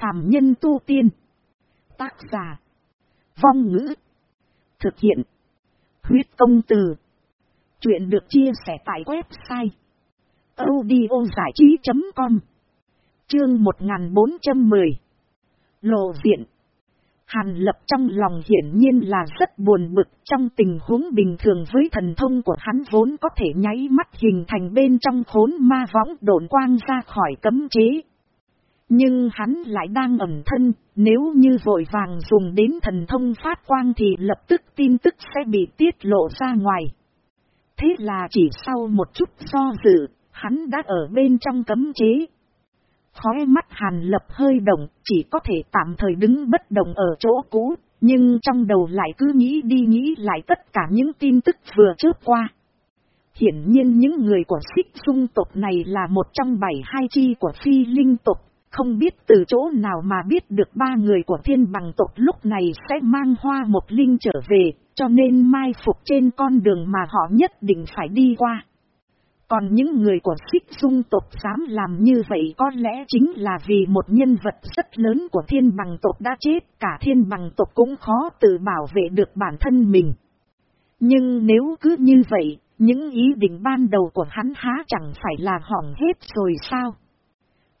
phàm nhân tu tiên. Tác giả. Vong ngữ. Thực hiện. Huyết công từ. Chuyện được chia sẻ tại website. audio com Chương 1410. Lộ diện. Hàn lập trong lòng hiển nhiên là rất buồn bực trong tình huống bình thường với thần thông của hắn vốn có thể nháy mắt hình thành bên trong khốn ma võng độn quang ra khỏi cấm chế. Nhưng hắn lại đang ẩn thân, nếu như vội vàng dùng đến thần thông phát quang thì lập tức tin tức sẽ bị tiết lộ ra ngoài. Thế là chỉ sau một chút do dự, hắn đã ở bên trong cấm chế. Khói mắt hàn lập hơi động, chỉ có thể tạm thời đứng bất động ở chỗ cũ, nhưng trong đầu lại cứ nghĩ đi nghĩ lại tất cả những tin tức vừa trước qua. Hiển nhiên những người của xích dung tộc này là một trong bảy hai chi của phi linh tộc, không biết từ chỗ nào mà biết được ba người của thiên bằng tộc lúc này sẽ mang hoa một linh trở về, cho nên mai phục trên con đường mà họ nhất định phải đi qua. Còn những người của xích dung tộc dám làm như vậy có lẽ chính là vì một nhân vật rất lớn của thiên bằng tộc đã chết, cả thiên bằng tộc cũng khó tự bảo vệ được bản thân mình. Nhưng nếu cứ như vậy, những ý định ban đầu của hắn há chẳng phải là hỏng hết rồi sao?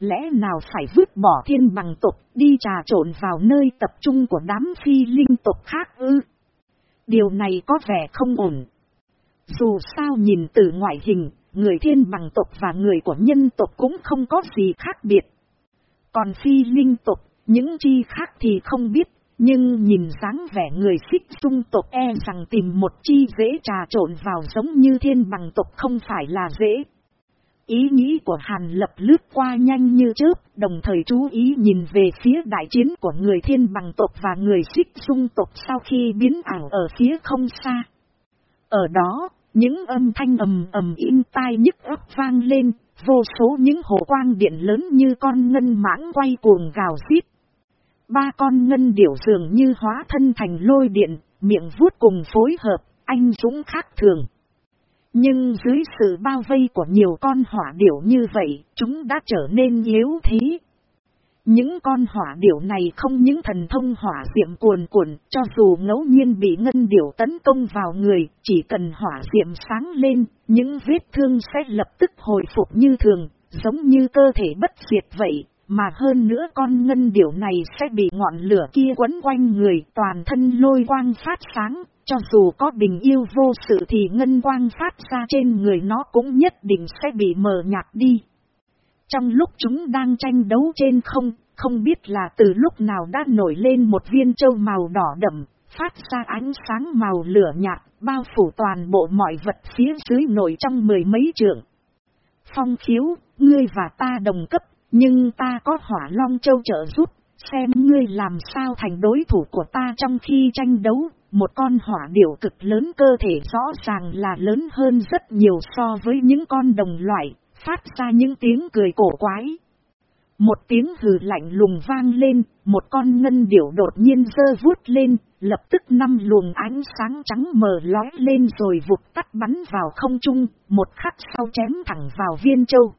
Lẽ nào phải vứt bỏ thiên bằng tộc đi trà trộn vào nơi tập trung của đám phi linh tộc khác ư? Điều này có vẻ không ổn. Dù sao nhìn từ ngoại hình, người thiên bằng tộc và người của nhân tộc cũng không có gì khác biệt. Còn phi linh tộc, những chi khác thì không biết, nhưng nhìn dáng vẻ người xích dung tộc e rằng tìm một chi dễ trà trộn vào giống như thiên bằng tộc không phải là dễ. Ý nghĩ của Hàn Lập lướt qua nhanh như chớp, đồng thời chú ý nhìn về phía đại chiến của người thiên bằng tộc và người xích dung tộc sau khi biến ảo ở phía không xa. Ở đó, những âm thanh ầm ầm in tai nhức ấp vang lên, vô số những hồ quang điện lớn như con ngân mãng quay cuồng gào xít. Ba con ngân điểu dường như hóa thân thành lôi điện, miệng vuốt cùng phối hợp, anh dũng khác thường. Nhưng dưới sự bao vây của nhiều con hỏa điểu như vậy, chúng đã trở nên yếu thế. Những con hỏa điểu này không những thần thông hỏa diệm cuồn cuộn, cho dù ngẫu nhiên bị ngân điểu tấn công vào người, chỉ cần hỏa diệm sáng lên, những vết thương sẽ lập tức hồi phục như thường, giống như cơ thể bất diệt vậy, mà hơn nữa con ngân điểu này sẽ bị ngọn lửa kia quấn quanh người toàn thân lôi quang phát sáng, cho dù có bình yêu vô sự thì ngân quang phát ra trên người nó cũng nhất định sẽ bị mờ nhạt đi. Trong lúc chúng đang tranh đấu trên không, không biết là từ lúc nào đã nổi lên một viên châu màu đỏ đậm, phát ra ánh sáng màu lửa nhạt, bao phủ toàn bộ mọi vật phía dưới nổi trong mười mấy trượng. Phong khiếu, ngươi và ta đồng cấp, nhưng ta có hỏa long châu trợ giúp, xem ngươi làm sao thành đối thủ của ta trong khi tranh đấu. Một con hỏa điểu cực lớn cơ thể rõ ràng là lớn hơn rất nhiều so với những con đồng loại, phát ra những tiếng cười cổ quái. Một tiếng hừ lạnh lùng vang lên, một con ngân điểu đột nhiên dơ vút lên, lập tức năm luồng ánh sáng trắng mờ lói lên rồi vụt tắt bắn vào không trung, một khắc sau chém thẳng vào viên châu.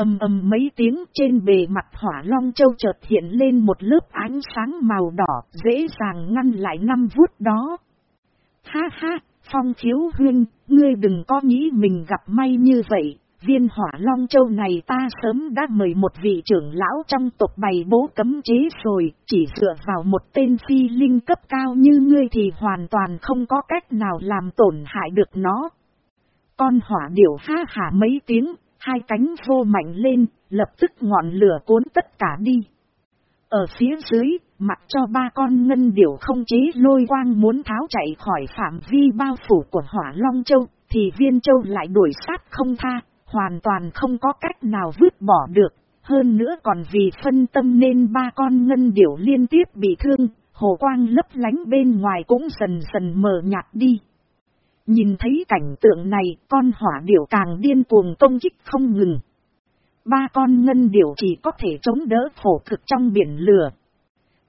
Âm âm mấy tiếng trên bề mặt hỏa long châu chợt hiện lên một lớp ánh sáng màu đỏ, dễ dàng ngăn lại năm vuốt đó. Ha ha, phong thiếu huyên, ngươi đừng có nghĩ mình gặp may như vậy, Viên hỏa long châu này ta sớm đã mời một vị trưởng lão trong tộc bày bố cấm chế rồi, chỉ dựa vào một tên phi linh cấp cao như ngươi thì hoàn toàn không có cách nào làm tổn hại được nó. Con hỏa điểu ha hả mấy tiếng, hai cánh vô mạnh lên, lập tức ngọn lửa cuốn tất cả đi. Ở phía dưới, mặc cho ba con ngân điểu không chế lôi quang muốn tháo chạy khỏi phạm vi bao phủ của hỏa long châu, thì viên châu lại đuổi sát không tha, hoàn toàn không có cách nào vứt bỏ được, hơn nữa còn vì phân tâm nên ba con ngân điểu liên tiếp bị thương, hồ quang lấp lánh bên ngoài cũng dần dần mờ nhạt đi. Nhìn thấy cảnh tượng này, con hỏa điểu càng điên cuồng công kích không ngừng. Ba con ngân điểu chỉ có thể chống đỡ khổ cực trong biển lửa.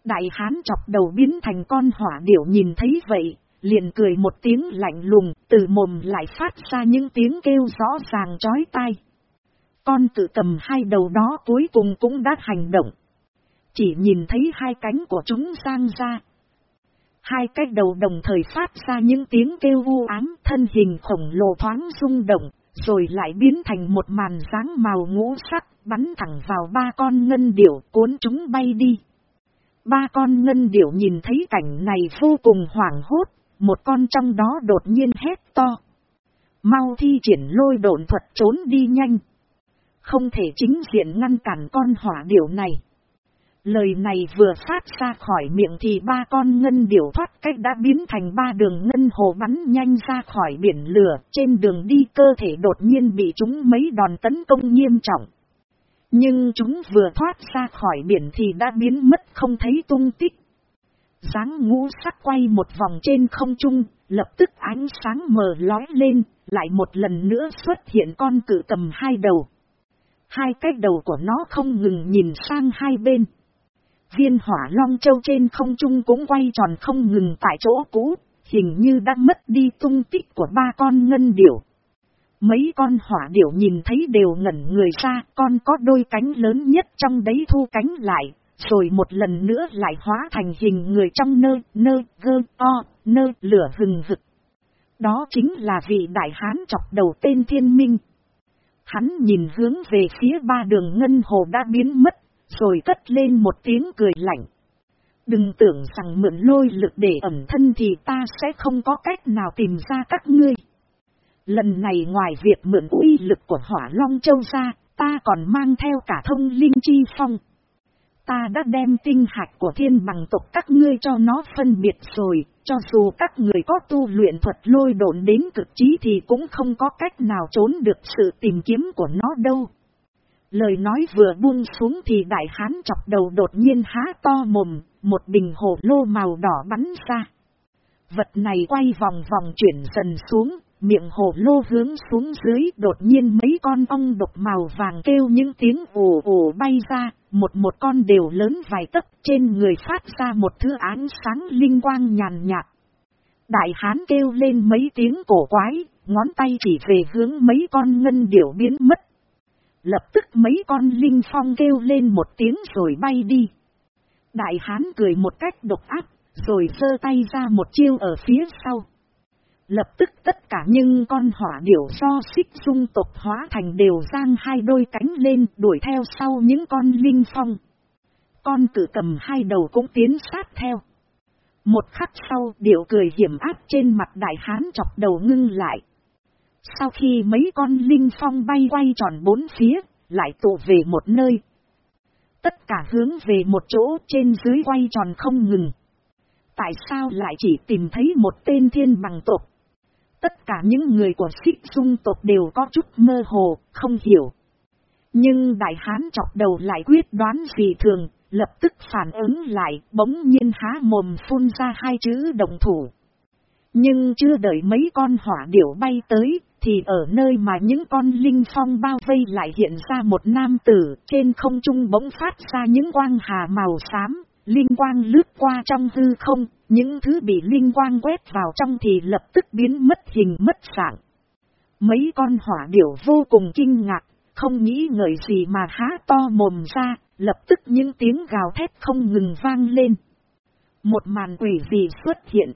Đại hán chọc đầu biến thành con hỏa điểu nhìn thấy vậy, liền cười một tiếng lạnh lùng, từ mồm lại phát ra những tiếng kêu rõ ràng chói tai. Con tự cầm hai đầu đó cuối cùng cũng đã hành động. Chỉ nhìn thấy hai cánh của chúng sang ra. Hai cái đầu đồng thời phát ra những tiếng kêu u ám thân hình khổng lồ thoáng rung động, rồi lại biến thành một màn dáng màu ngũ sắc, bắn thẳng vào ba con ngân điểu cuốn chúng bay đi. Ba con ngân điểu nhìn thấy cảnh này vô cùng hoảng hốt, một con trong đó đột nhiên hét to. Mau thi triển lôi độn thuật trốn đi nhanh. Không thể chính diện ngăn cản con hỏa điểu này. Lời này vừa phát ra khỏi miệng thì ba con ngân điểu thoát cách đã biến thành ba đường ngân hồ bắn nhanh ra khỏi biển lửa. Trên đường đi cơ thể đột nhiên bị chúng mấy đòn tấn công nghiêm trọng. Nhưng chúng vừa thoát ra khỏi biển thì đã biến mất không thấy tung tích. Sáng ngũ sắc quay một vòng trên không trung, lập tức ánh sáng mờ lói lên, lại một lần nữa xuất hiện con cự cầm hai đầu. Hai cái đầu của nó không ngừng nhìn sang hai bên. Viên hỏa long châu trên không trung cũng quay tròn không ngừng tại chỗ cũ, hình như đã mất đi tung tích của ba con ngân điểu. Mấy con hỏa điểu nhìn thấy đều ngẩn người ra, con có đôi cánh lớn nhất trong đấy thu cánh lại, rồi một lần nữa lại hóa thành hình người trong nơ, nơ, gơ, o, nơ, lửa hừng hực. Đó chính là vị đại hán chọc đầu tên thiên minh. Hắn nhìn hướng về phía ba đường ngân hồ đã biến mất, rồi cất lên một tiếng cười lạnh. Đừng tưởng rằng mượn lôi lực để ẩn thân thì ta sẽ không có cách nào tìm ra các ngươi. Lần này ngoài việc mượn uy lực của hỏa long châu ra, ta còn mang theo cả thông linh chi phong. Ta đã đem tinh hạch của thiên bằng tộc các ngươi cho nó phân biệt rồi, cho dù các người có tu luyện thuật lôi độn đến cực trí thì cũng không có cách nào trốn được sự tìm kiếm của nó đâu. Lời nói vừa buông xuống thì đại hán chọc đầu đột nhiên há to mồm, một bình hồ lô màu đỏ bắn ra. Vật này quay vòng vòng chuyển dần xuống, miệng hồ lô hướng xuống dưới đột nhiên mấy con ong độc màu vàng kêu những tiếng ồ ồ bay ra, một một con đều lớn vài tấc trên người phát ra một thứ ánh sáng linh quang nhàn nhạt. Đại hán kêu lên mấy tiếng cổ quái, ngón tay chỉ về hướng mấy con ngân điểu biến mất. Lập tức mấy con linh phong kêu lên một tiếng rồi bay đi. Đại hán cười một cách độc ác, rồi sơ tay ra một chiêu ở phía sau. Lập tức tất cả những con hỏa điểu do xích dung tộc hóa thành đều giang hai đôi cánh lên đuổi theo sau những con linh phong. Con cử cầm hai đầu cũng tiến sát theo. Một khắc sau điệu cười hiểm áp trên mặt đại hán chọc đầu ngưng lại. Sau khi mấy con linh phong bay quay tròn bốn phía, lại tụ về một nơi. Tất cả hướng về một chỗ trên dưới quay tròn không ngừng. Tại sao lại chỉ tìm thấy một tên thiên bằng tộc? Tất cả những người của xích dung tộc đều có chút mơ hồ, không hiểu. Nhưng đại hán chọc đầu lại quyết đoán gì thường, lập tức phản ứng lại, bỗng nhiên há mồm phun ra hai chữ đồng thủ. Nhưng chưa đợi mấy con hỏa điểu bay tới, thì ở nơi mà những con linh phong bao vây lại hiện ra một nam tử, trên không trung bỗng phát ra những quang hà màu xám, linh quang lướt qua trong hư không, những thứ bị linh quang quét vào trong thì lập tức biến mất hình mất dạng. Mấy con hỏa điểu vô cùng kinh ngạc, không nghĩ ngợi gì mà há to mồm ra, lập tức những tiếng gào thét không ngừng vang lên. Một màn quỷ gì xuất hiện.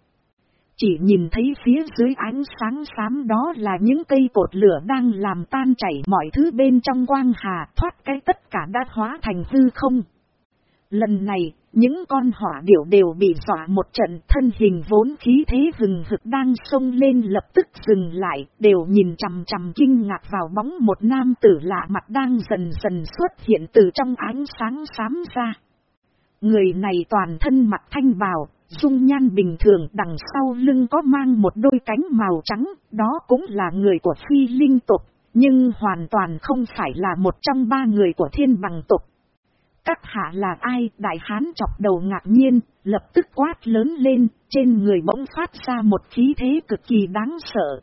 Chỉ nhìn thấy phía dưới ánh sáng xám đó là những cây cột lửa đang làm tan chảy mọi thứ bên trong quang hà thoát cái tất cả đã hóa thành hư không. Lần này, những con hỏa điểu đều bị dọa một trận thân hình vốn khí thế hừng hực đang sông lên lập tức dừng lại, đều nhìn chằm chằm kinh ngạc vào bóng một nam tử lạ mặt đang dần dần xuất hiện từ trong ánh sáng xám ra. Người này toàn thân mặt thanh bào, dung nhan bình thường đằng sau lưng có mang một đôi cánh màu trắng, đó cũng là người của phi linh tục, nhưng hoàn toàn không phải là một trong ba người của thiên bằng tục. Các hạ là ai? Đại hán chọc đầu ngạc nhiên, lập tức quát lớn lên, trên người bỗng phát ra một khí thế cực kỳ đáng sợ.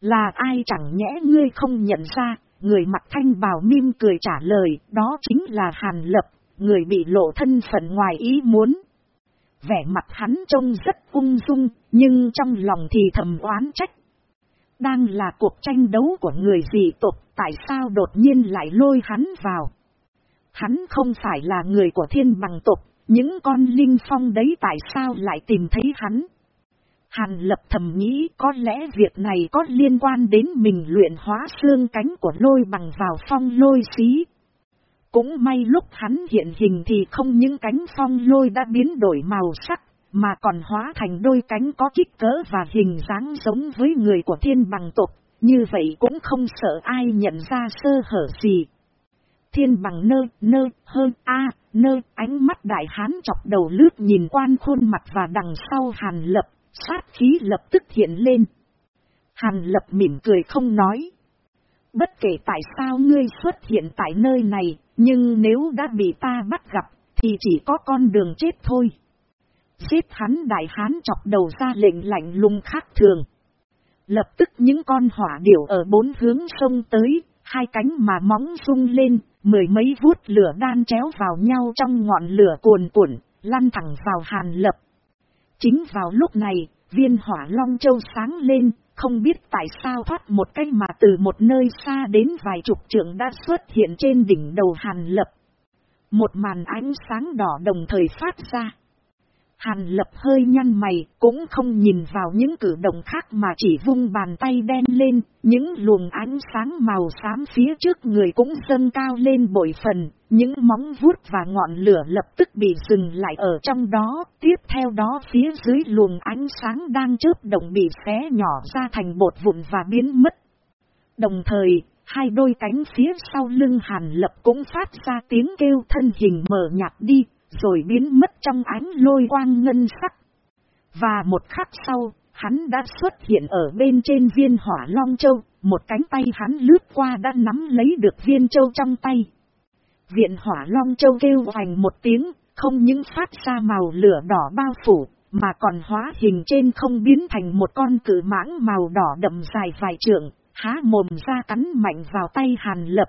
Là ai chẳng nhẽ ngươi không nhận ra, người mặt thanh bào mim cười trả lời, đó chính là Hàn Lập, người bị lộ thân phận ngoài ý muốn. Vẻ mặt hắn trông rất ung dung, nhưng trong lòng thì thầm oán trách. Đang là cuộc tranh đấu của người dị tộc, tại sao đột nhiên lại lôi hắn vào? Hắn không phải là người của thiên bằng tộc, những con linh phong đấy tại sao lại tìm thấy hắn. Hàn lập thầm nghĩ có lẽ việc này có liên quan đến mình luyện hóa xương cánh của lôi bằng vào phong lôi xí. Cũng may lúc hắn hiện hình thì không những cánh phong lôi đã biến đổi màu sắc, mà còn hóa thành đôi cánh có kích cỡ và hình dáng giống với người của thiên bằng tộc, như vậy cũng không sợ ai nhận ra sơ hở gì. Thiên bằng nơ, nơ, hơn, a, nơ, ánh mắt đại hán chọc đầu lướt nhìn quan khuôn mặt và đằng sau hàn lập, sát khí lập tức hiện lên. Hàn lập mỉm cười không nói. Bất kể tại sao ngươi xuất hiện tại nơi này, nhưng nếu đã bị ta bắt gặp, thì chỉ có con đường chết thôi. Giết hắn đại hán chọc đầu ra lệnh lạnh lùng khác thường. Lập tức những con hỏa điểu ở bốn hướng sông tới, hai cánh mà móng rung lên, mười mấy vuốt lửa đan chéo vào nhau trong ngọn lửa cuồn cuộn, lăn thẳng vào hàn lập. Chính vào lúc này, viên hỏa long châu sáng lên, không biết tại sao thoát một cách mà từ một nơi xa đến vài chục trượng đã xuất hiện trên đỉnh đầu hàn lập. Một màn ánh sáng đỏ đồng thời phát ra. Hàn lập hơi nhăn mày, cũng không nhìn vào những cử động khác mà chỉ vung bàn tay đen lên, những luồng ánh sáng màu xám phía trước người cũng dâng cao lên bội phần, những móng vuốt và ngọn lửa lập tức bị dừng lại ở trong đó, tiếp theo đó phía dưới luồng ánh sáng đang chớp động bị xé nhỏ ra thành bột vụn và biến mất. Đồng thời, hai đôi cánh phía sau lưng hàn lập cũng phát ra tiếng kêu thân hình mở nhạt đi, rồi biến mất trong ánh lôi quang ngân sắc. Và một khắc sau, hắn đã xuất hiện ở bên trên viên hỏa long châu, một cánh tay hắn lướt qua đã nắm lấy được viên châu trong tay. Viện hỏa long châu kêu hoành một tiếng, không những phát ra màu lửa đỏ bao phủ, mà còn hóa hình trên không biến thành một con cử mãng màu đỏ đậm dài vài trượng, há mồm ra cắn mạnh vào tay hàn lập.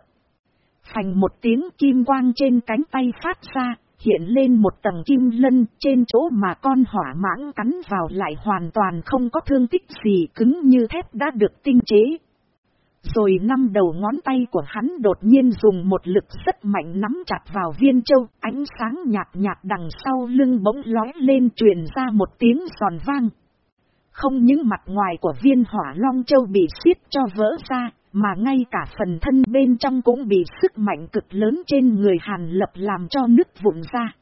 Phành một tiếng kim quang trên cánh tay phát ra, hiện lên một tầng kim lân trên chỗ mà con hỏa mãng cắn vào lại hoàn toàn không có thương tích gì cứng như thép đã được tinh chế. Rồi năm đầu ngón tay của hắn đột nhiên dùng một lực rất mạnh nắm chặt vào viên châu, ánh sáng nhạt nhạt đằng sau lưng bỗng lói lên truyền ra một tiếng giòn vang. Không những mặt ngoài của viên hỏa long châu bị xiết cho vỡ ra, mà ngay cả phần thân bên trong cũng bị sức mạnh cực lớn trên người hàn lập làm cho nứt vụn ra.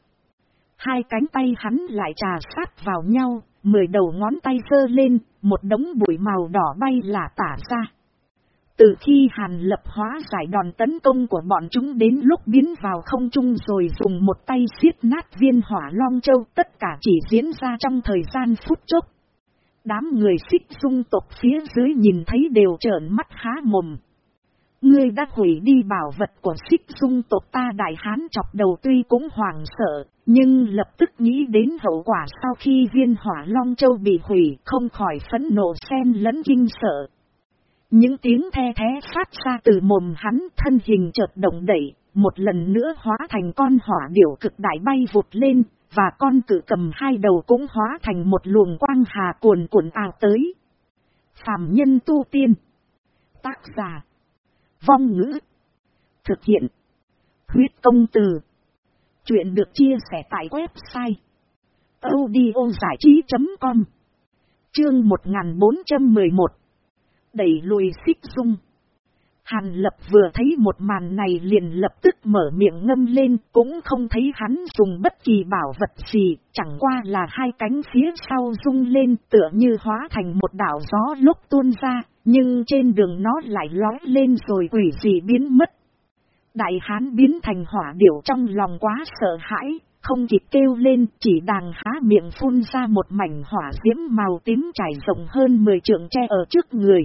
Hai cánh tay hắn lại trà sát vào nhau, mười đầu ngón tay sơ lên, một đống bụi màu đỏ bay là tả ra. Từ khi hàn lập hóa giải đòn tấn công của bọn chúng đến lúc biến vào không trung rồi dùng một tay xiết nát viên hỏa long châu tất cả chỉ diễn ra trong thời gian phút chốc. Đám người xích dung tộc phía dưới nhìn thấy đều trợn mắt há mồm. Ngươi đã hủy đi bảo vật của xích dung tộc ta đại hán chọc đầu tuy cũng hoàng sợ, nhưng lập tức nghĩ đến hậu quả sau khi viên hỏa long châu bị hủy không khỏi phẫn nộ xen lẫn kinh sợ. Những tiếng the thế phát ra từ mồm hắn thân hình chợt động đẩy, một lần nữa hóa thành con hỏa điểu cực đại bay vụt lên, và con cự cầm hai đầu cũng hóa thành một luồng quang hà cuồn cuộn ào tới. Phạm nhân tu tiên. Tác giả. Vong ngữ. Thực hiện. Huyết công từ. Chuyện được chia sẻ tại website. audiozảichí.com Chương 1411 Đẩy lùi xích dung Hàn lập vừa thấy một màn này liền lập tức mở miệng ngâm lên, cũng không thấy hắn dùng bất kỳ bảo vật gì, chẳng qua là hai cánh phía sau rung lên tựa như hóa thành một đảo gió lúc tuôn ra, nhưng trên đường nó lại lói lên rồi quỷ gì biến mất. Đại hán biến thành hỏa điểu trong lòng quá sợ hãi, không kịp kêu lên, chỉ đàng há miệng phun ra một mảnh hỏa diễm màu tím trải rộng hơn 10 trượng tre ở trước người.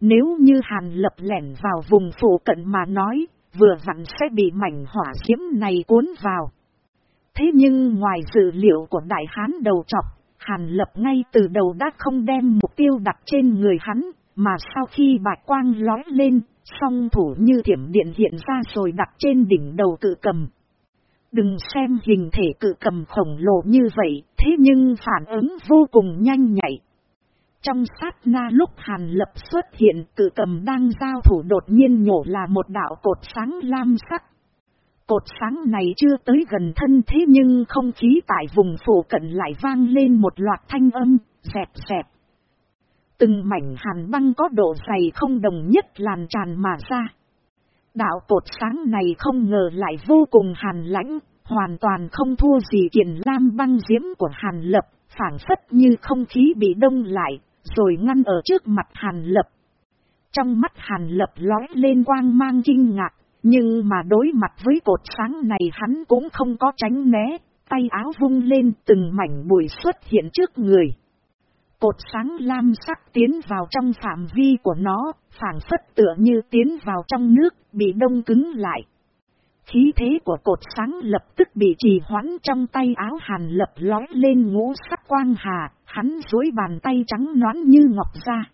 Nếu như hàn lập lẻn vào vùng phủ cận mà nói, vừa vặn sẽ bị mảnh hỏa diễm này cuốn vào. Thế nhưng ngoài dữ liệu của đại hán đầu trọc, hàn lập ngay từ đầu đã không đem mục tiêu đặt trên người hắn, mà sau khi bạch quang lói lên, song thủ như thiểm điện hiện ra rồi đặt trên đỉnh đầu cự cầm. Đừng xem hình thể cự cầm khổng lồ như vậy, thế nhưng phản ứng vô cùng nhanh nhạy. Trong sát na lúc hàn lập xuất hiện cử cầm đang giao thủ đột nhiên nhổ là một đạo cột sáng lam sắc. Cột sáng này chưa tới gần thân thế nhưng không khí tại vùng phủ cận lại vang lên một loạt thanh âm, dẹp dẹp. Từng mảnh hàn băng có độ dày không đồng nhất làn tràn mà ra. Đạo cột sáng này không ngờ lại vô cùng hàn lãnh, hoàn toàn không thua gì kiền lam băng diễm của hàn lập, phản phất như không khí bị đông lại, rồi ngăn ở trước mặt hàn lập. Trong mắt hàn lập lói lên quang mang kinh ngạc, nhưng mà đối mặt với cột sáng này hắn cũng không có tránh né, tay áo vung lên từng mảnh bụi xuất hiện trước người. Cột sáng lam sắc tiến vào trong phạm vi của nó, phản phất tựa như tiến vào trong nước, bị đông cứng lại. Khí thế của cột sáng lập tức bị trì hoãn trong tay áo hàn lập lói lên ngũ sắc quang hà, hắn dối bàn tay trắng nõn như ngọc ra.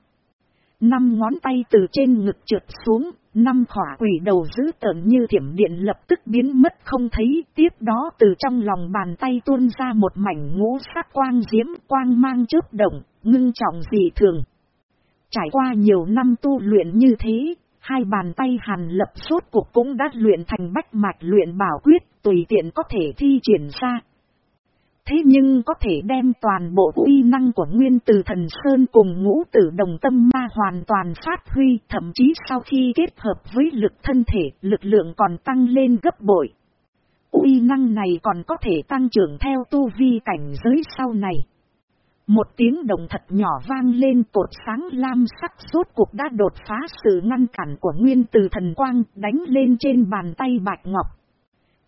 Năm ngón tay từ trên ngực trượt xuống, năm khỏa quỷ đầu giữ tợn như thiểm điện lập tức biến mất không thấy. Tiếp đó từ trong lòng bàn tay tuôn ra một mảnh ngũ sắc quang diễm quang mang chớp động, ngưng trọng dị thường. Trải qua nhiều năm tu luyện như thế, hai bàn tay hàn lập suốt cuộc cũng đã luyện thành bách mạch luyện bảo quyết, tùy tiện có thể thi triển ra. Thế nhưng có thể đem toàn bộ uy năng của nguyên từ thần Sơn cùng ngũ tử đồng tâm ma hoàn toàn phát huy, thậm chí sau khi kết hợp với lực thân thể, lực lượng còn tăng lên gấp bội. Uy năng này còn có thể tăng trưởng theo tu vi cảnh giới sau này. Một tiếng động thật nhỏ vang lên cột sáng lam sắc rốt cuộc đã đột phá sự ngăn cản của nguyên từ thần quang đánh lên trên bàn tay bạch ngọc.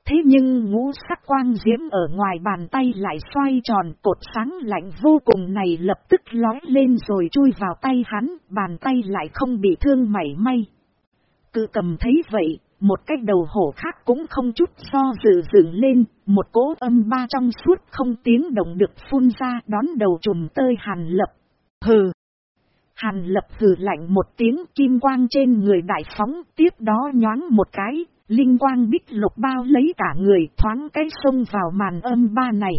Thế nhưng ngũ sắc quang diễm ở ngoài bàn tay lại xoay tròn cột sáng lạnh vô cùng này lập tức lói lên rồi chui vào tay hắn, bàn tay lại không bị thương mảy may. Cự cầm thấy vậy, một cái đầu hổ khác cũng không chút do dự dựng lên, một cỗ âm ba trong suốt không tiếng động được phun ra đón đầu trùm tơi hàn lập. Hừ! Hàn lập hừ lạnh một tiếng kim quang trên người đại phóng, tiếp đó nhoáng một cái, linh quang bích lục bao lấy cả người thoáng cái sông vào màn âm ba này.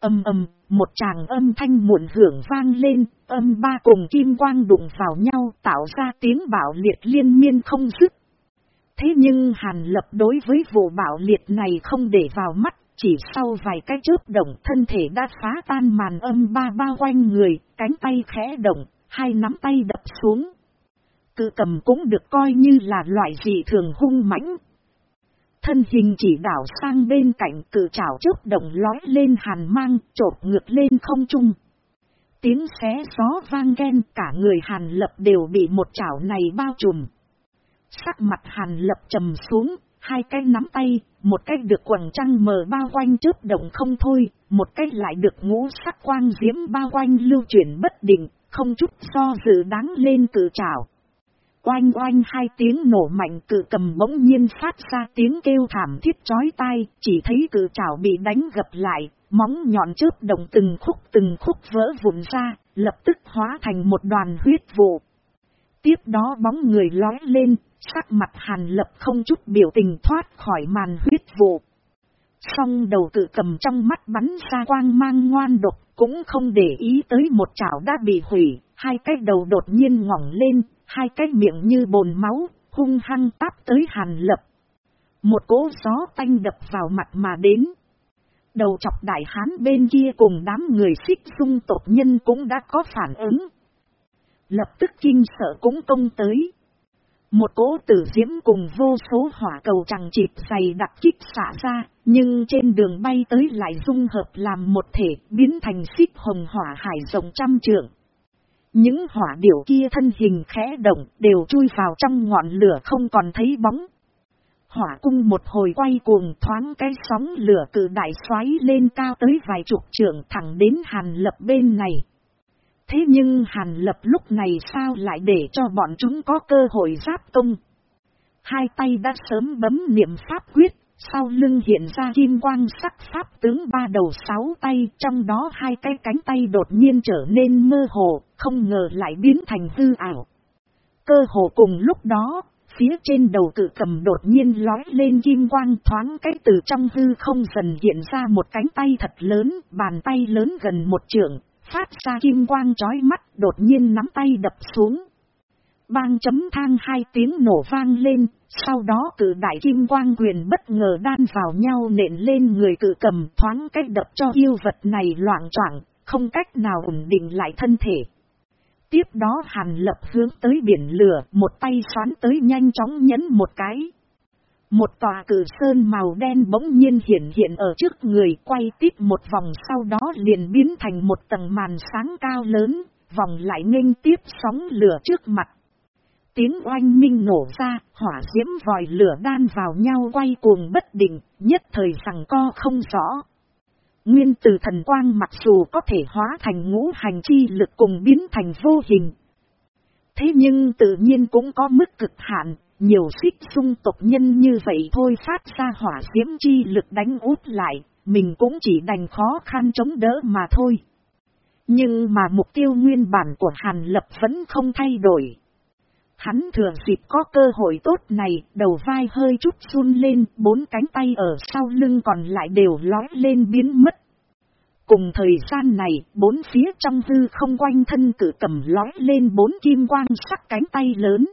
Âm âm, một tràng âm thanh muộn hưởng vang lên, âm ba cùng kim quang đụng vào nhau tạo ra tiếng bảo liệt liên miên không dứt. Thế nhưng Hàn Lập đối với vụ bạo liệt này không để vào mắt, chỉ sau vài cái chớp động thân thể đã phá tan màn âm ba bao quanh người, cánh tay khẽ động, hai nắm tay đập xuống. Cự cầm cũng được coi như là loại dị thường hung mãnh. Thân hình chỉ đảo sang bên cạnh cự chảo chớp động lói lên hàn mang, trột ngược lên không trung. Tiếng xé gió vang ghen cả người hàn lập đều bị một chảo này bao trùm. Sắc mặt hàn lập trầm xuống, hai cái nắm tay, một cái được quần trăng mờ bao quanh chớp động không thôi, một cái lại được ngũ sắc quang diễm bao quanh lưu chuyển bất định, không chút do dự đáng lên cử trảo. Oanh oanh hai tiếng nổ mạnh cự cầm bỗng nhiên phát ra tiếng kêu thảm thiết chói tai, chỉ thấy cự trảo bị đánh gập lại, móng nhọn chớp động từng khúc từng khúc vỡ vụn ra, lập tức hóa thành một đoàn huyết vụ. Tiếp đó bóng người lói lên, sắc mặt hàn lập không chút biểu tình thoát khỏi màn huyết vụ. Song đầu tự cầm trong mắt bắn ra quang mang ngoan độc, cũng không để ý tới một chảo đã bị hủy, hai cái đầu đột nhiên ngỏng lên, hai cái miệng như bồn máu, hung hăng táp tới hàn lập. Một cỗ gió tanh đập vào mặt mà đến. Đầu chọc đại hán bên kia cùng đám người xích dung tộc nhân cũng đã có phản ứng. Lập tức kinh sợ cũng công tới. Một cỗ tử diễm cùng vô số hỏa cầu chẳng chịp dày đặc kích xả ra, nhưng trên đường bay tới lại dung hợp làm một thể biến thành xích hồng hỏa hải rộng trăm trượng. Những hỏa điểu kia thân hình khẽ động đều chui vào trong ngọn lửa không còn thấy bóng. Hỏa cung một hồi quay cuồng thoáng cái sóng lửa cử đại xoáy lên cao tới vài chục trượng thẳng đến hàn lập bên này. Thế nhưng Hàn Lập lúc này sao lại để cho bọn chúng có cơ hội giáp công? Hai tay đã sớm bấm niệm pháp quyết, sau lưng hiện ra kim quang sắc pháp tướng ba đầu sáu tay, trong đó hai cái cánh tay đột nhiên trở nên mơ hồ, không ngờ lại biến thành hư ảo. Cơ hồ cùng lúc đó, phía trên đầu cự cầm đột nhiên lói lên kim quang thoáng cái từ trong hư không dần hiện ra một cánh tay thật lớn, bàn tay lớn gần một trượng, phát ra kim quang chói mắt đột nhiên nắm tay đập xuống. Bang chấm thang hai tiếng nổ vang lên, sau đó cử đại kim quang quyền bất ngờ đan vào nhau nện lên người cử cầm thoáng cách đập cho yêu vật này loạn troảng, không cách nào ổn định lại thân thể. Tiếp đó hàn lập hướng tới biển lửa, một tay xoắn tới nhanh chóng nhấn một cái. Một tòa cử sơn màu đen bỗng nhiên hiện hiện ở trước người quay tiếp một vòng sau đó liền biến thành một tầng màn sáng cao lớn, vòng lại nghênh tiếp sóng lửa trước mặt. Tiếng oanh minh nổ ra, hỏa diễm vòi lửa đan vào nhau quay cuồng bất định, nhất thời rằng co không rõ. Nguyên từ thần quang mặc dù có thể hóa thành ngũ hành chi lực cùng biến thành vô hình. Thế nhưng tự nhiên cũng có mức cực hạn, nhiều xích sung tộc nhân như vậy thôi phát ra hỏa diễm chi lực đánh út lại, mình cũng chỉ đành khó khăn chống đỡ mà thôi. Nhưng mà mục tiêu nguyên bản của Hàn Lập vẫn không thay đổi. Hắn thừa dịp có cơ hội tốt này, đầu vai hơi chút run lên, bốn cánh tay ở sau lưng còn lại đều lói lên biến mất. Cùng thời gian này, bốn phía trong hư không quanh thân cử cầm lói lên bốn kim quang sắc cánh tay lớn.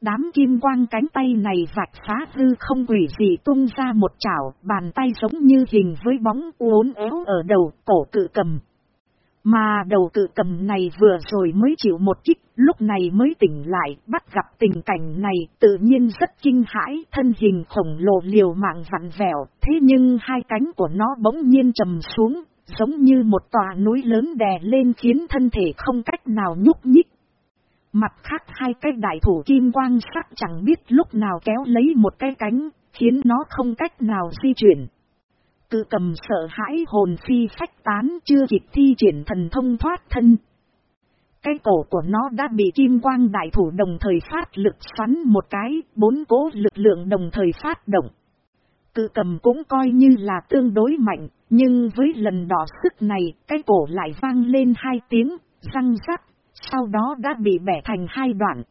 Đám kim quang cánh tay này vạch phá hư không quỷ gì tung ra một chảo, bàn tay giống như hình với bóng uốn éo ở đầu cổ cự cầm. Mà đầu cự cầm này vừa rồi mới chịu một kích, lúc này mới tỉnh lại, bắt gặp tình cảnh này, tự nhiên rất kinh hãi, thân hình khổng lồ liều mạng vặn vẹo, thế nhưng hai cánh của nó bỗng nhiên trầm xuống, giống như một tòa núi lớn đè lên khiến thân thể không cách nào nhúc nhích. Mặt khác hai cái đại thủ kim quang sắc chẳng biết lúc nào kéo lấy một cái cánh, khiến nó không cách nào di chuyển. Cự cầm sợ hãi hồn phi phách tán chưa kịp thi triển thần thông thoát thân. Cái cổ của nó đã bị kim quang đại thủ đồng thời phát lực xoắn một cái, bốn cố lực lượng đồng thời phát động. Cự cầm cũng coi như là tương đối mạnh, nhưng với lần đỏ sức này, cái cổ lại vang lên hai tiếng, răng rắc, sau đó đã bị bẻ thành hai đoạn.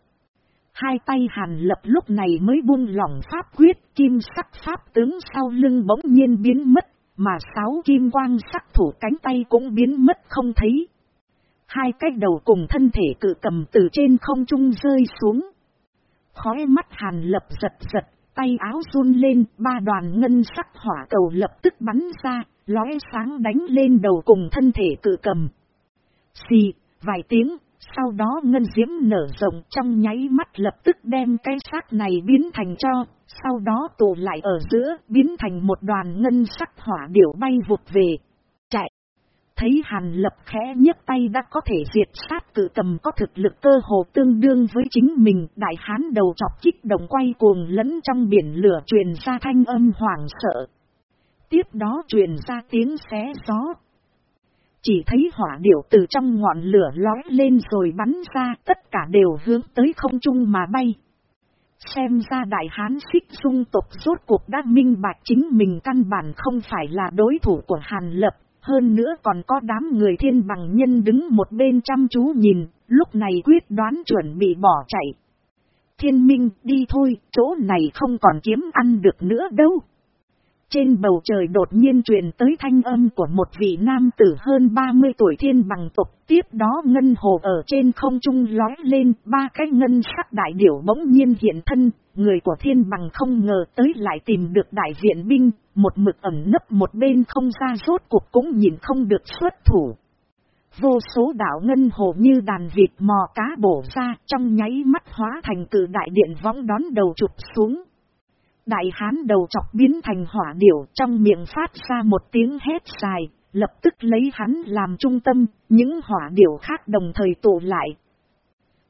Hai tay hàn lập lúc này mới buông lỏng pháp quyết, kim sắc pháp tướng sau lưng bỗng nhiên biến mất, mà sáu kim quang sắc thủ cánh tay cũng biến mất không thấy. Hai cái đầu cùng thân thể cự cầm từ trên không trung rơi xuống. Khói mắt hàn lập giật giật, tay áo run lên, ba đoàn ngân sắc hỏa cầu lập tức bắn ra, lóe sáng đánh lên đầu cùng thân thể cự cầm. Xì, vài tiếng, sau đó ngân diễm nở rộng trong nháy mắt lập tức đem cái xác này biến thành cho, sau đó tụ lại ở giữa biến thành một đoàn ngân sắc hỏa điểu bay vụt về. Chạy! Thấy hàn lập khẽ nhấc tay đã có thể diệt sát cự cầm có thực lực cơ hồ tương đương với chính mình. Đại hán đầu chọc chích đồng quay cuồng lẫn trong biển lửa truyền ra thanh âm hoảng sợ. Tiếp đó truyền ra tiếng xé gió chỉ thấy hỏa điểu từ trong ngọn lửa lói lên rồi bắn ra, tất cả đều hướng tới không trung mà bay. Xem ra đại hán xích dung tộc rốt cuộc đã minh bạch chính mình căn bản không phải là đối thủ của Hàn Lập, hơn nữa còn có đám người thiên bằng nhân đứng một bên chăm chú nhìn, lúc này quyết đoán chuẩn bị bỏ chạy. Thiên minh đi thôi, chỗ này không còn kiếm ăn được nữa đâu. Trên bầu trời đột nhiên truyền tới thanh âm của một vị nam tử hơn 30 tuổi thiên bằng tục. Tiếp đó ngân hồ ở trên không trung lói lên, ba cái ngân sắc đại điểu bỗng nhiên hiện thân. Người của thiên bằng không ngờ tới lại tìm được đại viện binh, một mực ẩn nấp một bên không ra rốt cuộc cũng nhìn không được xuất thủ. Vô số đảo ngân hồ như đàn vịt mò cá bổ ra trong nháy mắt hóa thành cử đại điện võng đón đầu chụp xuống. Đại hán đầu chọc biến thành hỏa điểu trong miệng phát ra một tiếng hét dài, lập tức lấy hắn làm trung tâm, những hỏa điểu khác đồng thời tụ lại.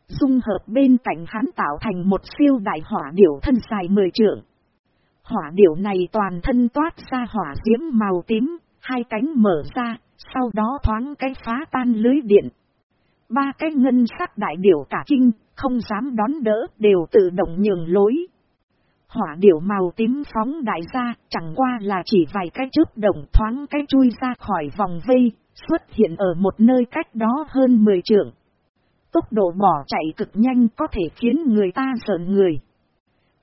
Dung hợp bên cạnh hắn tạo thành một siêu đại hỏa điểu thân dài mười trượng. Hỏa điểu này toàn thân toát ra hỏa diễm màu tím, hai cánh mở ra, sau đó thoáng cái phá tan lưới điện. Ba cái ngân sắc đại điểu cả kinh, không dám đón đỡ, đều tự động nhường lối. Hỏa điểu màu tím phóng đại ra, chẳng qua là chỉ vài cái chớp động thoáng cái chui ra khỏi vòng vây, xuất hiện ở một nơi cách đó hơn 10 trượng. Tốc độ bỏ chạy cực nhanh có thể khiến người ta sợ người.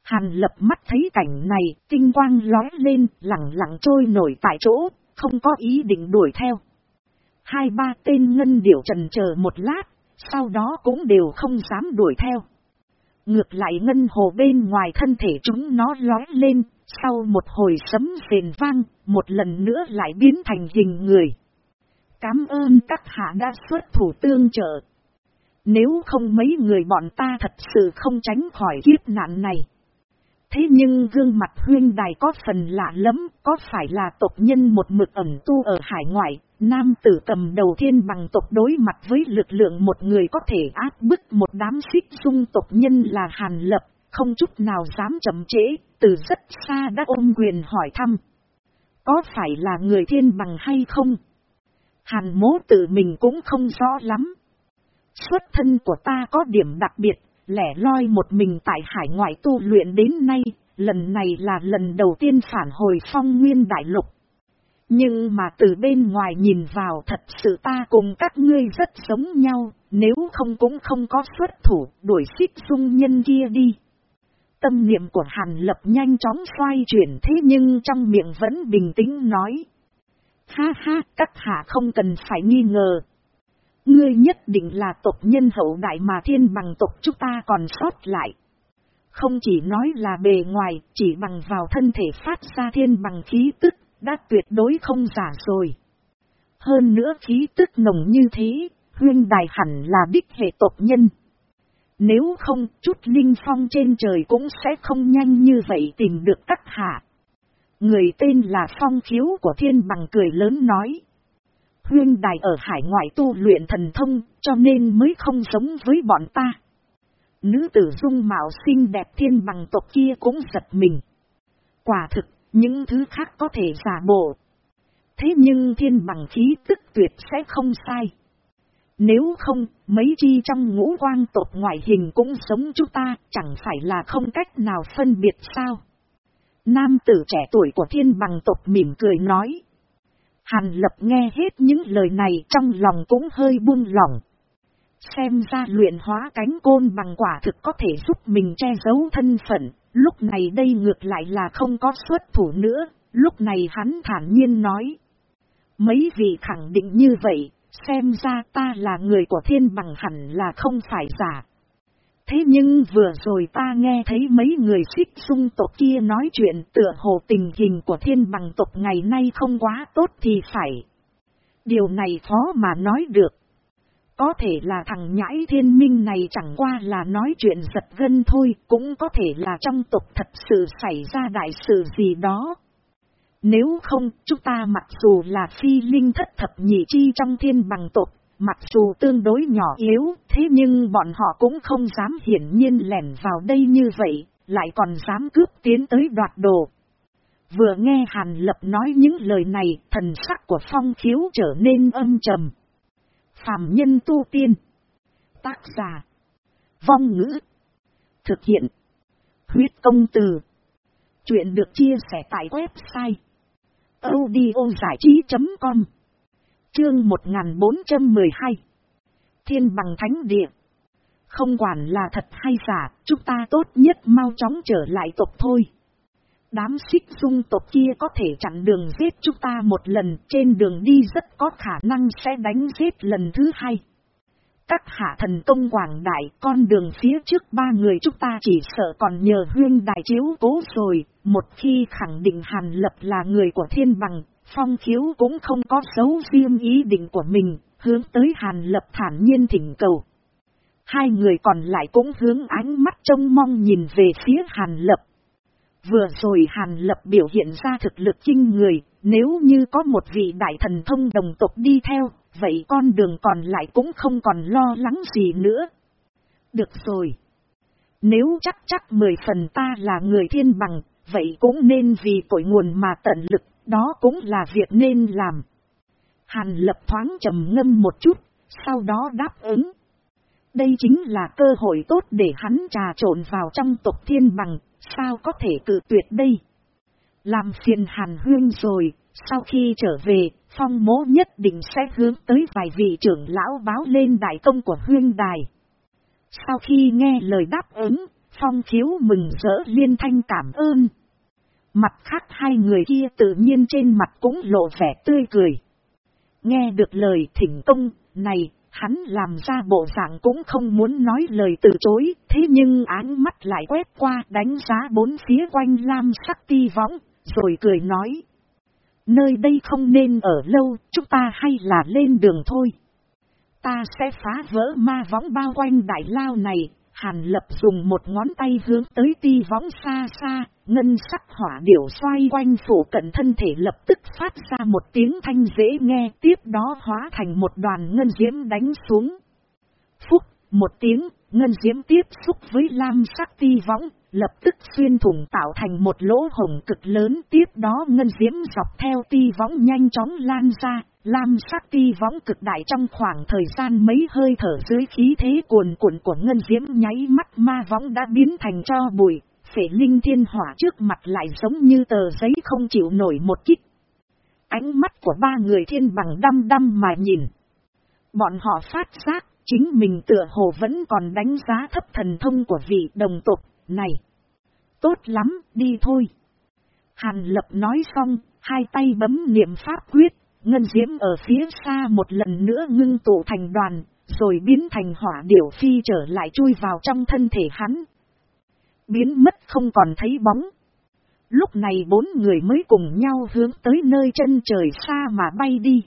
Hàn lập mắt thấy cảnh này, tinh quang lói lên, lặng lặng trôi nổi tại chỗ, không có ý định đuổi theo. Hai ba tên ngân điểu trần chờ một lát, sau đó cũng đều không dám đuổi theo. Ngược lại ngân hồ bên ngoài thân thể chúng nó lói lên, sau một hồi sấm rền vang, một lần nữa lại biến thành hình người. Cám ơn các hạ đã xuất thủ tương trợ. Nếu không mấy người bọn ta thật sự không tránh khỏi kiếp nạn này. Thế nhưng gương mặt huyên đài có phần lạ lắm, có phải là tộc nhân một mực ẩn tu ở hải ngoại, nam tử cầm đầu thiên bằng tộc đối mặt với lực lượng một người có thể áp bức một đám xích dung tộc nhân là hàn lập, không chút nào dám chậm trễ, từ rất xa đã ôm quyền hỏi thăm. Có phải là người thiên bằng hay không? Hàn mố tự mình cũng không rõ lắm. Xuất thân của ta có điểm đặc biệt, lẻ loi một mình tại hải ngoại tu luyện đến nay, lần này là lần đầu tiên phản hồi phong nguyên đại lục. Nhưng mà từ bên ngoài nhìn vào thật sự ta cùng các ngươi rất giống nhau, nếu không cũng không có xuất thủ, đuổi xích dung nhân kia đi. Tâm niệm của Hàn Lập nhanh chóng xoay chuyển thế nhưng trong miệng vẫn bình tĩnh nói. Ha ha, các hạ không cần phải nghi ngờ. Ngươi nhất định là tộc nhân hậu đại mà thiên bằng tộc chúng ta còn sót lại. Không chỉ nói là bề ngoài, chỉ bằng vào thân thể phát ra thiên bằng khí tức, đã tuyệt đối không giả rồi. Hơn nữa khí tức nồng như thế, huyên đài hẳn là đích hệ tộc nhân. Nếu không, chút linh phong trên trời cũng sẽ không nhanh như vậy tìm được các hạ. Người tên là Phong Khiếu của Thiên Bằng cười lớn nói. Huyên đài ở hải ngoại tu luyện thần thông, cho nên mới không giống với bọn ta. Nữ tử dung mạo xinh đẹp thiên bằng tộc kia cũng giật mình. Quả thực, những thứ khác có thể giả bộ. Thế nhưng thiên bằng khí tức tuyệt sẽ không sai. Nếu không, mấy chi trong ngũ quang tộc ngoại hình cũng giống chúng ta, chẳng phải là không cách nào phân biệt sao. Nam tử trẻ tuổi của thiên bằng tộc mỉm cười nói. Hàn lập nghe hết những lời này trong lòng cũng hơi buông lỏng. Xem ra luyện hóa cánh côn bằng quả thực có thể giúp mình che giấu thân phận, lúc này đây ngược lại là không có xuất thủ nữa, lúc này hắn thản nhiên nói. Mấy vị khẳng định như vậy, xem ra ta là người của thiên bằng hẳn là không phải giả. Thế nhưng vừa rồi ta nghe thấy mấy người xích sung tộc kia nói chuyện tựa hồ tình hình của thiên bằng tộc ngày nay không quá tốt thì phải. Điều này khó mà nói được. Có thể là thằng nhãi thiên minh này chẳng qua là nói chuyện giật gân thôi, cũng có thể là trong tộc thật sự xảy ra đại sự gì đó. Nếu không, chúng ta mặc dù là phi linh thất thập nhị chi trong thiên bằng tộc, mặc dù tương đối nhỏ yếu, thế nhưng bọn họ cũng không dám hiển nhiên lẻn vào đây như vậy, lại còn dám cướp tiến tới đoạt đồ. Vừa nghe Hàn Lập nói những lời này, thần sắc của phong khiếu trở nên âm trầm phàm nhân tu tiên. Tác giả. Vong ngữ. Thực hiện. Huyết công từ. Chuyện được chia sẻ tại website. audiozảichí.com Chương 1412 Thiên bằng thánh địa. Không quản là thật hay giả, chúng ta tốt nhất mau chóng trở lại tộc thôi. Đám xích dung tộc kia có thể chặn đường giết chúng ta một lần, trên đường đi rất có khả năng sẽ đánh giết lần thứ hai. Các hạ thần công quảng đại, con đường phía trước ba người chúng ta chỉ sợ còn nhờ huyên đại chiếu cố rồi, một khi khẳng định hàn lập là người của thiên bằng, phong khiếu cũng không có xấu riêng ý định của mình, hướng tới hàn lập thản nhiên thỉnh cầu. Hai người còn lại cũng hướng ánh mắt trông mong nhìn về phía hàn lập. Vừa rồi Hàn Lập biểu hiện ra thực lực kinh người, nếu như có một vị đại thần thông đồng tộc đi theo, vậy con đường còn lại cũng không còn lo lắng gì nữa. Được rồi. Nếu chắc chắc mười phần ta là người thiên bằng, vậy cũng nên vì cội nguồn mà tận lực, đó cũng là việc nên làm. Hàn Lập thoáng trầm ngâm một chút, sau đó đáp ứng. Đây chính là cơ hội tốt để hắn trà trộn vào trong tộc thiên bằng, sao có thể cự tuyệt đây? Làm phiền hàn huyên rồi, sau khi trở về, phong mố nhất định sẽ hướng tới vài vị trưởng lão báo lên đại công của huyên đài. Sau khi nghe lời đáp ứng, phong khiếu mừng rỡ liên thanh cảm ơn. Mặt khác hai người kia tự nhiên trên mặt cũng lộ vẻ tươi cười. Nghe được lời thỉnh công, này, Hắn làm ra bộ dạng cũng không muốn nói lời từ chối, thế nhưng ánh mắt lại quét qua đánh giá bốn phía quanh lam sắc ti võng, rồi cười nói. Nơi đây không nên ở lâu, chúng ta hay là lên đường thôi. Ta sẽ phá vỡ ma võng bao quanh đại lao này, Hàn lập dùng một ngón tay hướng tới ti võng xa xa, ngân sắc hỏa điểu xoay quanh phủ cận thân thể lập tức phát ra một tiếng thanh dễ nghe tiếp đó hóa thành một đoàn ngân diễm đánh xuống. Phúc, một tiếng, ngân diễm tiếp xúc với lam sắc ti võng, lập tức xuyên thủng tạo thành một lỗ hồng cực lớn tiếp đó ngân diễm dọc theo ti võng nhanh chóng lan ra, lam sắc ti võng cực đại trong khoảng thời gian mấy hơi thở dưới khí thế cuồn cuộn của ngân diễm nháy mắt ma võng đã biến thành cho bụi, phể linh thiên hỏa trước mặt lại giống như tờ giấy không chịu nổi một kích. Ánh mắt của ba người thiên bằng đăm đăm mà nhìn. Bọn họ phát giác, chính mình tựa hồ vẫn còn đánh giá thấp thần thông của vị đồng tục này. Tốt lắm, đi thôi. Hàn lập nói xong, hai tay bấm niệm pháp quyết, ngân diễm ở phía xa một lần nữa ngưng tụ thành đoàn, rồi biến thành hỏa điểu phi trở lại chui vào trong thân thể hắn. Biến mất không còn thấy bóng. Lúc này bốn người mới cùng nhau hướng tới nơi chân trời xa mà bay đi.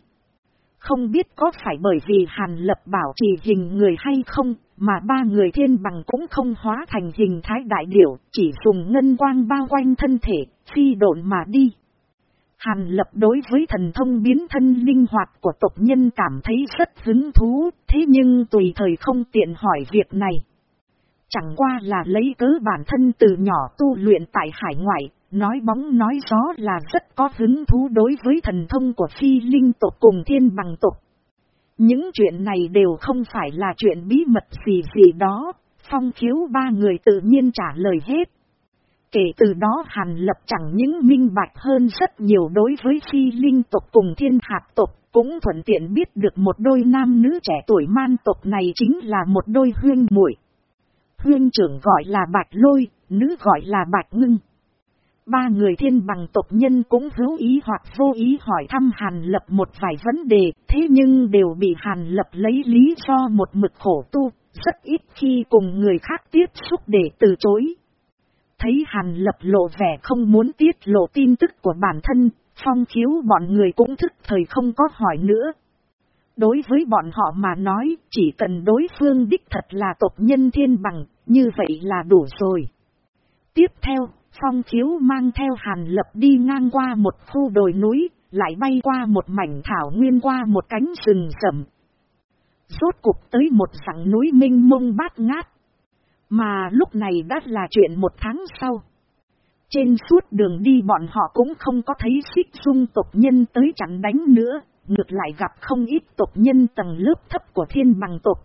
Không biết có phải bởi vì Hàn Lập bảo trì hình người hay không, mà ba người thiên bằng cũng không hóa thành hình thái đại điểu, chỉ dùng ngân quang bao quanh thân thể, phi độn mà đi. Hàn Lập đối với thần thông biến thân linh hoạt của tộc nhân cảm thấy rất hứng thú, thế nhưng tùy thời không tiện hỏi việc này. Chẳng qua là lấy cớ bản thân từ nhỏ tu luyện tại hải ngoại, nói bóng nói gió là rất có hứng thú đối với thần thông của phi linh tộc cùng thiên bằng tộc. Những chuyện này đều không phải là chuyện bí mật gì gì đó, phong khiếu ba người tự nhiên trả lời hết. Kể từ đó Hàn Lập chẳng những minh bạch hơn rất nhiều đối với phi linh tộc cùng thiên hạt tộc, cũng thuận tiện biết được một đôi nam nữ trẻ tuổi man tộc này chính là một đôi huyên muội Huyên trưởng gọi là bạch lôi, nữ gọi là bạch ngưng. Ba người thiên bằng tộc nhân cũng hữu ý hoặc vô ý hỏi thăm Hàn Lập một vài vấn đề, thế nhưng đều bị Hàn Lập lấy lý do một mực khổ tu, rất ít khi cùng người khác tiếp xúc để từ chối. Thấy Hàn Lập lộ vẻ không muốn tiết lộ tin tức của bản thân, phong khiếu bọn người cũng thức thời không có hỏi nữa. Đối với bọn họ mà nói, chỉ cần đối phương đích thật là tộc nhân thiên bằng, như vậy là đủ rồi. Tiếp theo, Phong khiếu mang theo hàn lập đi ngang qua một khu đồi núi, lại bay qua một mảnh thảo nguyên qua một cánh rừng rậm. Rốt cục tới một sẵn núi minh mông bát ngát. Mà lúc này đã là chuyện một tháng sau. Trên suốt đường đi bọn họ cũng không có thấy xích dung tộc nhân tới chặn đánh nữa, ngược lại gặp không ít tộc nhân tầng lớp thấp của thiên bằng tộc.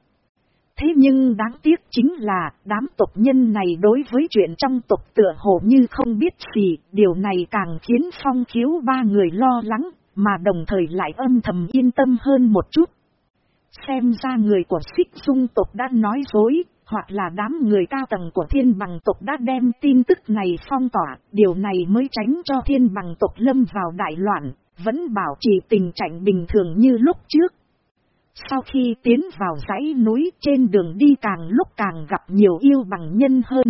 Thế nhưng đáng tiếc chính là đám tộc nhân này đối với chuyện trong tộc tựa hồ như không biết gì, điều này càng khiến phong khiếu ba người lo lắng, mà đồng thời lại âm thầm yên tâm hơn một chút. Xem ra người của xích dung tộc đã nói dối, hoặc là đám người cao tầng của thiên bằng tộc đã đem tin tức này phong tỏa, điều này mới tránh cho thiên bằng tộc lâm vào đại loạn, vẫn bảo trì tình trạng bình thường như lúc trước. Sau khi tiến vào dãy núi trên đường đi càng lúc càng gặp nhiều yêu bằng nhân hơn.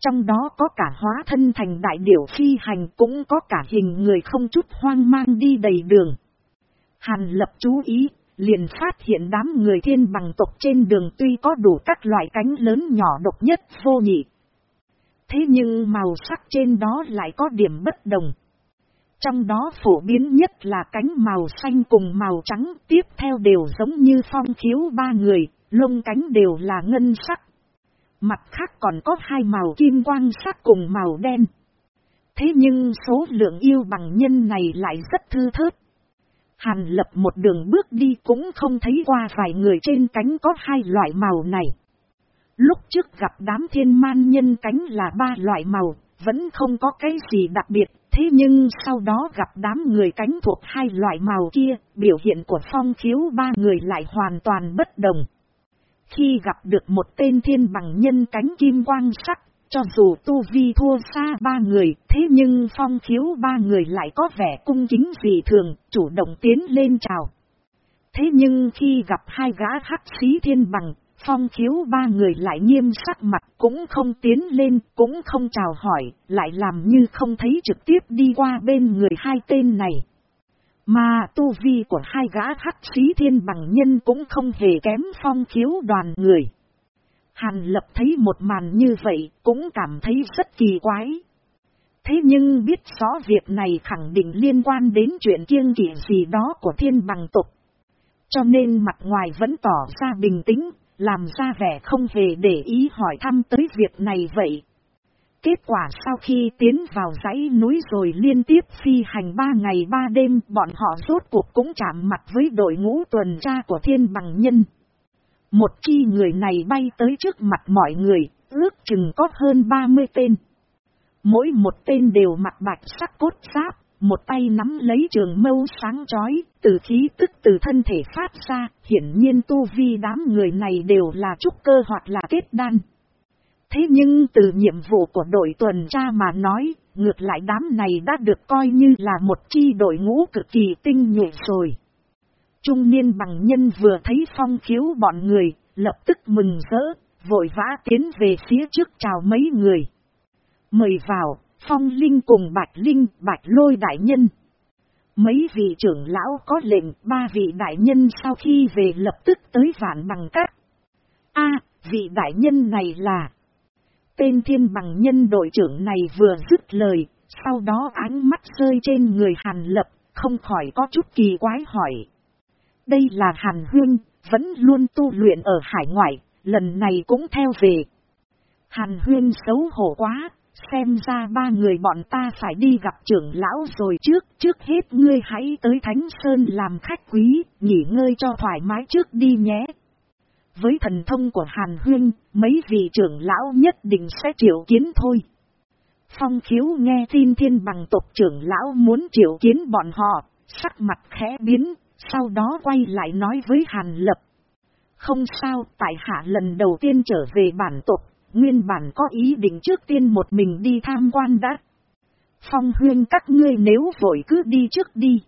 Trong đó có cả hóa thân thành đại điểu phi hành cũng có cả hình người không chút hoang mang đi đầy đường. Hàn lập chú ý, liền phát hiện đám người thiên bằng tộc trên đường tuy có đủ các loại cánh lớn nhỏ độc nhất vô nhị. Thế nhưng màu sắc trên đó lại có điểm bất đồng. Trong đó phổ biến nhất là cánh màu xanh cùng màu trắng, tiếp theo đều giống như phong khiếu ba người, lông cánh đều là ngân sắc. Mặt khác còn có hai màu kim quang sắc cùng màu đen. Thế nhưng số lượng yêu bằng nhân này lại rất thư thớt. Hàn lập một đường bước đi cũng không thấy qua vài người trên cánh có hai loại màu này. Lúc trước gặp đám thiên man nhân cánh là ba loại màu, vẫn không có cái gì đặc biệt, thế nhưng sau đó gặp đám người cánh thuộc hai loại màu kia, biểu hiện của phong khiếu ba người lại hoàn toàn bất đồng. Khi gặp được một tên thiên bằng nhân cánh kim quang sắc, cho dù tu vi thua xa ba người, thế nhưng phong khiếu ba người lại có vẻ cung kính dị thường, chủ động tiến lên chào. Thế nhưng khi gặp hai gã hắc sĩ thiên bằng, phong khiếu ba người lại nghiêm sắc mặt cũng không tiến lên, cũng không chào hỏi, lại làm như không thấy trực tiếp đi qua bên người hai tên này. Mà tu vi của hai gã hắc sĩ thiên bằng nhân cũng không hề kém phong khiếu đoàn người. Hàn lập thấy một màn như vậy cũng cảm thấy rất kỳ quái. Thế nhưng biết rõ việc này khẳng định liên quan đến chuyện kiêng kỷ gì đó của thiên bằng tục. Cho nên mặt ngoài vẫn tỏ ra bình tĩnh, làm ra vẻ không hề để ý hỏi thăm tới việc này vậy. Kết quả sau khi tiến vào dãy núi rồi liên tiếp phi hành ba ngày ba đêm bọn họ rốt cuộc cũng chạm mặt với đội ngũ tuần tra của thiên bằng nhân. Một chi người này bay tới trước mặt mọi người, ước chừng có hơn 30 tên. Mỗi một tên đều mặc bạch sắc cốt giáp, một tay nắm lấy trường mâu sáng chói, từ khí tức từ thân thể phát ra, hiển nhiên tu vi đám người này đều là trúc cơ hoặc là kết đan. Thế nhưng từ nhiệm vụ của đội tuần tra mà nói, ngược lại đám này đã được coi như là một chi đội ngũ cực kỳ tinh nhuệ rồi. Trung niên bằng nhân vừa thấy phong khiếu bọn người, lập tức mừng rỡ, vội vã tiến về phía trước chào mấy người. Mời vào, Phong Linh cùng Bạch Linh, Bạch Lôi Đại Nhân. Mấy vị trưởng lão có lệnh, ba vị đại nhân sau khi về lập tức tới vạn bằng các. a vị đại nhân này là... Tên thiên bằng nhân đội trưởng này vừa dứt lời, sau đó ánh mắt rơi trên người Hàn Lập, không khỏi có chút kỳ quái hỏi. Đây là Hàn Hương, vẫn luôn tu luyện ở hải ngoại, lần này cũng theo về. Hàn Huyên xấu hổ quá, Xem ra ba người bọn ta phải đi gặp trưởng lão rồi trước, trước hết ngươi hãy tới Thánh Sơn làm khách quý, nghỉ ngơi cho thoải mái trước đi nhé. Với thần thông của Hàn Huyên, mấy vị trưởng lão nhất định sẽ triệu kiến thôi. Phong khiếu nghe tin thiên bằng tộc trưởng lão muốn triệu kiến bọn họ, sắc mặt khẽ biến, sau đó quay lại nói với Hàn Lập. Không sao, tại hạ lần đầu tiên trở về bản tộc, nguyên bản có ý định trước tiên một mình đi tham quan đã. Phong huyên các ngươi nếu vội cứ đi trước đi.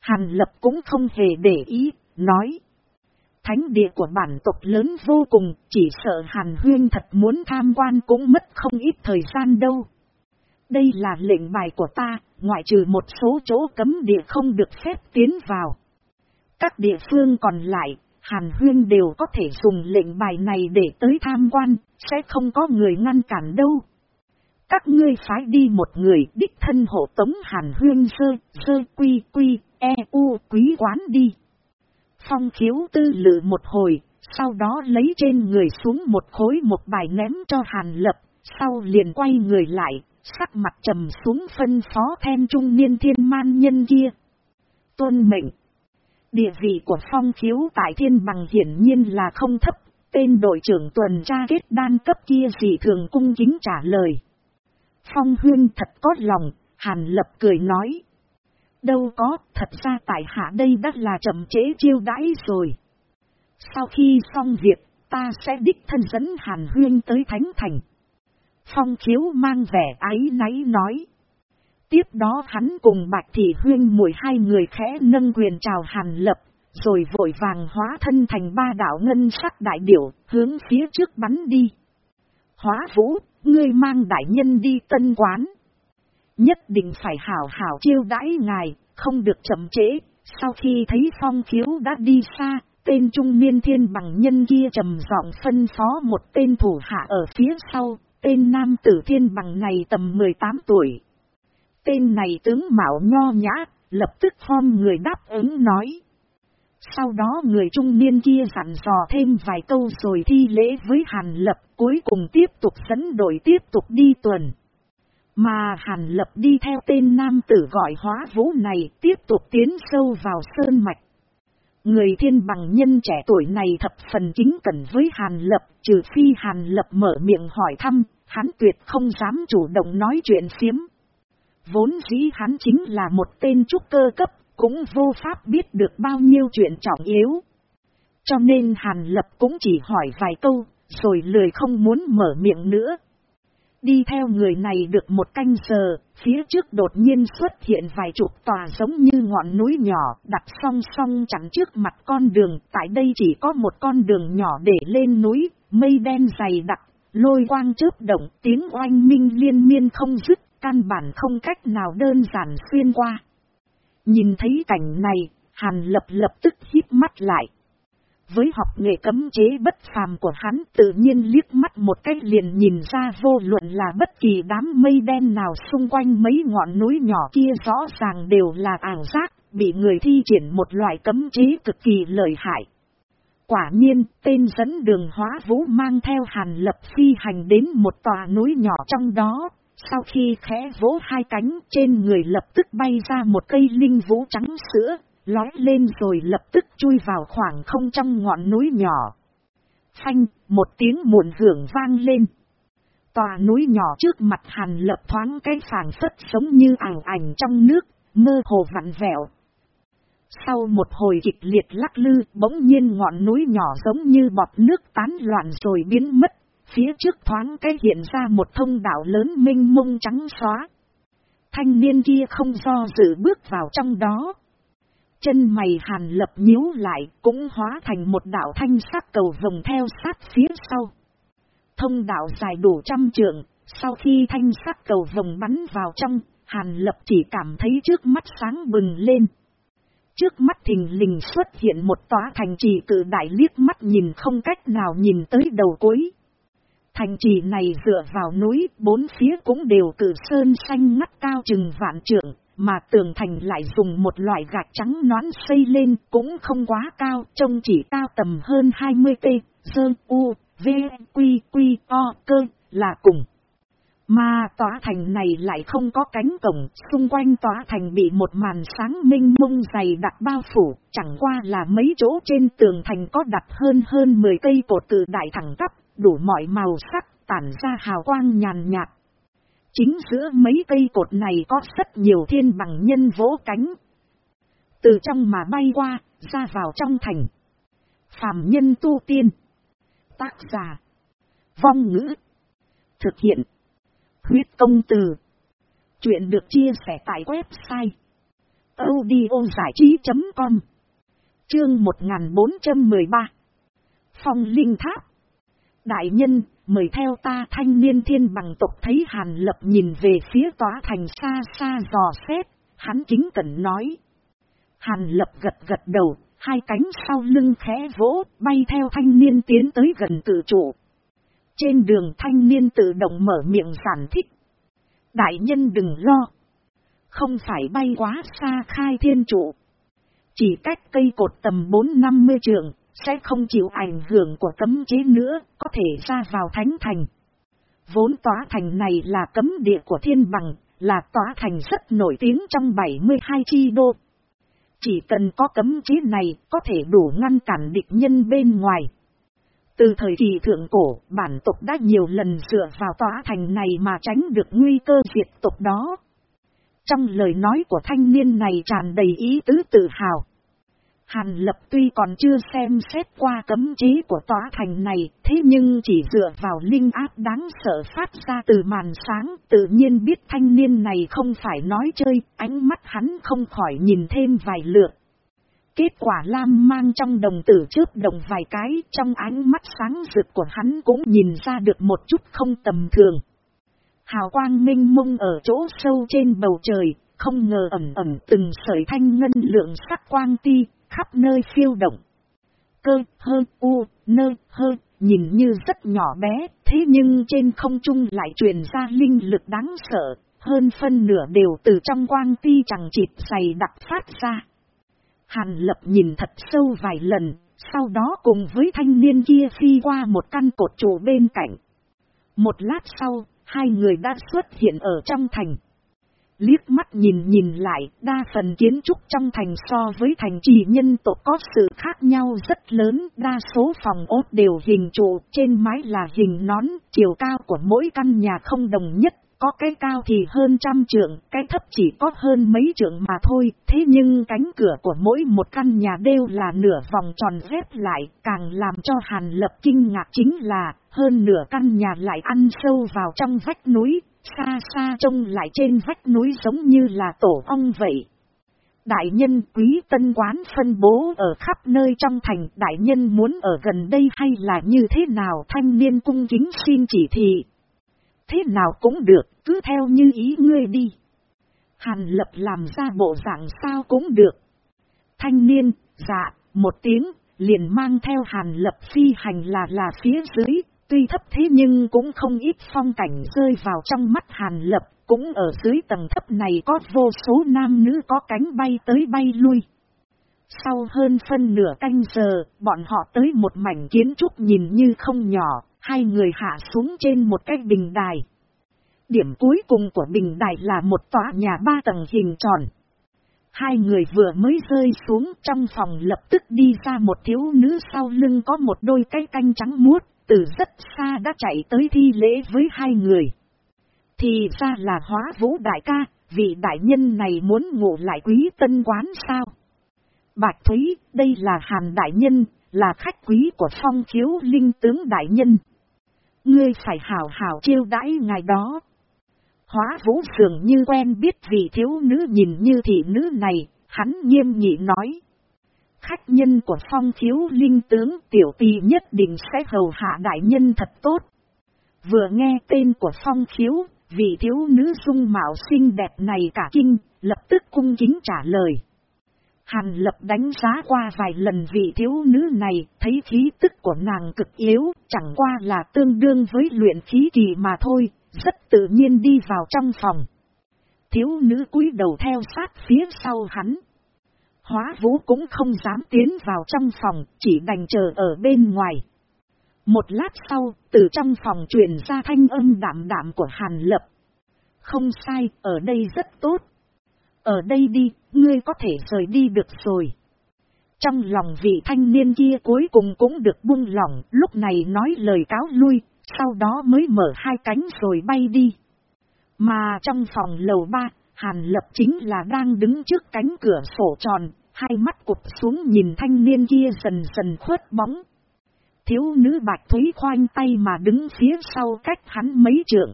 Hàn lập cũng không hề để ý, nói. Thánh địa của bản tộc lớn vô cùng, chỉ sợ hàn huyên thật muốn tham quan cũng mất không ít thời gian đâu. Đây là lệnh bài của ta, ngoại trừ một số chỗ cấm địa không được phép tiến vào. Các địa phương còn lại, Hàn Huyên đều có thể dùng lệnh bài này để tới tham quan, sẽ không có người ngăn cản đâu. Các ngươi phải đi một người đích thân hộ tống Hàn Huyên sơ, sơ quy quy, e u quý quán đi. Phong khiếu tư lự một hồi, sau đó lấy trên người xuống một khối một bài ném cho Hàn Lập, sau liền quay người lại, sắc mặt trầm xuống phân phó thêm trung niên thiên man nhân kia. Tuân mệnh. Địa vị của phong khiếu tại thiên bằng hiển nhiên là không thấp, tên đội trưởng tuần tra kết đan cấp kia gì thường cung kính trả lời. Phong huyên thật có lòng, hàn lập cười nói. Đâu có, thật ra tại hạ đây đã là chậm chế chiêu đãi rồi. Sau khi xong việc, ta sẽ đích thân dẫn hàn huyên tới thánh thành. Phong khiếu mang vẻ ái náy nói. Tiếp đó hắn cùng Bạch Thị Huyên mùi hai người khẽ nâng quyền chào Hàn Lập, rồi vội vàng hóa thân thành ba đạo ngân sắc đại điểu, hướng phía trước bắn đi. Hóa vũ, ngươi mang đại nhân đi tân quán. Nhất định phải hảo hảo chiêu đãi ngài, không được chậm trễ. Sau khi thấy phong khiếu đã đi xa, tên trung niên thiên bằng nhân kia trầm giọng phân phó một tên thủ hạ ở phía sau, tên nam tử thiên bằng này tầm 18 tuổi. Tên này tướng mạo nho nhã, lập tức phom người đáp ứng nói. Sau đó người trung niên kia dặn dò thêm vài câu rồi thi lễ với Hàn Lập cuối cùng tiếp tục dẫn đội tiếp tục đi tuần. Mà Hàn Lập đi theo tên nam tử gọi hóa vũ này tiếp tục tiến sâu vào sơn mạch. Người thiên bằng nhân trẻ tuổi này thập phần kính cẩn với Hàn Lập trừ phi Hàn Lập mở miệng hỏi thăm, hắn tuyệt không dám chủ động nói chuyện phiếm. Vốn dĩ hắn chính là một tên trúc cơ cấp, cũng vô pháp biết được bao nhiêu chuyện trọng yếu. Cho nên Hàn Lập cũng chỉ hỏi vài câu, rồi lười không muốn mở miệng nữa. Đi theo người này được một canh giờ, phía trước đột nhiên xuất hiện vài chục tòa giống như ngọn núi nhỏ, đặt song song chắn trước mặt con đường, tại đây chỉ có một con đường nhỏ để lên núi, mây đen dày đặc, lôi quang chớp động, tiếng oanh minh liên miên không dứt, căn bản không cách nào đơn giản xuyên qua. Nhìn thấy cảnh này, Hàn lập lập tức hít mắt lại. Với học nghệ cấm chế bất phàm của hắn tự nhiên liếc mắt một cách liền nhìn ra vô luận là bất kỳ đám mây đen nào xung quanh mấy ngọn núi nhỏ kia rõ ràng đều là ảo giác, bị người thi triển một loại cấm chế cực kỳ lợi hại. Quả nhiên, tên dẫn đường hóa vũ mang theo hàn lập phi hành đến một tòa núi nhỏ trong đó. Sau khi khẽ vỗ hai cánh, trên người lập tức bay ra một cây linh vũ trắng sữa, lói lên rồi lập tức chui vào khoảng không trong ngọn núi nhỏ. Phanh, một tiếng muộn hưởng vang lên. Tòa núi nhỏ trước mặt hàn lập thoáng cái phảng phất sống như ảo ảnh trong nước, mơ hồ vặn vẹo. Sau một hồi kịch liệt lắc lư, bỗng nhiên ngọn núi nhỏ giống như bọt nước tán loạn rồi biến mất, phía trước thoáng cái hiện ra một thông đạo lớn minh mông trắng xóa. Thanh niên kia không do dự bước vào trong đó. Chân mày hàn lập nhíu lại cũng hóa thành một đạo thanh sắc cầu vòng theo sát phía sau. Thông đạo dài đủ trăm trượng, sau khi thanh sắc cầu vòng bắn vào trong, hàn lập chỉ cảm thấy trước mắt sáng bừng lên. Trước mắt thình lình xuất hiện một tòa thành trì cử đại liếc mắt nhìn không cách nào nhìn tới đầu cuối. Thành trì này dựa vào núi, bốn phía cũng đều cử sơn xanh ngắt cao chừng vạn trượng, mà tường thành lại dùng một loại gạch trắng nón xây lên cũng không quá cao, trông chỉ cao tầm hơn 20 t, sơn u, v, quy, quy, o, cơ, là cùng. Mà tòa thành này lại không có cánh cổng, xung quanh tòa thành bị một màn sáng minh mông dày đặc bao phủ, chẳng qua là mấy chỗ trên tường thành có đặt hơn hơn 10 cây cột từ đại thẳng tắp, đủ mọi màu sắc, tản ra hào quang nhàn nhạt. Chính giữa mấy cây cột này có rất nhiều thiên bằng nhân vỗ cánh. Từ trong mà bay qua, ra vào trong thành. Phạm nhân tu tiên. Tác giả. Vong ngữ. Thực hiện. Huyết công từ. Chuyện được chia sẻ tại website. audiozảichí.com Chương 1413 Phong Linh Tháp Đại nhân, mời theo ta thanh niên thiên bằng tộc thấy Hàn Lập nhìn về phía tòa thành xa xa dò xét, hắn chính cần nói. Hàn Lập gật gật đầu, hai cánh sau lưng khẽ vỗ, bay theo thanh niên tiến tới gần tự chủ Trên đường thanh niên tự động mở miệng giản thích. Đại nhân đừng lo. Không phải bay quá xa khai thiên trụ. Chỉ cách cây cột tầm 4-50 trường, sẽ không chịu ảnh hưởng của cấm chế nữa, có thể ra vào thánh thành. Vốn tòa thành này là cấm địa của thiên bằng, là tòa thành rất nổi tiếng trong 72 chi đô. Chỉ cần có cấm chế này có thể đủ ngăn cản địch nhân bên ngoài. Từ thời kỳ thượng cổ, bản tộc đã nhiều lần dựa vào tòa thành này mà tránh được nguy cơ diệt tộc đó. Trong lời nói của thanh niên này tràn đầy ý tứ tự hào. Hàn lập tuy còn chưa xem xét qua cấm chế của tòa thành này, thế nhưng chỉ dựa vào linh áp đáng sợ phát ra từ màn sáng, tự nhiên biết thanh niên này không phải nói chơi, ánh mắt hắn không khỏi nhìn thêm vài lượt. Kết quả Lam mang trong đồng tử trước đồng vài cái, trong ánh mắt sáng rực của hắn cũng nhìn ra được một chút không tầm thường. Hào quang minh mông ở chỗ sâu trên bầu trời, không ngờ ẩm ẩm từng sợi thanh ngân lượng sắc quang ti, khắp nơi phiêu động. Cơ, hơ, u, nơ, hơ, nhìn như rất nhỏ bé, thế nhưng trên không trung lại truyền ra linh lực đáng sợ, hơn phân nửa đều từ trong quang ti chẳng chịt dày đặc phát ra. Hàn lập nhìn thật sâu vài lần, sau đó cùng với thanh niên kia phi qua một căn cột trụ bên cạnh. Một lát sau, hai người đã xuất hiện ở trong thành. Liếc mắt nhìn nhìn lại, đa phần kiến trúc trong thành so với thành trì nhân tộc có sự khác nhau rất lớn, đa số phòng ốt đều hình trụ, trên mái là hình nón, chiều cao của mỗi căn nhà không đồng nhất, có cái cao thì hơn trăm trượng, cái thấp chỉ có hơn mấy trượng mà thôi, thế nhưng cánh cửa của mỗi một căn nhà đều là nửa vòng tròn ghép lại, càng làm cho Hàn Lập kinh ngạc chính là, hơn nửa căn nhà lại ăn sâu vào trong vách núi, xa xa trông lại trên vách núi giống như là tổ ong vậy. Đại nhân quý tân quán phân bố ở khắp nơi trong thành, đại nhân muốn ở gần đây hay là như thế nào thanh niên cung kính xin chỉ thị. Thế nào cũng được, cứ theo như ý ngươi đi. Hàn lập làm ra bộ dạng sao cũng được. Thanh niên, dạ, một tiếng, liền mang theo hàn lập phi hành là là phía dưới, tuy thấp thế nhưng cũng không ít phong cảnh rơi vào trong mắt hàn lập, cũng ở dưới tầng thấp này có vô số nam nữ có cánh bay tới bay lui. Sau hơn phân nửa canh giờ, bọn họ tới một mảnh kiến trúc nhìn như không nhỏ, hai người hạ xuống trên một cái bình đài. Điểm cuối cùng của bình đài là một tòa nhà ba tầng hình tròn. Hai người vừa mới rơi xuống trong phòng lập tức đi ra một thiếu nữ sau lưng có một đôi cái canh trắng muốt, từ rất xa đã chạy tới thi lễ với hai người. Thì ra là hóa vũ đại ca, vị đại nhân này muốn ngủ lại quý tân quán sao? Bạch Thúy, đây là hàn đại nhân, là khách quý của phong khiếu linh tướng đại nhân. Ngươi phải hào hào chiêu đãi ngài đó. Hóa vũ dường như quen biết vị thiếu nữ nhìn như thị nữ này, hắn nghiêm nghị nói. Khách nhân của phong thiếu linh tướng tiểu tì nhất định sẽ hầu hạ đại nhân thật tốt. Vừa nghe tên của phong khiếu, vị thiếu nữ dung mạo xinh đẹp này cả kinh, lập tức cung kính trả lời. Hàn lập đánh giá qua vài lần vị thiếu nữ này, thấy khí tức của nàng cực yếu, chẳng qua là tương đương với luyện khí kỳ mà thôi, rất tự nhiên đi vào trong phòng. Thiếu nữ cúi đầu theo sát phía sau hắn. Hóa vũ cũng không dám tiến vào trong phòng, chỉ đành chờ ở bên ngoài. Một lát sau, từ trong phòng truyền ra thanh âm đảm đạm của Hàn Lập. Không sai, ở đây rất tốt. Ở đây đi, ngươi có thể rời đi được rồi. Trong lòng vị thanh niên kia cuối cùng cũng được buông lỏng, lúc này nói lời cáo lui, sau đó mới mở hai cánh rồi bay đi. Mà trong phòng lầu ba, Hàn Lập chính là đang đứng trước cánh cửa sổ tròn, hai mắt cụp xuống nhìn thanh niên kia dần dần khuất bóng. Thiếu nữ bạch thúy khoanh tay mà đứng phía sau cách hắn mấy trượng.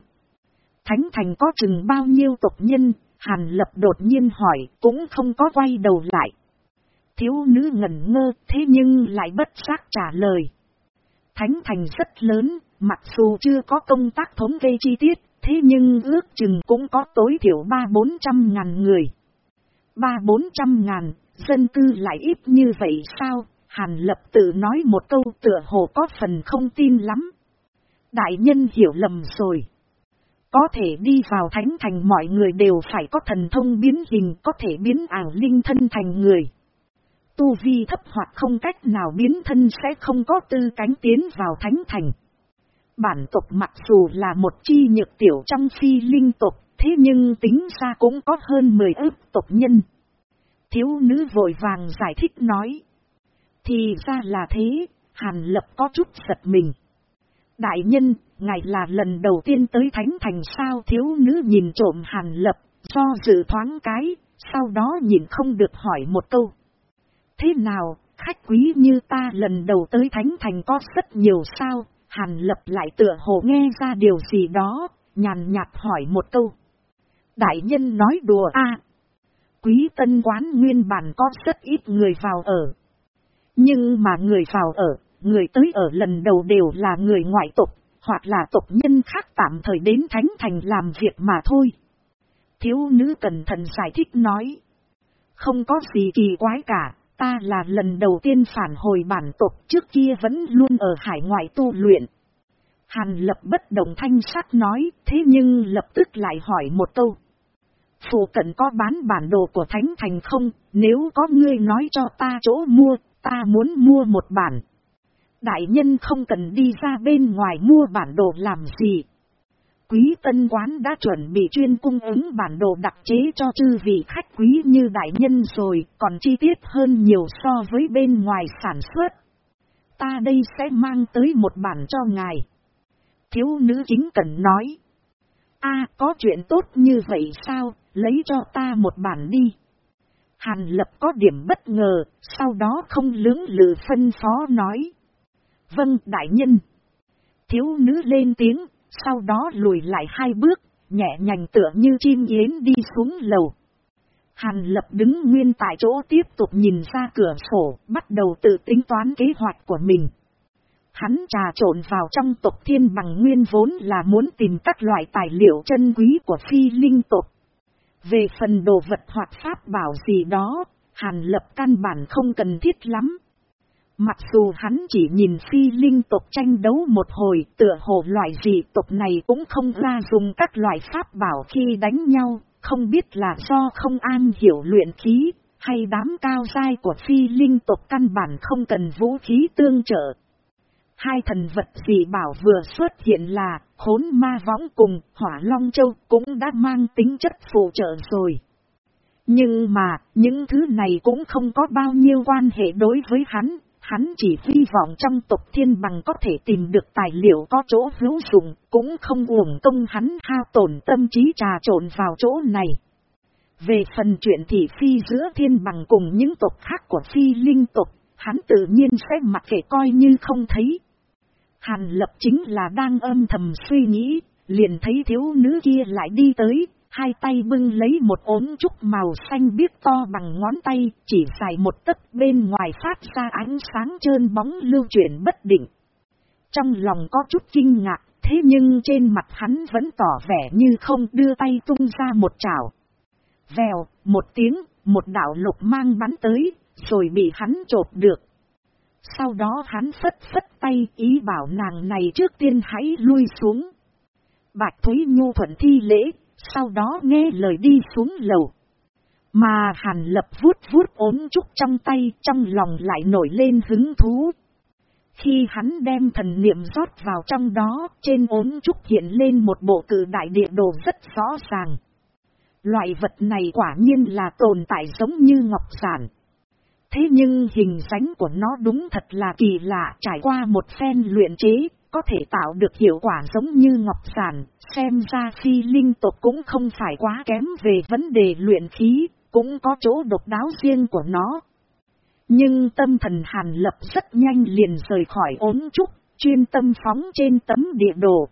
Thánh thành có chừng bao nhiêu tộc nhân, Hàn Lập đột nhiên hỏi, cũng không có quay đầu lại. Thiếu nữ ngẩn ngơ, thế nhưng lại bất giác trả lời. Thánh thành rất lớn, mặc dù chưa có công tác thống kê chi tiết, thế nhưng ước chừng cũng có tối thiểu ba bốn trăm ngàn người. Ba bốn trăm ngàn, dân cư lại ít như vậy sao? Hàn lập tự nói một câu tựa hồ có phần không tin lắm. Đại nhân hiểu lầm rồi. Có thể đi vào thánh thành mọi người đều phải có thần thông biến hình có thể biến ảo linh thân thành người. Tu vi thấp hoặc không cách nào biến thân sẽ không có tư cánh tiến vào thánh thành. Bản tộc mặc dù là một chi nhược tiểu trong phi linh tộc, thế nhưng tính ra cũng có hơn 10 ước tộc nhân. Thiếu nữ vội vàng giải thích nói. Thì ra là thế, Hàn Lập có chút giật mình. Đại nhân, ngài là lần đầu tiên tới Thánh Thành sao thiếu nữ nhìn trộm Hàn Lập, do dự thoáng cái, sau đó nhìn không được hỏi một câu. Thế nào, khách quý như ta lần đầu tới Thánh Thành có rất nhiều sao, Hàn Lập lại tựa hồ nghe ra điều gì đó, nhàn nhạt hỏi một câu. Đại nhân nói đùa a Quý tân quán nguyên bản có rất ít người vào ở. Nhưng mà người vào ở, người tới ở lần đầu đều là người ngoại tộc, hoặc là tộc nhân khác tạm thời đến Thánh Thành làm việc mà thôi. Thiếu nữ cẩn thận giải thích nói. Không có gì kỳ quái cả, ta là lần đầu tiên phản hồi bản tộc trước kia vẫn luôn ở hải ngoại tu luyện. Hàn lập bất đồng thanh sắc nói, thế nhưng lập tức lại hỏi một câu. Phụ cận có bán bản đồ của Thánh Thành không, nếu có ngươi nói cho ta chỗ mua, ta muốn mua một bản. Đại nhân không cần đi ra bên ngoài mua bản đồ làm gì. Quý tân quán đã chuẩn bị chuyên cung ứng bản đồ đặc chế cho chư vị khách quý như đại nhân rồi, còn chi tiết hơn nhiều so với bên ngoài sản xuất. Ta đây sẽ mang tới một bản cho ngài. Thiếu nữ chính cần nói. a có chuyện tốt như vậy sao, lấy cho ta một bản đi. Hàn lập có điểm bất ngờ, sau đó không lưỡng lự phân phó nói. Vâng, đại nhân. Thiếu nữ lên tiếng, sau đó lùi lại hai bước, nhẹ nhàng tựa như chim yến đi xuống lầu. Hàn lập đứng nguyên tại chỗ tiếp tục nhìn ra cửa sổ, bắt đầu tự tính toán kế hoạch của mình. Hắn trà trộn vào trong tộc thiên bằng nguyên vốn là muốn tìm các loại tài liệu chân quý của phi linh tộc. Về phần đồ vật hoặc pháp bảo gì đó, Hàn lập căn bản không cần thiết lắm. Mặc dù hắn chỉ nhìn phi linh tộc tranh đấu một hồi tựa hồ loại gì tộc này cũng không ra dùng các loại pháp bảo khi đánh nhau, không biết là do không an hiểu luyện khí, hay đám cao dai của phi linh tộc căn bản không cần vũ khí tương trợ. Hai thần vật dị bảo vừa xuất hiện là khốn ma võng cùng hỏa long châu cũng đã mang tính chất phụ trợ rồi. Nhưng mà, những thứ này cũng không có bao nhiêu quan hệ đối với hắn, hắn chỉ hy vọng trong tộc thiên bằng có thể tìm được tài liệu có chỗ hữu dụng, cũng không uổng công hắn hao tổn tâm trí trà trộn vào chỗ này. Về phần chuyện thị phi giữa thiên bằng cùng những tộc khác của phi linh tộc, hắn tự nhiên sẽ mặc kệ coi như không thấy. Hàn lập chính là đang âm thầm suy nghĩ, liền thấy thiếu nữ kia lại đi tới, hai tay bưng lấy một ốm trúc màu xanh biếc to bằng ngón tay, chỉ dài một tấc bên ngoài phát ra ánh sáng trơn bóng lưu chuyển bất định. Trong lòng có chút kinh ngạc, thế nhưng trên mặt hắn vẫn tỏ vẻ như không đưa tay tung ra một chảo. Vèo, một tiếng, một đạo lục mang bắn tới, rồi bị hắn trộp được. Sau đó hắn phất phất tay ý bảo nàng này trước tiên hãy lui xuống. Bạch Thúy Nhu thuận thi lễ, sau đó nghe lời đi xuống lầu. Mà hàn lập vuốt vuốt ốm trúc trong tay trong lòng lại nổi lên hứng thú. Khi hắn đem thần niệm rót vào trong đó, trên ốm trúc hiện lên một bộ cử đại địa đồ rất rõ ràng. Loại vật này quả nhiên là tồn tại giống như ngọc sản. Thế nhưng hình dáng của nó đúng thật là kỳ lạ trải qua một phen luyện chế, có thể tạo được hiệu quả giống như ngọc sản, xem ra phi linh tộc cũng không phải quá kém về vấn đề luyện khí, cũng có chỗ độc đáo riêng của nó. Nhưng tâm thần hàn lập rất nhanh liền rời khỏi ốm trúc, chuyên tâm phóng trên tấm địa đồ.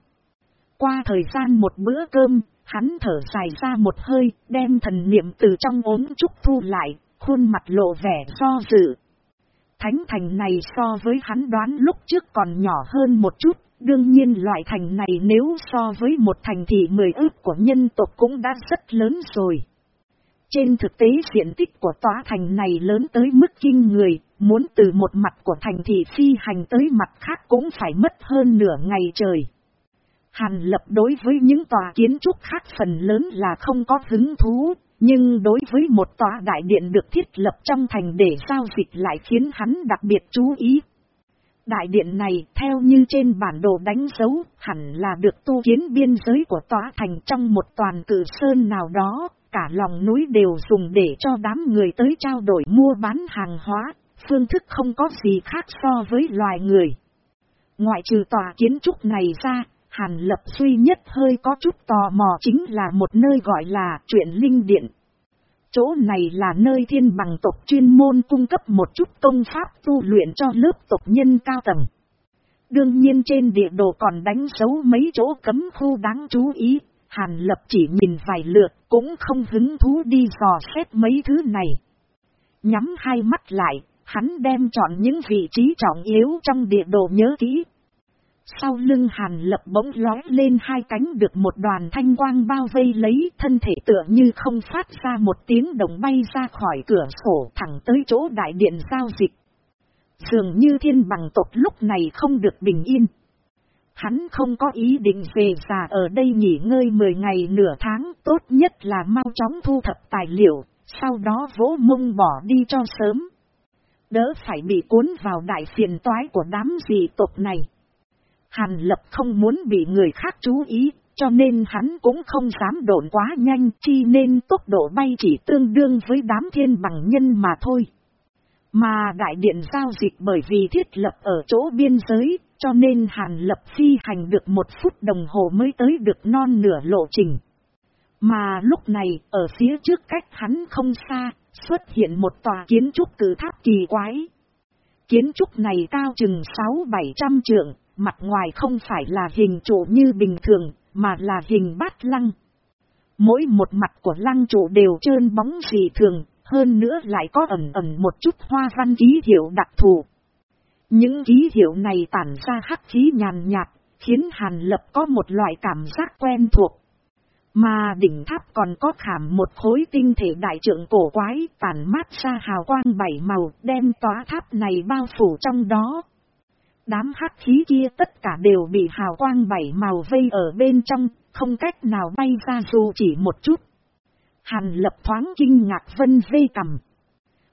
Qua thời gian một bữa cơm, hắn thở dài ra một hơi, đem thần niệm từ trong ốm trúc thu lại, khuôn mặt lộ vẻ do dự. Thánh thành này so với hắn đoán lúc trước còn nhỏ hơn một chút, đương nhiên loại thành này nếu so với một thành thị mười ước của nhân tộc cũng đã rất lớn rồi. Trên thực tế diện tích của tòa thành này lớn tới mức kinh người, muốn từ một mặt của thành thị phi hành tới mặt khác cũng phải mất hơn nửa ngày trời. Hàn lập đối với những tòa kiến trúc khác phần lớn là không có hứng thú, nhưng đối với một tòa đại điện được thiết lập trong thành để giao dịch lại khiến hắn đặc biệt chú ý. Đại điện này, theo như trên bản đồ đánh dấu, hẳn là được tu kiến biên giới của tòa thành trong một toàn cử sơn nào đó, cả lòng núi đều dùng để cho đám người tới trao đổi mua bán hàng hóa, phương thức không có gì khác so với loài người. Ngoại trừ tòa kiến trúc này ra, Hàn Lập duy nhất hơi có chút tò mò chính là một nơi gọi là chuyện linh điện. Chỗ này là nơi thiên bằng tộc chuyên môn cung cấp một chút công pháp tu luyện cho lớp tộc nhân cao tầng. Đương nhiên trên địa đồ còn đánh dấu mấy chỗ cấm khu đáng chú ý, Hàn Lập chỉ nhìn vài lượt cũng không hứng thú đi dò xét mấy thứ này. Nhắm hai mắt lại, hắn đem chọn những vị trí trọng yếu trong địa đồ nhớ kỹ, sau lưng hàn lập bỗng lói lên hai cánh được một đoàn thanh quang bao vây lấy thân thể tựa như không phát ra một tiếng đồng bay ra khỏi cửa sổ thẳng tới chỗ đại điện giao dịch. Dường như thiên bằng tộc lúc này không được bình yên. Hắn không có ý định về già ở đây nghỉ ngơi 10 ngày nửa tháng tốt nhất là mau chóng thu thập tài liệu, sau đó vỗ mông bỏ đi cho sớm. Đỡ phải bị cuốn vào đại phiền toái của đám dị tộc này. Hàn lập không muốn bị người khác chú ý, cho nên hắn cũng không dám độn quá nhanh chi nên tốc độ bay chỉ tương đương với đám thiên bằng nhân mà thôi. Mà đại điện giao dịch bởi vì thiết lập ở chỗ biên giới, cho nên Hàn Lập phi hành được một phút đồng hồ mới tới được non nửa lộ trình. Mà lúc này, ở phía trước cách hắn không xa, xuất hiện một tòa kiến trúc cử tháp kỳ quái. Kiến trúc này cao chừng 6-700 trượng, mặt ngoài không phải là hình trụ như bình thường, mà là hình bát lăng. Mỗi một mặt của lăng trụ đều trơn bóng dị thường, hơn nữa lại có ẩn ẩn một chút hoa văn ký hiệu đặc thù. Những ký hiệu này tản ra hắc khí nhàn nhạt, khiến Hàn Lập có một loại cảm giác quen thuộc. Mà đỉnh tháp còn có khảm một khối tinh thể đại trượng cổ quái tản mát ra hào quang bảy màu đem tòa tháp này bao phủ trong đó. Đám hắc khí kia tất cả đều bị hào quang bảy màu vây ở bên trong, không cách nào bay ra dù chỉ một chút. Hàn lập thoáng kinh ngạc vân vây cầm.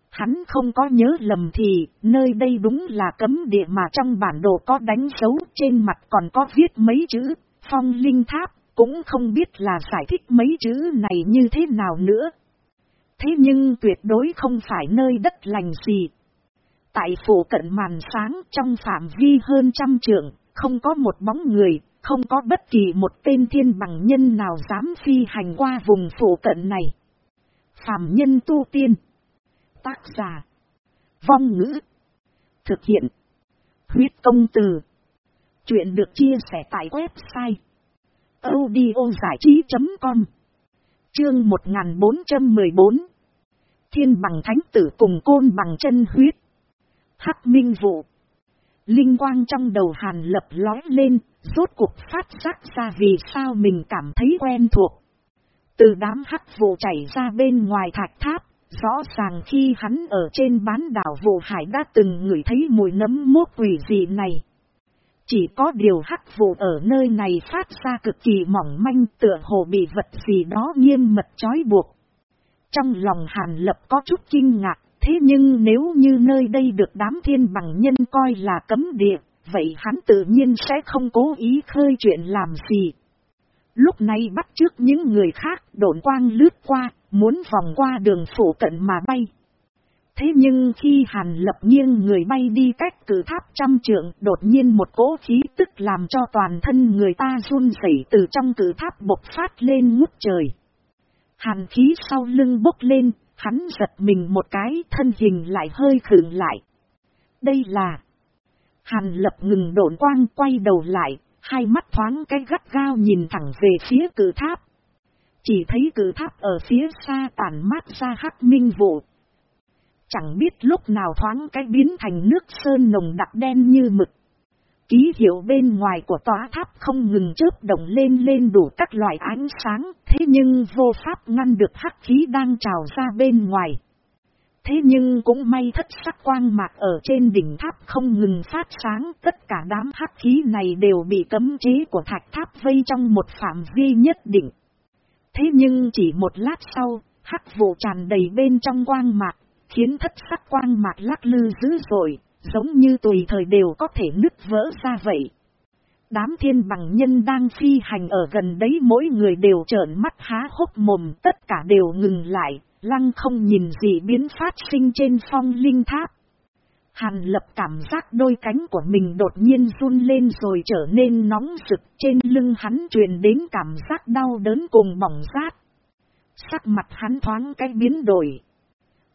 Hắn không có nhớ lầm thì, nơi đây đúng là cấm địa mà trong bản đồ có đánh dấu trên mặt còn có viết mấy chữ, phong linh tháp, cũng không biết là giải thích mấy chữ này như thế nào nữa. Thế nhưng tuyệt đối không phải nơi đất lành gì. Tại phủ cận màn sáng trong phạm vi hơn trăm trượng, không có một bóng người, không có bất kỳ một tên thiên bằng nhân nào dám phi hành qua vùng phủ cận này. Phạm nhân tu tiên. Tác giả. Vong ngữ. Thực hiện. Huyết công từ. Chuyện được chia sẻ tại website. audio trí.com Chương 1414 Thiên bằng thánh tử cùng côn bằng chân huyết. Hắc minh vụ. Linh quang trong đầu hàn lập lói lên, rốt cuộc phát giác ra vì sao mình cảm thấy quen thuộc. Từ đám hắc vụ chảy ra bên ngoài thạch tháp, rõ ràng khi hắn ở trên bán đảo vụ hải đã từng ngửi thấy mùi nấm mốt quỷ gì này. Chỉ có điều hắc vụ ở nơi này phát ra cực kỳ mỏng manh tựa hồ bị vật gì đó nghiêm mật trói buộc. Trong lòng hàn lập có chút kinh ngạc, thế nhưng nếu như nơi đây được đám thiên bằng nhân coi là cấm địa, vậy hắn tự nhiên sẽ không cố ý khơi chuyện làm gì. Lúc này bắt trước những người khác độn quang lướt qua, muốn vòng qua đường phủ cận mà bay. Thế nhưng khi hàn lập nghiêng người bay đi cách cử tháp trăm trượng đột nhiên một cỗ khí tức làm cho toàn thân người ta run rẩy từ trong cử tháp bộc phát lên ngút trời. Hàn khí sau lưng bốc lên, hắn giật mình một cái thân hình lại hơi khựng lại. Đây là... Hàn lập ngừng độn quang quay đầu lại, hai mắt thoáng cái gắt gao nhìn thẳng về phía cử tháp. Chỉ thấy cử tháp ở phía xa tàn mát ra hắc minh vụ. Chẳng biết lúc nào thoáng cái biến thành nước sơn nồng đặc đen như mực. Ký hiệu bên ngoài của tòa tháp không ngừng chớp động lên lên đủ các loại ánh sáng, thế nhưng vô pháp ngăn được hắc khí đang trào ra bên ngoài. Thế nhưng cũng may thất sắc quang mạc ở trên đỉnh tháp không ngừng phát sáng, tất cả đám hắc khí này đều bị cấm chế của thạch tháp vây trong một phạm vi nhất định. Thế nhưng chỉ một lát sau, hắc vụ tràn đầy bên trong quang mạc, khiến thất sắc quang mạc lắc lư dữ dội, giống như tùy thời đều có thể nứt vỡ ra vậy. Đám thiên bằng nhân đang phi hành ở gần đấy mỗi người đều trợn mắt há hốc mồm tất cả đều ngừng lại, lăng không nhìn gì biến phát sinh trên phong linh tháp. Hàn lập cảm giác đôi cánh của mình đột nhiên run lên rồi trở nên nóng rực trên lưng hắn truyền đến cảm giác đau đớn cùng bỏng rát. Sắc mặt hắn thoáng cái biến đổi.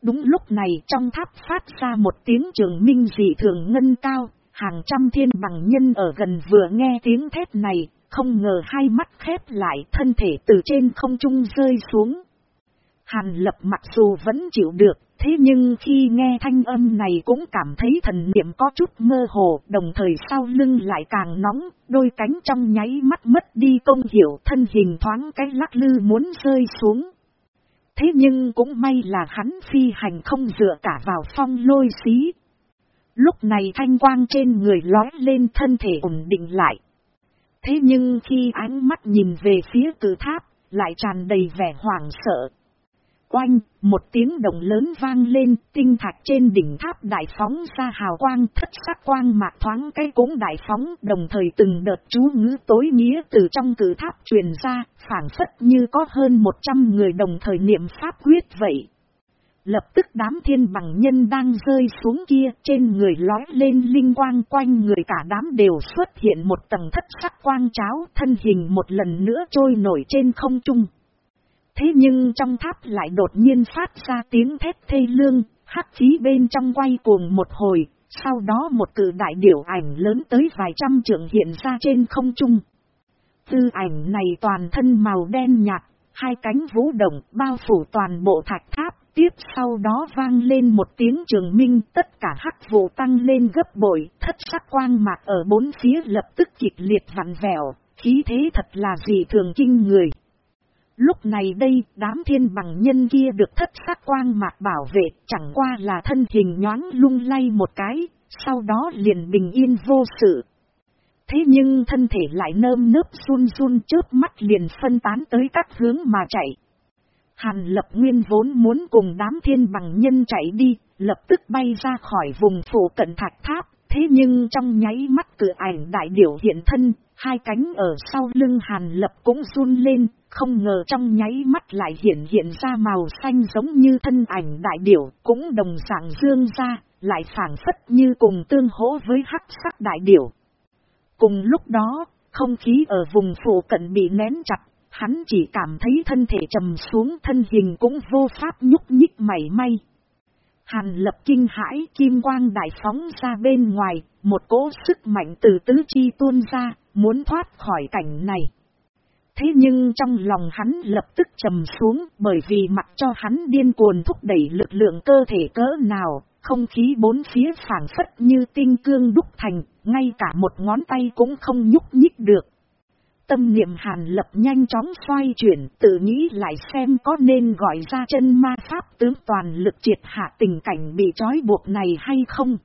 Đúng lúc này trong tháp phát ra một tiếng trường minh dị thường ngân cao, hàng trăm thiên bằng nhân ở gần vừa nghe tiếng thét này, không ngờ hai mắt khép lại thân thể từ trên không trung rơi xuống. Hàn lập mặc dù vẫn chịu được, thế nhưng khi nghe thanh âm này cũng cảm thấy thần niệm có chút mơ hồ, đồng thời sau lưng lại càng nóng, đôi cánh trong nháy mắt mất đi công hiểu thân hình thoáng cái lắc lư muốn rơi xuống. Thế nhưng cũng may là hắn phi hành không dựa cả vào phong lôi xí. Lúc này thanh quang trên người lói lên thân thể ổn định lại. Thế nhưng khi ánh mắt nhìn về phía cử tháp, lại tràn đầy vẻ hoảng sợ. Oanh, một tiếng đồng lớn vang lên, tinh thạch trên đỉnh tháp đại phóng ra hào quang thất sắc quang mạc thoáng cái cũng đại phóng, đồng thời từng đợt chú ngữ tối nghĩa từ trong cử tháp truyền ra, phản phất như có hơn 100 người đồng thời niệm pháp quyết vậy. Lập tức đám thiên bằng nhân đang rơi xuống kia trên người lói lên linh quang quanh người cả đám đều xuất hiện một tầng thất sắc quang cháo thân hình một lần nữa trôi nổi trên không trung. Thế nhưng trong tháp lại đột nhiên phát ra tiếng thét thê lương, hắc khí bên trong quay cuồng một hồi, sau đó một cử đại điểu ảnh lớn tới vài trăm trượng hiện ra trên không trung. Tư ảnh này toàn thân màu đen nhạt, hai cánh vũ động bao phủ toàn bộ thạch tháp, tiếp sau đó vang lên một tiếng trường minh tất cả hắc vụ tăng lên gấp bội, thất sắc quang mạc ở bốn phía lập tức kịch liệt vặn vẹo, khí thế thật là gì thường kinh người. Lúc này đây, đám thiên bằng nhân kia được thất sắc quang mạc bảo vệ, chẳng qua là thân hình nhoáng lung lay một cái, sau đó liền bình yên vô sự. Thế nhưng thân thể lại nơm nớp run run chớp mắt liền phân tán tới các hướng mà chạy. Hàn lập nguyên vốn muốn cùng đám thiên bằng nhân chạy đi, lập tức bay ra khỏi vùng phủ cận thạch tháp, thế nhưng trong nháy mắt cử ảnh đại điểu hiện thân, hai cánh ở sau lưng hàn lập cũng run lên, không ngờ trong nháy mắt lại hiện hiện ra màu xanh giống như thân ảnh đại điểu, cũng đồng dạng dương ra, lại phản phất như cùng tương hỗ với hắc sắc đại điểu. Cùng lúc đó, không khí ở vùng phủ cận bị nén chặt, hắn chỉ cảm thấy thân thể trầm xuống thân hình cũng vô pháp nhúc nhích mảy may. Hàn lập kinh hãi kim quang đại phóng ra bên ngoài, một cỗ sức mạnh từ tứ chi tuôn ra, muốn thoát khỏi cảnh này. Thế nhưng trong lòng hắn lập tức trầm xuống bởi vì mặc cho hắn điên cuồng thúc đẩy lực lượng cơ thể cỡ nào, không khí bốn phía phản phất như tinh cương đúc thành, ngay cả một ngón tay cũng không nhúc nhích được. Tâm niệm hàn lập nhanh chóng xoay chuyển, tự nghĩ lại xem có nên gọi ra chân ma pháp tướng toàn lực triệt hạ tình cảnh bị trói buộc này hay không.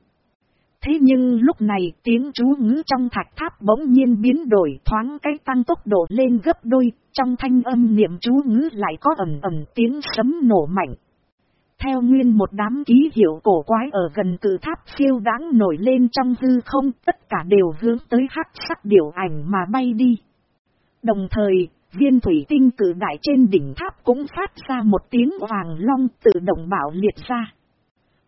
Thế nhưng lúc này tiếng chú ngữ trong thạch tháp bỗng nhiên biến đổi thoáng cái tăng tốc độ lên gấp đôi, trong thanh âm niệm chú ngữ lại có ẩm ẩm tiếng sấm nổ mạnh. Theo nguyên một đám ký hiệu cổ quái ở gần cử tháp siêu đáng nổi lên trong hư không, tất cả đều hướng tới hắc sắc điều ảnh mà bay đi. Đồng thời, viên thủy tinh cử đại trên đỉnh tháp cũng phát ra một tiếng hoàng long tự động bảo liệt ra.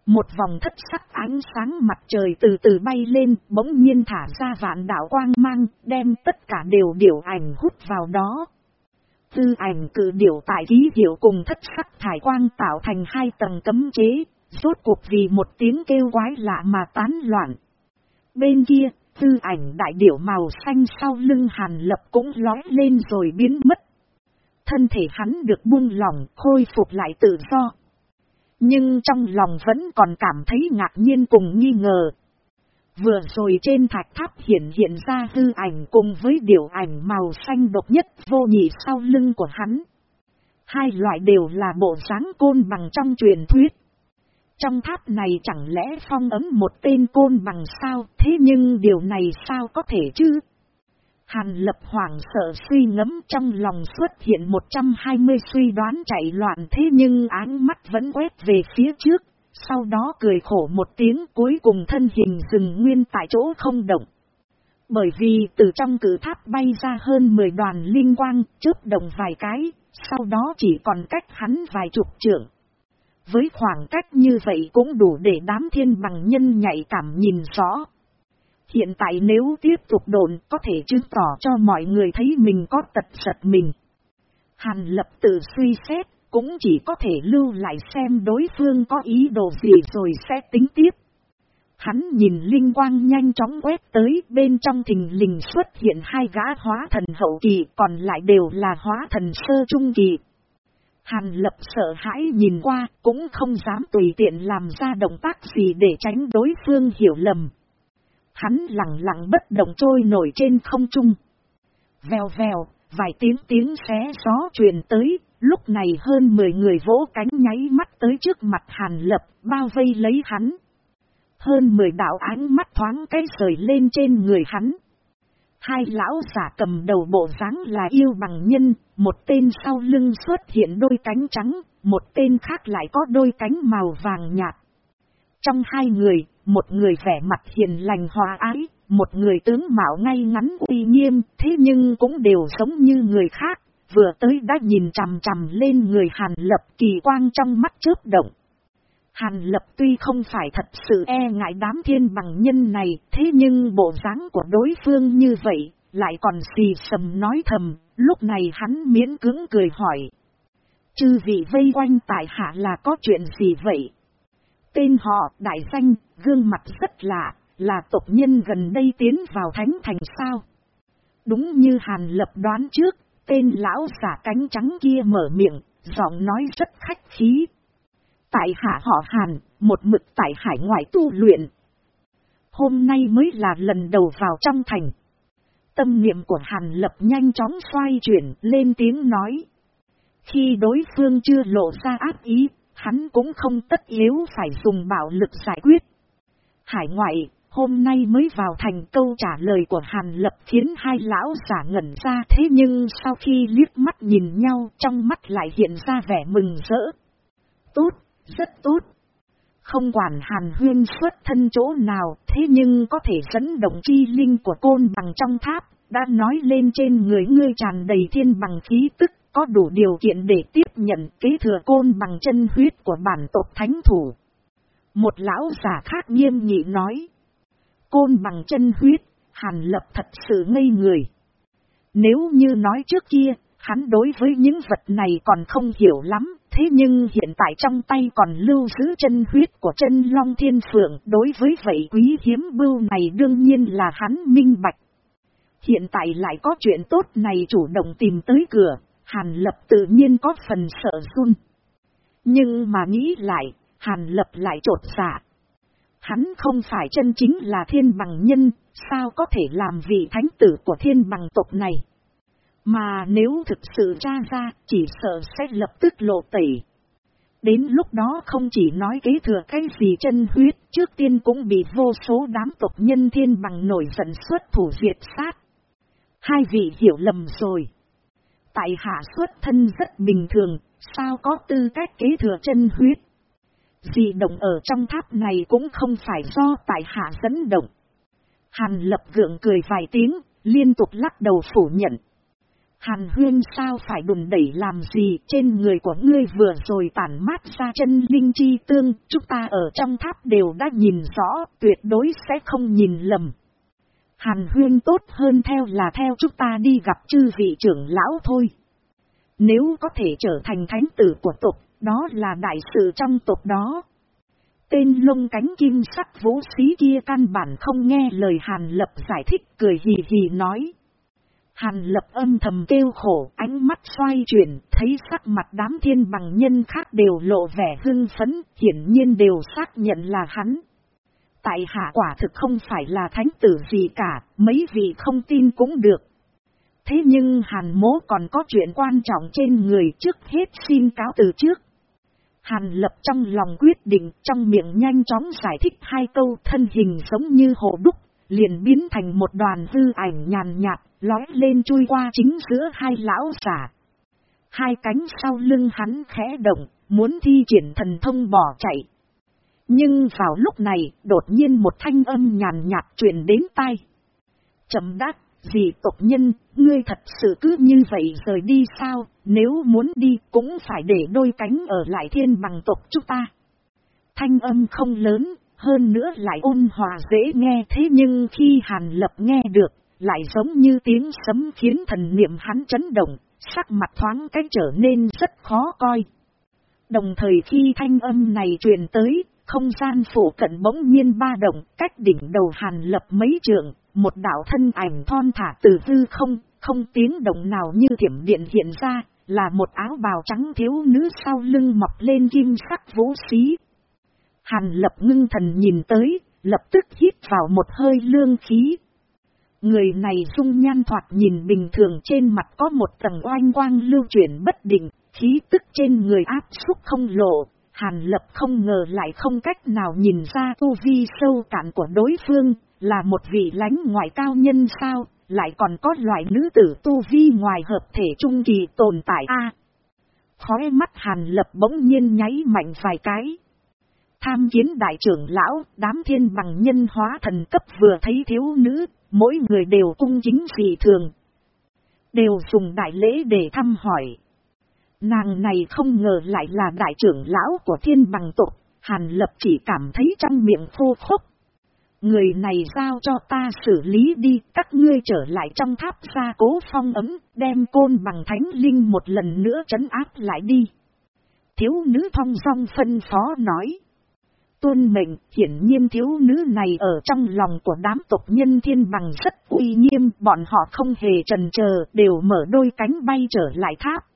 Một vòng thất sắc ánh sáng mặt trời từ từ bay lên, bỗng nhiên thả ra vạn đạo quang mang, đem tất cả đều điểu ảnh hút vào đó. Tư ảnh cử điểu tại ký hiệu cùng thất sắc thải quang tạo thành hai tầng cấm chế, rốt cuộc vì một tiếng kêu quái lạ mà tán loạn. Bên kia, tư ảnh đại điểu màu xanh sau lưng hàn lập cũng lói lên rồi biến mất. Thân thể hắn được buông lỏng, khôi phục lại tự do. Nhưng trong lòng vẫn còn cảm thấy ngạc nhiên cùng nghi ngờ. Vừa rồi trên thạch tháp hiện hiện ra hư ảnh cùng với điều ảnh màu xanh độc nhất vô nhị sau lưng của hắn. Hai loại đều là bộ dáng côn bằng trong truyền thuyết. Trong tháp này chẳng lẽ phong ấm một tên côn bằng sao, thế nhưng điều này sao có thể chứ? Hàn lập hoảng sợ suy ngẫm trong lòng xuất hiện 120 suy đoán chạy loạn thế nhưng áng mắt vẫn quét về phía trước, sau đó cười khổ một tiếng cuối cùng thân hình dừng nguyên tại chỗ không động. Bởi vì từ trong cử tháp bay ra hơn 10 đoàn linh quang, chớp động vài cái, sau đó chỉ còn cách hắn vài chục trượng. Với khoảng cách như vậy cũng đủ để đám thiên bằng nhân nhạy cảm nhìn rõ. Hiện tại nếu tiếp tục đồn có thể chứng tỏ cho mọi người thấy mình có tật sật mình. Hàn lập tự suy xét, cũng chỉ có thể lưu lại xem đối phương có ý đồ gì rồi sẽ tính tiếp. Hắn nhìn linh quang nhanh chóng quét tới bên trong thình lình xuất hiện hai gã hóa thần hậu kỳ còn lại đều là hóa thần sơ trung kỳ. Hàn lập sợ hãi nhìn qua cũng không dám tùy tiện làm ra động tác gì để tránh đối phương hiểu lầm. Hắn lặng lặng bất động trôi nổi trên không trung. Vèo vèo, vài tiếng tiếng xé gió truyền tới, lúc này hơn 10 người vỗ cánh nháy mắt tới trước mặt hàn lập, bao vây lấy hắn. Hơn 10 đạo ánh mắt thoáng cái rời lên trên người hắn. Hai lão giả cầm đầu bộ dáng là yêu bằng nhân, một tên sau lưng xuất hiện đôi cánh trắng, một tên khác lại có đôi cánh màu vàng nhạt. Trong hai người, một người vẻ mặt hiền lành hòa ái, một người tướng mạo ngay ngắn uy nghiêm, thế nhưng cũng đều giống như người khác, vừa tới đã nhìn chằm chằm lên người hàn lập kỳ quang trong mắt chớp động. Hàn lập tuy không phải thật sự e ngại đám thiên bằng nhân này, thế nhưng bộ dáng của đối phương như vậy, lại còn xì sầm nói thầm, lúc này hắn miễn cứng cười hỏi. Chư vị vây quanh tại hạ là có chuyện gì vậy? Tên họ, đại danh, gương mặt rất lạ, là tộc nhân gần đây tiến vào thánh thành sao? Đúng như Hàn Lập đoán trước, tên lão giả cánh trắng kia mở miệng, giọng nói rất khách khí. Tại hạ họ Hàn, một mực tại hải ngoại tu luyện. Hôm nay mới là lần đầu vào trong thành. Tâm niệm của Hàn Lập nhanh chóng xoay chuyển lên tiếng nói. Khi đối phương chưa lộ ra ác ý, hắn cũng không tất yếu phải dùng bạo lực giải quyết. Hải ngoại, hôm nay mới vào thành câu trả lời của Hàn Lập khiến hai lão giả ngẩn ra thế nhưng sau khi liếc mắt nhìn nhau trong mắt lại hiện ra vẻ mừng rỡ. Tốt, rất tốt. Không quản Hàn Huyên xuất thân chỗ nào thế nhưng có thể dẫn động chi linh của côn bằng trong tháp, đã nói lên trên người ngươi tràn đầy thiên bằng khí tức có đủ điều kiện để tiếp nhận kế thừa côn bằng chân huyết của bản tộc thánh thủ. Một lão giả khác nghiêm nghị nói. Côn bằng chân huyết, hàn lập thật sự ngây người. Nếu như nói trước kia, hắn đối với những vật này còn không hiểu lắm, thế nhưng hiện tại trong tay còn lưu giữ chân huyết của chân long thiên phượng. Đối với vậy quý hiếm bưu này đương nhiên là hắn minh bạch. Hiện tại lại có chuyện tốt này chủ động tìm tới cửa, Hàn Lập tự nhiên có phần sợ run. Nhưng mà nghĩ lại, Hàn Lập lại trột dạ. Hắn không phải chân chính là thiên bằng nhân, sao có thể làm vị thánh tử của thiên bằng tộc này. Mà nếu thực sự tra ra, chỉ sợ sẽ lập tức lộ tẩy. Đến lúc đó không chỉ nói kế thừa cái gì chân huyết, trước tiên cũng bị vô số đám tộc nhân thiên bằng nổi giận xuất thủ diệt sát. Hai vị hiểu lầm rồi. Tại hạ xuất thân rất bình thường, sao có tư cách kế thừa chân huyết. Dị động ở trong tháp này cũng không phải do tại hạ dẫn động. Hàn lập gượng cười vài tiếng, liên tục lắc đầu phủ nhận. Hàn huyên sao phải đùn đẩy làm gì trên người của ngươi vừa rồi tản mát ra chân linh chi tương, chúng ta ở trong tháp đều đã nhìn rõ, tuyệt đối sẽ không nhìn lầm. Hàn huyên tốt hơn theo là theo chúng ta đi gặp chư vị trưởng lão thôi. Nếu có thể trở thành thánh tử của tộc, đó là đại sự trong tộc đó. Tên lông cánh kim sắc vũ sĩ kia căn bản không nghe lời Hàn Lập giải thích cười hì hì nói. Hàn Lập âm thầm kêu khổ, ánh mắt xoay chuyển, thấy sắc mặt đám thiên bằng nhân khác đều lộ vẻ hưng phấn, hiển nhiên đều xác nhận là hắn. Tại hạ quả thực không phải là thánh tử gì cả, mấy vị không tin cũng được. Thế nhưng hàn mố còn có chuyện quan trọng trên người trước hết xin cáo từ trước. Hàn lập trong lòng quyết định trong miệng nhanh chóng giải thích hai câu thân hình giống như hồ đúc, liền biến thành một đoàn hư ảnh nhàn nhạt, lói lên chui qua chính giữa hai lão giả. Hai cánh sau lưng hắn khẽ động, muốn thi triển thần thông bỏ chạy, nhưng vào lúc này, đột nhiên một thanh âm nhàn nhạt truyền đến tai. chầm đắc, gì tộc nhân, ngươi thật sự cứ như vậy rời đi sao, nếu muốn đi cũng phải để đôi cánh ở lại thiên bằng tộc chúng ta. Thanh âm không lớn, hơn nữa lại ôn hòa dễ nghe thế nhưng khi Hàn Lập nghe được, lại giống như tiếng sấm khiến thần niệm hắn chấn động, sắc mặt thoáng cách trở nên rất khó coi. Đồng thời khi thanh âm này truyền tới, không gian phủ cận bỗng nhiên ba động, cách đỉnh đầu hàn lập mấy trường, một đạo thân ảnh thon thả từ hư không, không tiếng động nào như thiểm điện hiện ra, là một áo bào trắng thiếu nữ sau lưng mọc lên kim sắc vũ xí. Hàn lập ngưng thần nhìn tới, lập tức hít vào một hơi lương khí. Người này dung nhan thoạt nhìn bình thường trên mặt có một tầng oanh quang lưu chuyển bất định, khí tức trên người áp xúc không lộ, Hàn lập không ngờ lại không cách nào nhìn ra tu vi sâu cạn của đối phương, là một vị lãnh ngoại cao nhân sao, lại còn có loại nữ tử tu vi ngoài hợp thể trung kỳ tồn tại a Khói mắt hàn lập bỗng nhiên nháy mạnh vài cái. Tham kiến đại trưởng lão, đám thiên bằng nhân hóa thần cấp vừa thấy thiếu nữ, mỗi người đều cung chính dị thường. Đều dùng đại lễ để thăm hỏi. Nàng này không ngờ lại là đại trưởng lão của thiên bằng tộc, Hàn lập chỉ cảm thấy trong miệng khô khốc. Người này giao cho ta xử lý đi, các ngươi trở lại trong tháp gia cố phong ấm, đem côn bằng thánh linh một lần nữa trấn áp lại đi. Thiếu nữ thong song phân phó nói. Tuân mệnh, hiển nhiên thiếu nữ này ở trong lòng của đám tộc nhân thiên bằng rất uy nghiêm, bọn họ không hề trần chờ đều mở đôi cánh bay trở lại tháp.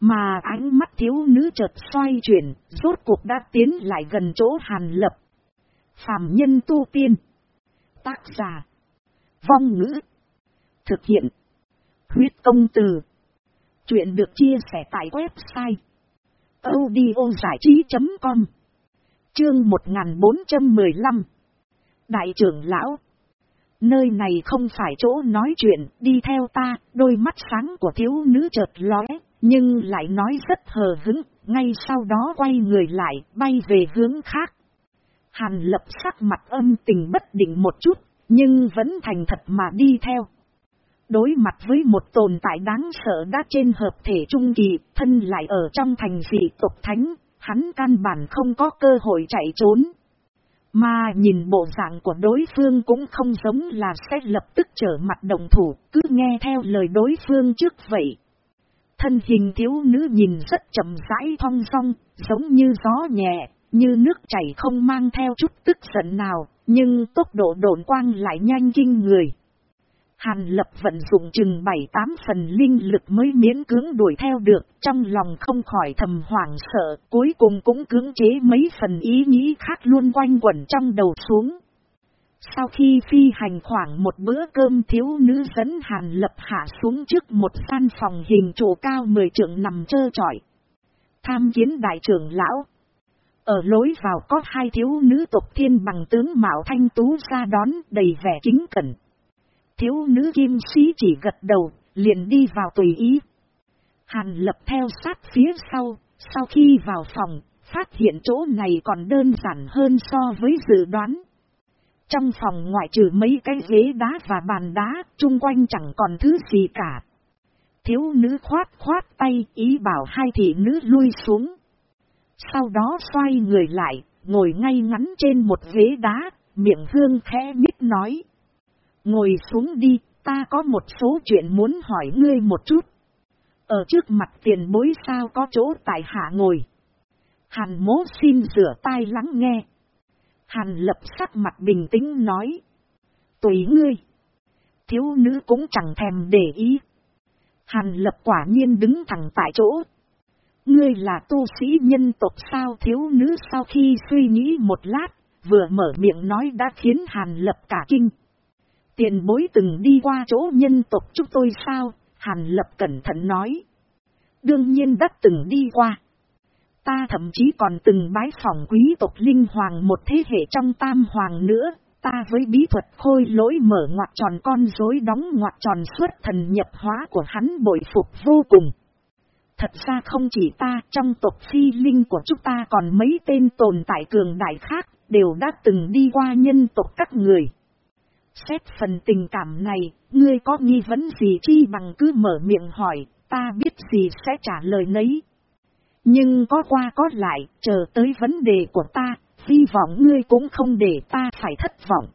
Mà ánh mắt thiếu nữ chợt xoay chuyển, rốt cuộc đã tiến lại gần chỗ hàn lập. Phạm nhân tu tiên. Tác giả. Vong ngữ. Thực hiện. Huyết công từ. Chuyện được chia sẻ tại website. audiozảichí.com Chương 1415 Đại trưởng lão Nơi này không phải chỗ nói chuyện, đi theo ta, đôi mắt sáng của thiếu nữ chợt lóe, nhưng lại nói rất hờ hứng, ngay sau đó quay người lại, bay về hướng khác. Hàn lập sắc mặt âm tình bất định một chút, nhưng vẫn thành thật mà đi theo. Đối mặt với một tồn tại đáng sợ đã trên hợp thể trung kỳ, thân lại ở trong thành dị tộc thánh, hắn căn bản không có cơ hội chạy trốn. Mà nhìn bộ dạng của đối phương cũng không giống là sẽ lập tức trở mặt đồng thủ, cứ nghe theo lời đối phương trước vậy. Thân hình thiếu nữ nhìn rất chậm rãi thong song, giống như gió nhẹ, như nước chảy không mang theo chút tức giận nào, nhưng tốc độ độn quang lại nhanh kinh người. Hàn lập vận dụng chừng 7-8 phần linh lực mới miễn cưỡng đuổi theo được, trong lòng không khỏi thầm hoảng sợ, cuối cùng cũng cưỡng chế mấy phần ý nghĩ khác luôn quanh quẩn trong đầu xuống. Sau khi phi hành khoảng một bữa cơm thiếu nữ dẫn hàn lập hạ xuống trước một gian phòng hình trụ cao mười trượng nằm trơ trọi. Tham kiến đại trưởng lão. Ở lối vào có hai thiếu nữ tộc thiên bằng tướng Mạo Thanh Tú ra đón đầy vẻ kính cẩn. Thiếu nữ kim sĩ chỉ gật đầu, liền đi vào tùy ý. Hàn lập theo sát phía sau, sau khi vào phòng, phát hiện chỗ này còn đơn giản hơn so với dự đoán. Trong phòng ngoại trừ mấy cái ghế đá và bàn đá, chung quanh chẳng còn thứ gì cả. Thiếu nữ khoát khoát tay ý bảo hai thị nữ lui xuống. Sau đó xoay người lại, ngồi ngay ngắn trên một ghế đá, miệng hương khẽ mít nói. Ngồi xuống đi, ta có một số chuyện muốn hỏi ngươi một chút. Ở trước mặt tiền bối sao có chỗ tại hạ ngồi. Hàn mố xin rửa tai lắng nghe. Hàn lập sắc mặt bình tĩnh nói. Tùy ngươi. Thiếu nữ cũng chẳng thèm để ý. Hàn lập quả nhiên đứng thẳng tại chỗ. Ngươi là tu sĩ nhân tộc sao thiếu nữ sau khi suy nghĩ một lát, vừa mở miệng nói đã khiến Hàn lập cả kinh. Tiền bối từng đi qua chỗ nhân tộc chúng tôi sao? Hàn lập cẩn thận nói. Đương nhiên đã từng đi qua. Ta thậm chí còn từng bái phỏng quý tộc linh hoàng một thế hệ trong tam hoàng nữa. Ta với bí thuật khôi lỗi mở ngoặt tròn con rối đóng ngoặt tròn suốt thần nhập hóa của hắn bội phục vô cùng. Thật ra không chỉ ta, trong tộc phi linh của chúng ta còn mấy tên tồn tại cường đại khác, đều đã từng đi qua nhân tộc các người. Xét phần tình cảm này, ngươi có nghi vấn gì chi bằng cứ mở miệng hỏi, ta biết gì sẽ trả lời nấy. Nhưng có qua có lại, chờ tới vấn đề của ta, hy vọng ngươi cũng không để ta phải thất vọng.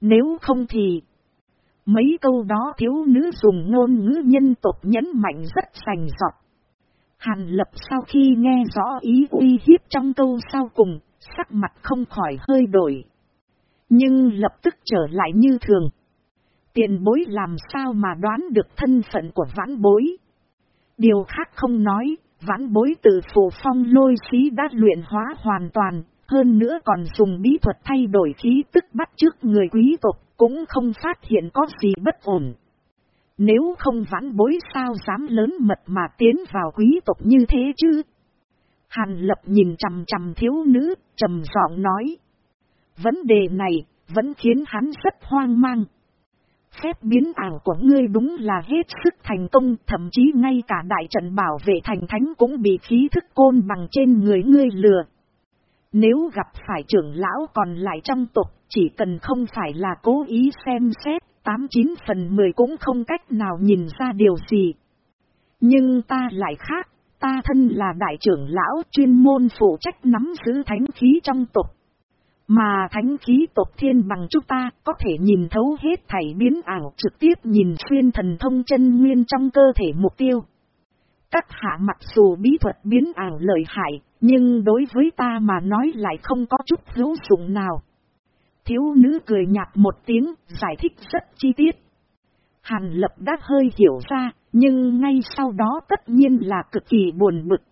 Nếu không thì... Mấy câu đó thiếu nữ dùng ngôn ngữ nhân tộc nhấn mạnh rất sành giọt. Hàn lập sau khi nghe rõ ý uy hiếp trong câu sau cùng, sắc mặt không khỏi hơi đổi. Nhưng lập tức trở lại như thường. Tiền bối làm sao mà đoán được thân phận của vãn bối. Điều khác không nói, vãn bối từ phù phong lôi khí đã luyện hóa hoàn toàn, hơn nữa còn dùng bí thuật thay đổi khí tức bắt trước người quý tộc, cũng không phát hiện có gì bất ổn. Nếu không vãn bối sao dám lớn mật mà tiến vào quý tộc như thế chứ? Hàn lập nhìn chằm chằm thiếu nữ, trầm giọng nói. Vấn đề này, vẫn khiến hắn rất hoang mang. Phép biến ảo của ngươi đúng là hết sức thành công, thậm chí ngay cả đại trận bảo vệ thành thánh cũng bị khí thức côn bằng trên người ngươi lừa. Nếu gặp phải trưởng lão còn lại trong tục, chỉ cần không phải là cố ý xem xét, 89 phần 10 cũng không cách nào nhìn ra điều gì. Nhưng ta lại khác, ta thân là đại trưởng lão chuyên môn phụ trách nắm giữ thánh khí trong tộc. Mà thánh khí tộc thiên bằng chúng ta có thể nhìn thấu hết thảy biến ảo trực tiếp nhìn xuyên thần thông chân nguyên trong cơ thể mục tiêu. Các hạ mặc dù bí thuật biến ảo lợi hại, nhưng đối với ta mà nói lại không có chút hữu dụng nào. Thiếu nữ cười nhạt một tiếng, giải thích rất chi tiết. Hàn lập đã hơi hiểu ra, nhưng ngay sau đó tất nhiên là cực kỳ buồn bực.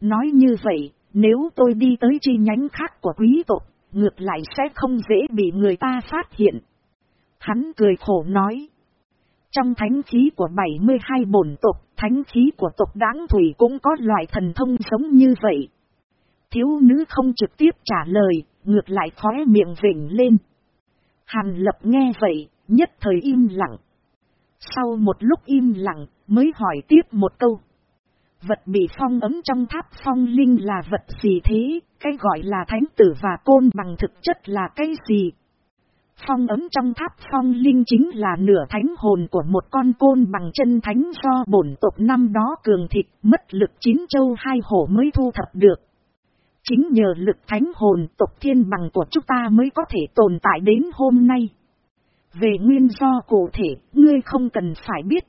Nói như vậy, nếu tôi đi tới chi nhánh khác của quý tộc, ngược lại sẽ không dễ bị người ta phát hiện. Hắn cười khổ nói. Trong thánh khí của 72 bổn tộc, thánh khí của tộc đáng thủy cũng có loại thần thông giống như vậy. Thiếu nữ không trực tiếp trả lời, ngược lại khóe miệng vỉnh lên. Hàn lập nghe vậy, nhất thời im lặng. Sau một lúc im lặng, mới hỏi tiếp một câu. Vật bị phong ấm trong tháp phong linh là vật gì thế, cái gọi là thánh tử và côn bằng thực chất là cái gì? Phong ấm trong tháp phong linh chính là nửa thánh hồn của một con côn bằng chân thánh do bổn tộc năm đó cường thịt mất lực chín châu hai hổ mới thu thập được. Chính nhờ lực thánh hồn tộc thiên bằng của chúng ta mới có thể tồn tại đến hôm nay. Về nguyên do cụ thể, ngươi không cần phải biết.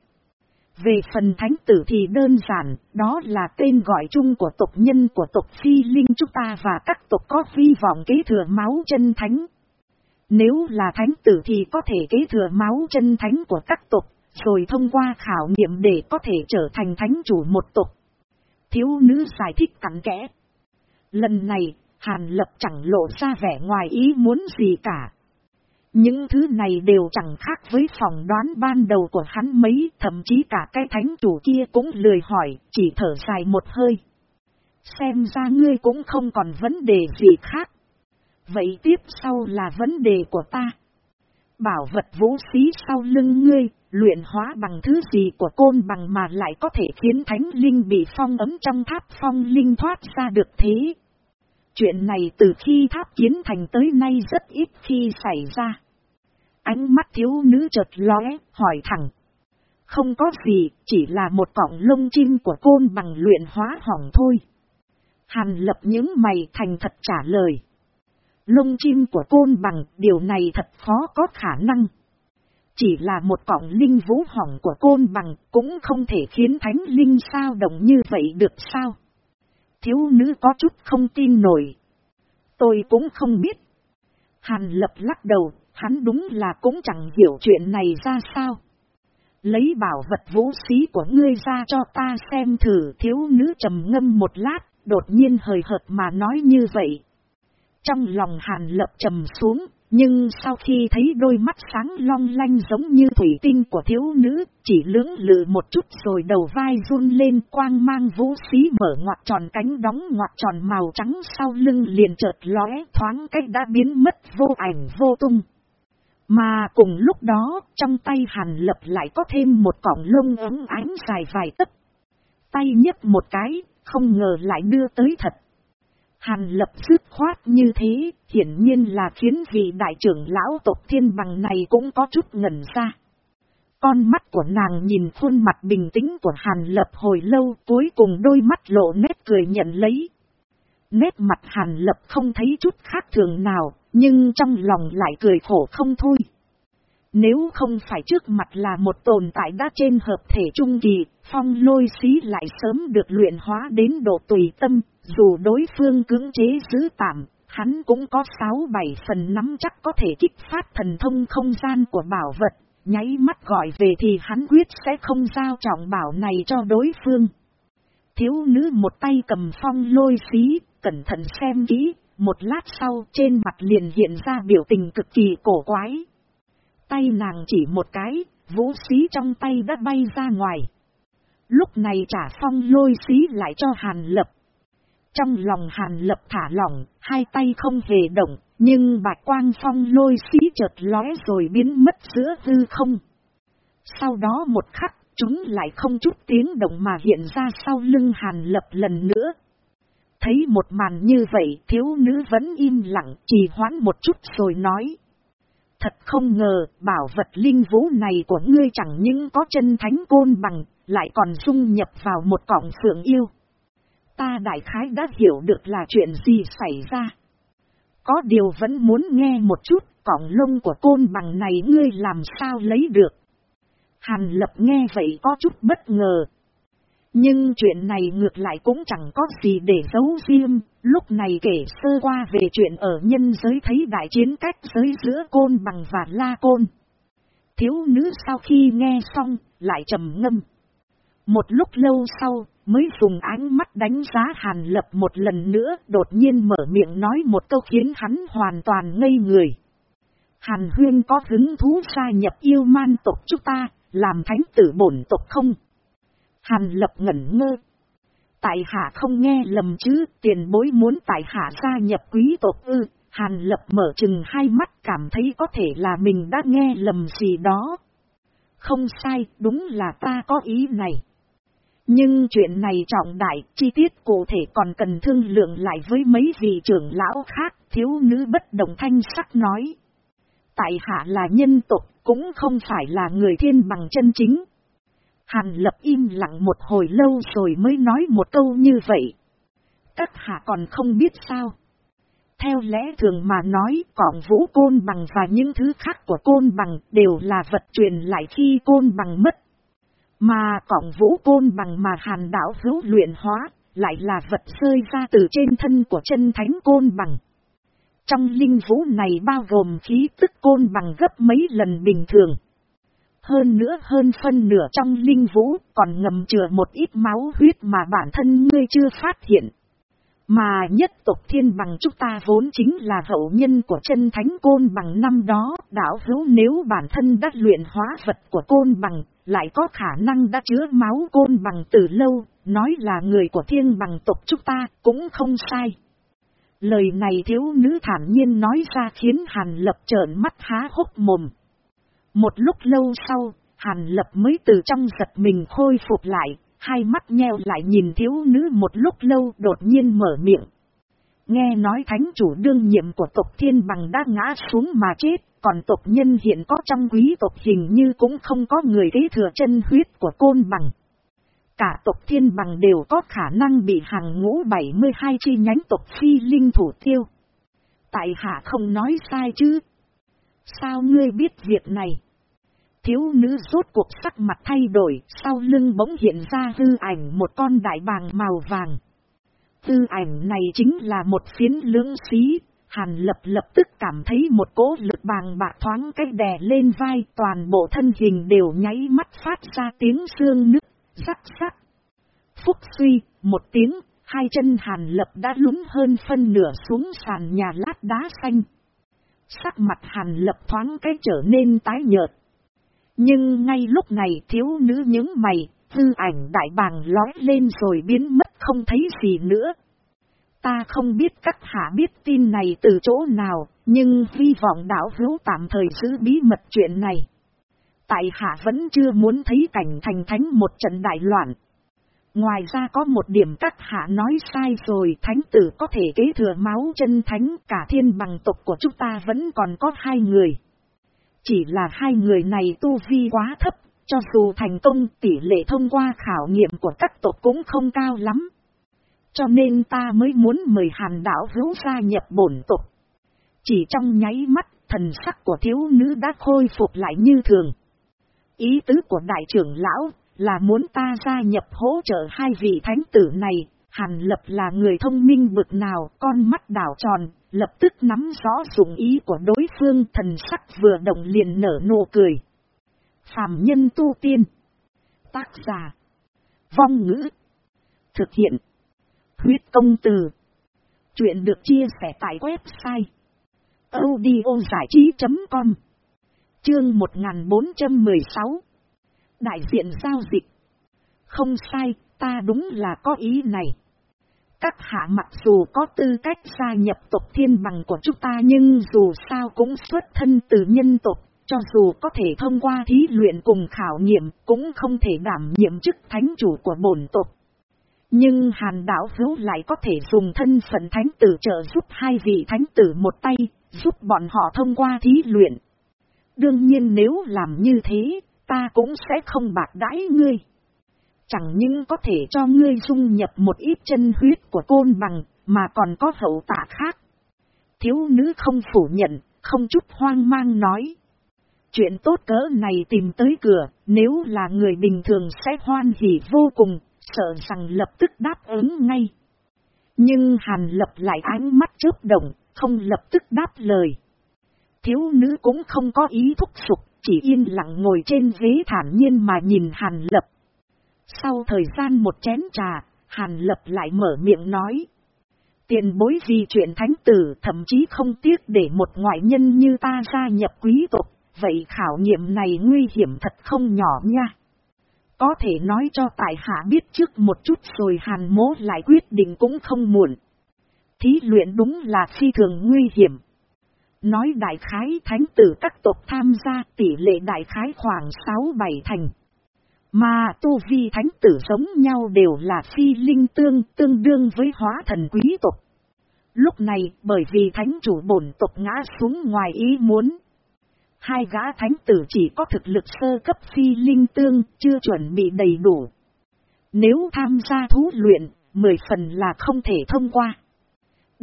Về phần thánh tử thì đơn giản, đó là tên gọi chung của tộc nhân của tộc phi linh chúng ta và các tộc có vi vọng kế thừa máu chân thánh. Nếu là thánh tử thì có thể kế thừa máu chân thánh của các tộc, rồi thông qua khảo nghiệm để có thể trở thành thánh chủ một tộc. Thiếu nữ giải thích cặn kẽ. Lần này, Hàn Lập chẳng lộ ra vẻ ngoài ý muốn gì cả. Những thứ này đều chẳng khác với phòng đoán ban đầu của hắn mấy, thậm chí cả cái thánh chủ kia cũng lười hỏi, chỉ thở dài một hơi. Xem ra ngươi cũng không còn vấn đề gì khác. Vậy tiếp sau là vấn đề của ta. Bảo vật vũ khí sau lưng ngươi, luyện hóa bằng thứ gì của côn bằng mà lại có thể khiến thánh linh bị phong ấm trong tháp phong linh thoát ra được thế. Chuyện này từ khi tháp kiến thành tới nay rất ít khi xảy ra. Ánh mắt thiếu nữ chợt lóe, hỏi thẳng. Không có gì, chỉ là một cọng lông chim của côn bằng luyện hóa hỏng thôi. Hàn lập những mày thành thật trả lời. Lông chim của côn bằng, điều này thật khó có khả năng. Chỉ là một cọng linh vũ hỏng của côn bằng, cũng không thể khiến thánh linh sao động như vậy được sao? Thiếu nữ có chút không tin nổi. Tôi cũng không biết. Hàn lập lắc đầu, hắn đúng là cũng chẳng hiểu chuyện này ra sao. Lấy bảo vật vũ khí của ngươi ra cho ta xem thử thiếu nữ trầm ngâm một lát, đột nhiên hời hợt mà nói như vậy. Trong lòng hàn lập trầm xuống, nhưng sau khi thấy đôi mắt sáng long lanh giống như thủy tinh của thiếu nữ, chỉ lưỡng lự một chút rồi đầu vai run lên quang mang vũ sĩ mở ngoặt tròn cánh đóng ngoặt tròn màu trắng sau lưng liền chợt lóe thoáng cách đã biến mất vô ảnh vô tung. Mà cùng lúc đó, trong tay hàn lập lại có thêm một cọng lông ấm ánh dài vài tấc. Tay nhấc một cái, không ngờ lại đưa tới thật. Hàn lập dứt khoát như thế, hiển nhiên là khiến vị đại trưởng lão tộc thiên bằng này cũng có chút ngẩn ra. Con mắt của nàng nhìn khuôn mặt bình tĩnh của Hàn lập hồi lâu cuối cùng đôi mắt lộ nét cười nhận lấy. Nét mặt Hàn lập không thấy chút khác thường nào, nhưng trong lòng lại cười khổ không thôi. Nếu không phải trước mặt là một tồn tại đã trên hợp thể trung kỳ, phong lôi xí lại sớm được luyện hóa đến độ tùy tâm, dù đối phương cưỡng chế giữ tạm, hắn cũng có 6-7 phần nắm chắc có thể kích phát thần thông không gian của bảo vật, nháy mắt gọi về thì hắn quyết sẽ không giao trọng bảo này cho đối phương. Thiếu nữ một tay cầm phong lôi xí, cẩn thận xem kỹ, một lát sau trên mặt liền hiện ra biểu tình cực kỳ cổ quái. Tay nàng chỉ một cái, vũ xí trong tay đã bay ra ngoài. Lúc này trả phong lôi xí lại cho Hàn Lập. Trong lòng Hàn Lập thả lỏng, hai tay không hề động, nhưng bạch quang phong lôi xí chợt lóe rồi biến mất giữa hư không. Sau đó một khắc, chúng lại không chút tiếng động mà hiện ra sau lưng Hàn Lập lần nữa. Thấy một màn như vậy thiếu nữ vẫn im lặng trì hoãn một chút rồi nói. Thật không ngờ bảo vật linh vũ này của ngươi chẳng những có chân thánh côn bằng lại còn dung nhập vào một cọng phượng yêu. Ta đại khái đã hiểu được là chuyện gì xảy ra. Có điều vẫn muốn nghe một chút, cọng lông của côn bằng này ngươi làm sao lấy được. Hàn lập nghe vậy có chút bất ngờ. Nhưng chuyện này ngược lại cũng chẳng có gì để giấu riêng, lúc này kể sơ qua về chuyện ở nhân giới thấy đại chiến cách giới giữa côn bằng và la côn. Thiếu nữ sau khi nghe xong, lại trầm ngâm. Một lúc lâu sau, mới dùng ánh mắt đánh giá Hàn Lập một lần nữa, đột nhiên mở miệng nói một câu khiến hắn hoàn toàn ngây người. Hàn Huyên có hứng thú gia nhập yêu man tộc chúng ta, làm thánh tử bổn tộc không? Hàn Lập ngẩn ngơ. Tại hạ không nghe lầm chứ, tiền bối muốn tại hạ gia nhập quý tộc ư, Hàn Lập mở chừng hai mắt cảm thấy có thể là mình đã nghe lầm gì đó. Không sai, đúng là ta có ý này. Nhưng chuyện này trọng đại, chi tiết cụ thể còn cần thương lượng lại với mấy vị trưởng lão khác, thiếu nữ bất đồng thanh sắc nói. Tại hạ là nhân tộc, cũng không phải là người thiên bằng chân chính. Hàn lập im lặng một hồi lâu rồi mới nói một câu như vậy. Các hạ còn không biết sao. Theo lẽ thường mà nói, cọng vũ côn bằng và những thứ khác của côn bằng đều là vật truyền lại khi côn bằng mất. Mà cọng vũ côn bằng mà hàn đảo hữu luyện hóa, lại là vật rơi ra từ trên thân của chân thánh côn bằng. Trong linh vũ này bao gồm khí tức côn bằng gấp mấy lần bình thường. Hơn nữa hơn phân nửa trong linh vũ còn ngầm chừa một ít máu huyết mà bản thân ngươi chưa phát hiện. Mà nhất tộc thiên bằng chúng ta vốn chính là hậu nhân của chân thánh côn bằng năm đó, đảo hữu nếu bản thân đã luyện hóa vật của côn bằng, lại có khả năng đã chứa máu côn bằng từ lâu, nói là người của thiên bằng tộc chúng ta, cũng không sai. Lời này thiếu nữ thản nhiên nói ra khiến Hàn Lập trợn mắt há hốc mồm. Một lúc lâu sau, Hàn Lập mới từ trong giật mình khôi phục lại, hai mắt nheo lại nhìn thiếu nữ một lúc lâu đột nhiên mở miệng. Nghe nói thánh chủ đương nhiệm của tộc thiên bằng đã ngã xuống mà chết, còn tộc nhân hiện có trong quý tộc hình như cũng không có người kế thừa chân huyết của côn bằng. Cả tộc thiên bằng đều có khả năng bị hàng ngũ 72 chi nhánh tộc phi linh thủ tiêu. Tại hạ không nói sai chứ. Sao ngươi biết việc này? Thiếu nữ rốt cuộc sắc mặt thay đổi, sau lưng bỗng hiện ra hư ảnh một con đại bàng màu vàng. Hư ảnh này chính là một phiến lưỡng xí, hàn lập lập tức cảm thấy một cỗ lực bàng bạc thoáng cách đè lên vai toàn bộ thân hình đều nháy mắt phát ra tiếng xương nứt, rắc rắc. Phúc suy, một tiếng, hai chân hàn lập đã lún hơn phân nửa xuống sàn nhà lát đá xanh. Sắc mặt hàn lập thoáng cái trở nên tái nhợt. Nhưng ngay lúc này thiếu nữ những mày, hư ảnh đại bàng lói lên rồi biến mất không thấy gì nữa. Ta không biết các hạ biết tin này từ chỗ nào, nhưng hy vọng đảo hữu tạm thời giữ bí mật chuyện này. Tại hạ vẫn chưa muốn thấy cảnh thành thánh một trận đại loạn. Ngoài ra có một điểm các hạ nói sai rồi thánh tử có thể kế thừa máu chân thánh cả thiên bằng tộc của chúng ta vẫn còn có hai người. Chỉ là hai người này tu vi quá thấp, cho dù thành công tỷ lệ thông qua khảo nghiệm của các tộc cũng không cao lắm. Cho nên ta mới muốn mời hàn đảo hữu gia nhập bổn tộc. Chỉ trong nháy mắt, thần sắc của thiếu nữ đã khôi phục lại như thường. Ý tứ của đại trưởng lão là muốn ta gia nhập hỗ trợ hai vị thánh tử này, Hàn Lập là người thông minh bực nào, con mắt đảo tròn, lập tức nắm rõ dụng ý của đối phương thần sắc vừa động liền nở nụ cười. Phạm nhân tu tiên. Tác giả. Vong ngữ. Thực hiện. Huyết công từ. Chuyện được chia sẻ tại website. audiozảichí.com Chương 1416 Đại diện giao dịch. Không sai, ta đúng là có ý này. Các hạ mặc dù có tư cách gia nhập tộc thiên bằng của chúng ta nhưng dù sao cũng xuất thân từ nhân tộc, cho dù có thể thông qua thí luyện cùng khảo nghiệm cũng không thể đảm nhiệm chức thánh chủ của bổn tộc. Nhưng hàn đảo hữu lại có thể dùng thân phận thánh tử trợ giúp hai vị thánh tử một tay, giúp bọn họ thông qua thí luyện. Đương nhiên nếu làm như thế, ta cũng sẽ không bạc đãi ngươi. Chẳng những có thể cho ngươi dung nhập một ít chân huyết của côn bằng, mà còn có hậu tạ khác. Thiếu nữ không phủ nhận, không chút hoang mang nói. Chuyện tốt cỡ này tìm tới cửa, nếu là người bình thường sẽ hoan hỉ vô cùng, sợ rằng lập tức đáp ứng ngay. Nhưng Hàn lập lại ánh mắt chớp động, không lập tức đáp lời. Thiếu nữ cũng không có ý thúc sụp, chỉ yên lặng ngồi trên ghế thản nhiên mà nhìn Hàn lập. Sau thời gian một chén trà, Hàn lập lại mở miệng nói. Tiền bối vì chuyện thánh tử thậm chí không tiếc để một ngoại nhân như ta gia nhập quý tộc, vậy khảo nghiệm này nguy hiểm thật không nhỏ nha. Có thể nói cho tại hạ biết trước một chút rồi hàn mố lại quyết định cũng không muộn. Thí luyện đúng là phi thường nguy hiểm. Nói đại khái thánh tử các tộc tham gia tỷ lệ đại khái khoảng 6-7 thành. Mà tu vi thánh tử giống nhau đều là phi linh tương tương đương với hóa thần quý tộc. Lúc này bởi vì thánh chủ bổn tộc ngã xuống ngoài ý muốn. Hai gã thánh tử chỉ có thực lực sơ cấp phi linh tương, chưa chuẩn bị đầy đủ. Nếu tham gia thú luyện, mười phần là không thể thông qua.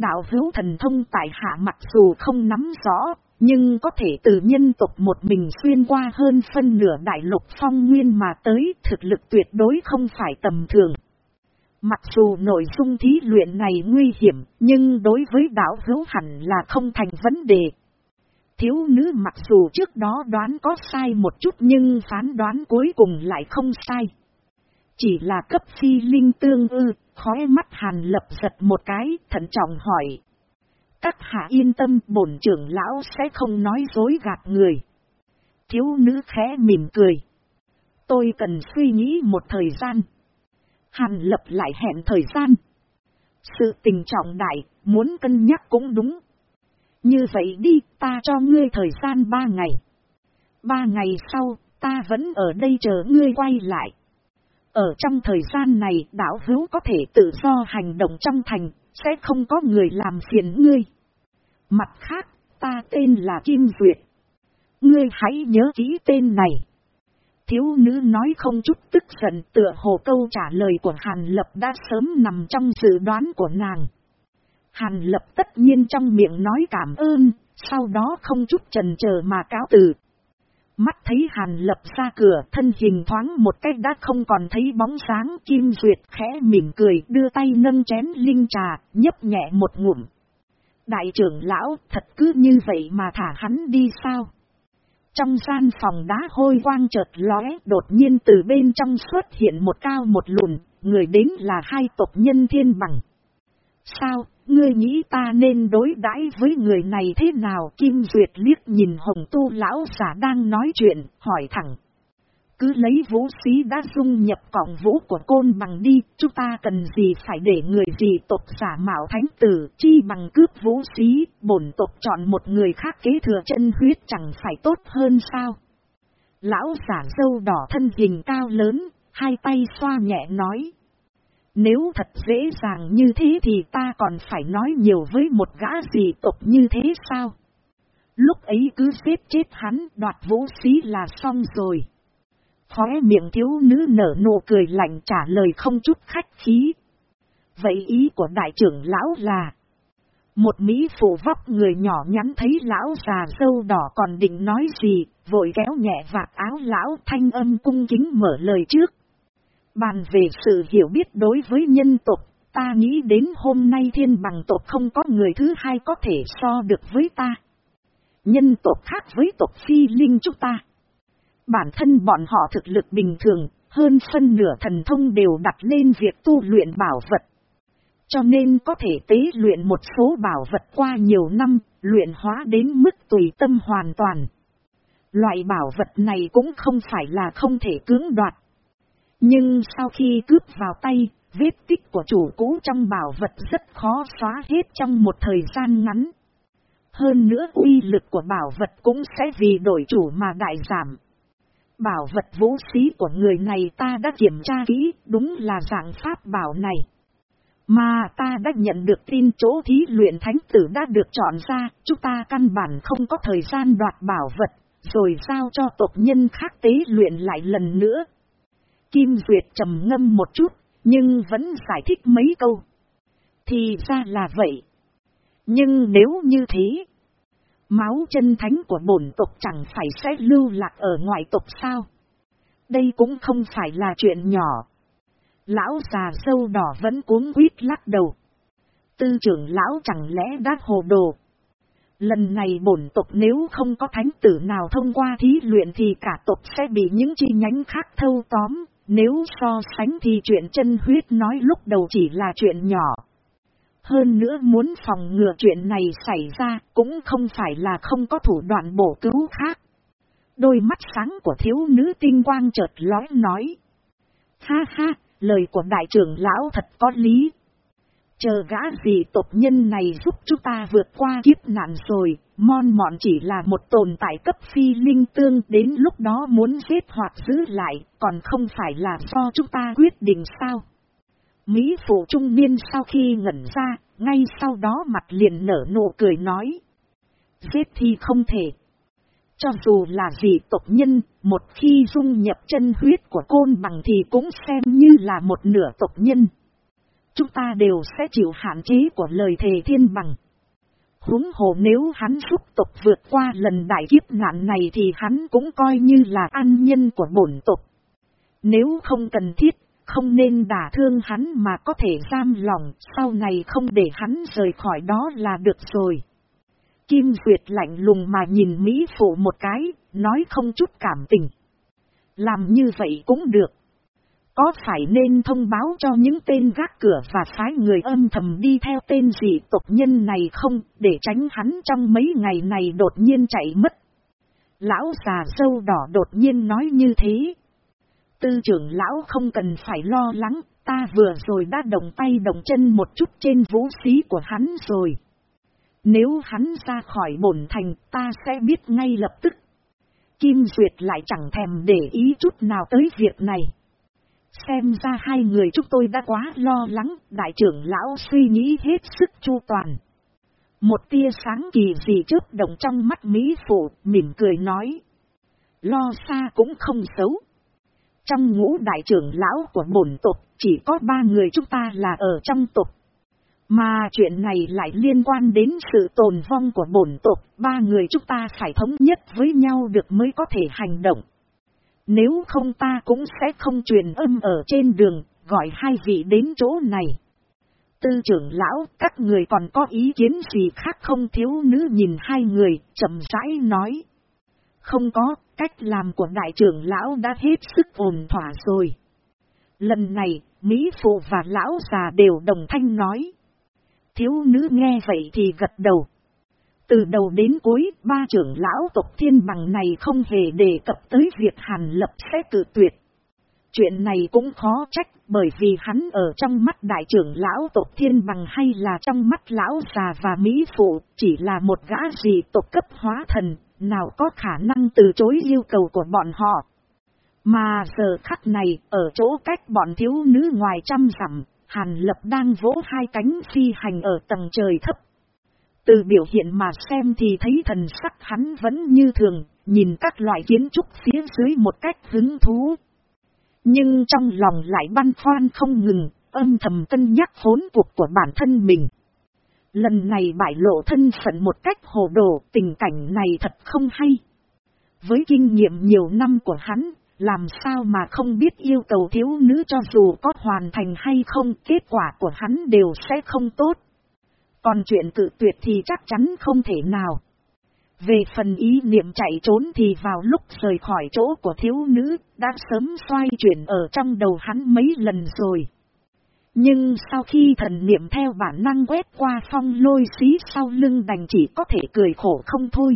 Đạo hữu thần thông tại hạ mặc dù không nắm rõ, nhưng có thể từ nhân tộc một mình xuyên qua hơn phân nửa đại lục phong nguyên mà tới thực lực tuyệt đối không phải tầm thường. Mặc dù nội dung thí luyện này nguy hiểm, nhưng đối với đạo hữu hẳn là không thành vấn đề. Thiếu nữ mặc dù trước đó đoán có sai một chút nhưng phán đoán cuối cùng lại không sai. Chỉ là cấp phi linh tương ư, khóe mắt hàn lập giật một cái, thận trọng hỏi. Các hạ yên tâm bổn trưởng lão sẽ không nói dối gạt người. Thiếu nữ khẽ mỉm cười. Tôi cần suy nghĩ một thời gian. Hàn lập lại hẹn thời gian. Sự tình trọng đại, muốn cân nhắc cũng đúng. Như vậy đi, ta cho ngươi thời gian ba ngày. Ba ngày sau, ta vẫn ở đây chờ ngươi quay lại. Ở trong thời gian này, đảo hữu có thể tự do hành động trong thành, sẽ không có người làm phiền ngươi. Mặt khác, ta tên là Kim Duyệt. Ngươi hãy nhớ kỹ tên này. Thiếu nữ nói không chút tức giận tựa hồ câu trả lời của Hàn Lập đã sớm nằm trong dự đoán của nàng. Hàn Lập tất nhiên trong miệng nói cảm ơn, sau đó không chút trần chờ mà cáo từ. Mắt thấy Hàn Lập ra cửa thân hình thoáng một cách đã không còn thấy bóng sáng Kim Duyệt khẽ mỉm cười đưa tay nâng chén linh trà, nhấp nhẹ một ngụm. Đại trưởng lão thật cứ như vậy mà thả hắn đi sao? Trong gian phòng đá hôi quang chợt lóe đột nhiên từ bên trong xuất hiện một cao một lùn, người đến là hai tộc nhân thiên bằng. Sao, ngươi nghĩ ta nên đối đãi với người này thế nào? Kim Duyệt liếc nhìn hồng tu lão giả đang nói chuyện, hỏi thẳng. Cứ lấy vũ sĩ đã dung nhập cọng vũ của côn bằng đi, chúng ta cần gì phải để người gì tộc giả mạo thánh tử, chi bằng cướp vũ sĩ, bổn tộc chọn một người khác kế thừa chân huyết chẳng phải tốt hơn sao? Lão giả dâu đỏ thân hình cao lớn, hai tay xoa nhẹ nói. Nếu thật dễ dàng như thế thì ta còn phải nói nhiều với một gã dị tộc như thế sao? Lúc ấy cứ xếp chết hắn đoạt vũ sĩ là xong rồi. Khóe miệng thiếu nữ nở nụ cười lạnh trả lời không chút khách khí. Vậy ý của đại trưởng lão là... Một Mỹ phụ vóc người nhỏ nhắn thấy lão già sâu đỏ còn định nói gì, vội kéo nhẹ vạt áo lão thanh âm cung kính mở lời trước. Bàn về sự hiểu biết đối với nhân tộc, ta nghĩ đến hôm nay thiên bằng tộc không có người thứ hai có thể so được với ta. Nhân tộc khác với tộc phi linh chúng ta. Bản thân bọn họ thực lực bình thường, hơn phân nửa thần thông đều đặt lên việc tu luyện bảo vật. Cho nên có thể tế luyện một số bảo vật qua nhiều năm, luyện hóa đến mức tùy tâm hoàn toàn. Loại bảo vật này cũng không phải là không thể cưỡng đoạt. Nhưng sau khi cướp vào tay, vết tích của chủ cũ trong bảo vật rất khó xóa hết trong một thời gian ngắn. Hơn nữa uy lực của bảo vật cũng sẽ vì đổi chủ mà đại giảm. Bảo vật vũ khí của người này ta đã kiểm tra kỹ, đúng là dạng pháp bảo này. Mà ta đã nhận được tin chỗ thí luyện thánh tử đã được chọn ra, chúng ta căn bản không có thời gian đoạt bảo vật, rồi sao cho tộc nhân khác tế luyện lại lần nữa. Kim Duyệt trầm ngâm một chút, nhưng vẫn giải thích mấy câu. Thì ra là vậy. Nhưng nếu như thế, máu chân thánh của bổn tộc chẳng phải sẽ lưu lạc ở ngoại tộc sao? Đây cũng không phải là chuyện nhỏ. Lão già sâu đỏ vẫn cuống quýt lắc đầu. Tư trưởng lão chẳng lẽ đã hồ đồ. Lần này bổn tộc nếu không có thánh tử nào thông qua thí luyện thì cả tộc sẽ bị những chi nhánh khác thâu tóm, nếu so sánh thì chuyện chân huyết nói lúc đầu chỉ là chuyện nhỏ. Hơn nữa muốn phòng ngừa chuyện này xảy ra cũng không phải là không có thủ đoạn bổ cứu khác. Đôi mắt sáng của thiếu nữ tinh quang chợt lói nói. Ha ha, lời của đại trưởng lão thật có lý. Chờ gã gì tộc nhân này giúp chúng ta vượt qua kiếp nạn rồi, mon mọn chỉ là một tồn tại cấp phi linh tương đến lúc đó muốn giết hoặc giữ lại, còn không phải là do chúng ta quyết định sao. Mỹ phụ trung niên sau khi ngẩn ra, ngay sau đó mặt liền nở nụ cười nói. Giết thì không thể. Cho dù là gì tộc nhân, một khi dung nhập chân huyết của côn bằng thì cũng xem như là một nửa tộc nhân. Chúng ta đều sẽ chịu hạn chế của lời thề thiên bằng. Húng hồ nếu hắn xúc tộc vượt qua lần đại kiếp nạn này thì hắn cũng coi như là an nhân của bổn tộc. Nếu không cần thiết, không nên đả thương hắn mà có thể giam lòng, sau này không để hắn rời khỏi đó là được rồi. Kim Duyệt lạnh lùng mà nhìn Mỹ Phụ một cái, nói không chút cảm tình. Làm như vậy cũng được. Có phải nên thông báo cho những tên gác cửa và phái người âm thầm đi theo tên dị tộc nhân này không, để tránh hắn trong mấy ngày này đột nhiên chạy mất. Lão già sâu đỏ đột nhiên nói như thế. Tư trưởng lão không cần phải lo lắng, ta vừa rồi đã đồng tay đồng chân một chút trên vũ khí của hắn rồi. Nếu hắn ra khỏi bổn thành ta sẽ biết ngay lập tức. Kim Duyệt lại chẳng thèm để ý chút nào tới việc này. Xem ra hai người chúng tôi đã quá lo lắng, đại trưởng lão suy nghĩ hết sức chu toàn. Một tia sáng kỳ dị trước động trong mắt Mỹ Phụ, mỉm cười nói. Lo xa cũng không xấu. Trong ngũ đại trưởng lão của bổn tộc, chỉ có ba người chúng ta là ở trong tộc. Mà chuyện này lại liên quan đến sự tồn vong của bổn tộc, ba người chúng ta phải thống nhất với nhau được mới có thể hành động. Nếu không ta cũng sẽ không truyền âm ở trên đường, gọi hai vị đến chỗ này. Tư trưởng lão, các người còn có ý kiến gì khác không thiếu nữ nhìn hai người, chậm rãi nói. Không có, cách làm của đại trưởng lão đã hết sức ổn thỏa rồi. Lần này, Mỹ Phụ và lão già đều đồng thanh nói. Thiếu nữ nghe vậy thì gật đầu. Từ đầu đến cuối, ba trưởng lão tộc thiên bằng này không hề đề cập tới việc Hàn Lập sẽ cử tuyệt. Chuyện này cũng khó trách bởi vì hắn ở trong mắt đại trưởng lão tộc thiên bằng hay là trong mắt lão già và mỹ phụ chỉ là một gã gì tộc cấp hóa thần, nào có khả năng từ chối yêu cầu của bọn họ. Mà giờ khắc này, ở chỗ cách bọn thiếu nữ ngoài trăm dặm, Hàn Lập đang vỗ hai cánh phi hành ở tầng trời thấp từ biểu hiện mà xem thì thấy thần sắc hắn vẫn như thường, nhìn các loại kiến trúc phía dưới một cách hứng thú. Nhưng trong lòng lại băn khoăn không ngừng, âm thầm cân nhắc hốn cuộc của bản thân mình. Lần này bại lộ thân phận một cách hồ đồ, tình cảnh này thật không hay. Với kinh nghiệm nhiều năm của hắn, làm sao mà không biết yêu cầu thiếu nữ cho dù có hoàn thành hay không, kết quả của hắn đều sẽ không tốt. Còn chuyện cự tuyệt thì chắc chắn không thể nào. Về phần ý niệm chạy trốn thì vào lúc rời khỏi chỗ của thiếu nữ, đã sớm xoay chuyển ở trong đầu hắn mấy lần rồi. Nhưng sau khi thần niệm theo bản năng quét qua phong lôi xí sau lưng đành chỉ có thể cười khổ không thôi.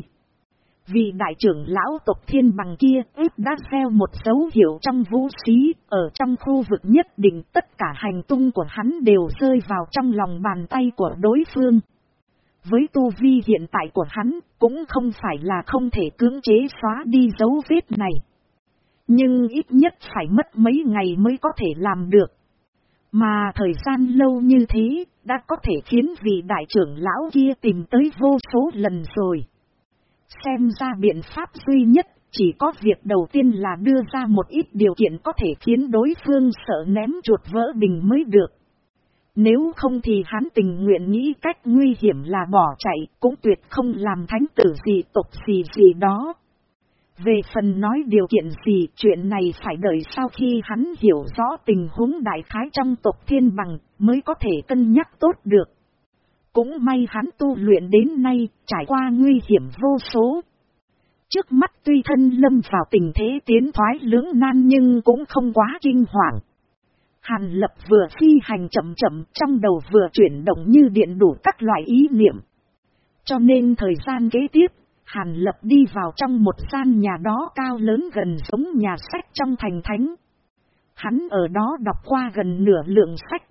Vì đại trưởng lão tộc thiên bằng kia ít đã theo một dấu hiệu trong vũ khí, ở trong khu vực nhất định tất cả hành tung của hắn đều rơi vào trong lòng bàn tay của đối phương. Với tu vi hiện tại của hắn, cũng không phải là không thể cưỡng chế xóa đi dấu vết này. Nhưng ít nhất phải mất mấy ngày mới có thể làm được. Mà thời gian lâu như thế, đã có thể khiến vị đại trưởng lão kia tìm tới vô số lần rồi. Xem ra biện pháp duy nhất chỉ có việc đầu tiên là đưa ra một ít điều kiện có thể khiến đối phương sợ ném chuột vỡ bình mới được. Nếu không thì hắn tình nguyện nghĩ cách nguy hiểm là bỏ chạy, cũng tuyệt không làm thánh tử gì tục gì gì đó. Về phần nói điều kiện gì, chuyện này phải đợi sau khi hắn hiểu rõ tình huống đại khái trong tộc thiên bằng, mới có thể cân nhắc tốt được. Cũng may hắn tu luyện đến nay, trải qua nguy hiểm vô số. Trước mắt tuy thân lâm vào tình thế tiến thoái lưỡng nan nhưng cũng không quá kinh hoàng. Hàn lập vừa phi hành chậm chậm trong đầu vừa chuyển động như điện đủ các loại ý niệm. Cho nên thời gian kế tiếp, Hàn lập đi vào trong một gian nhà đó cao lớn gần giống nhà sách trong thành thánh. Hắn ở đó đọc qua gần nửa lượng sách.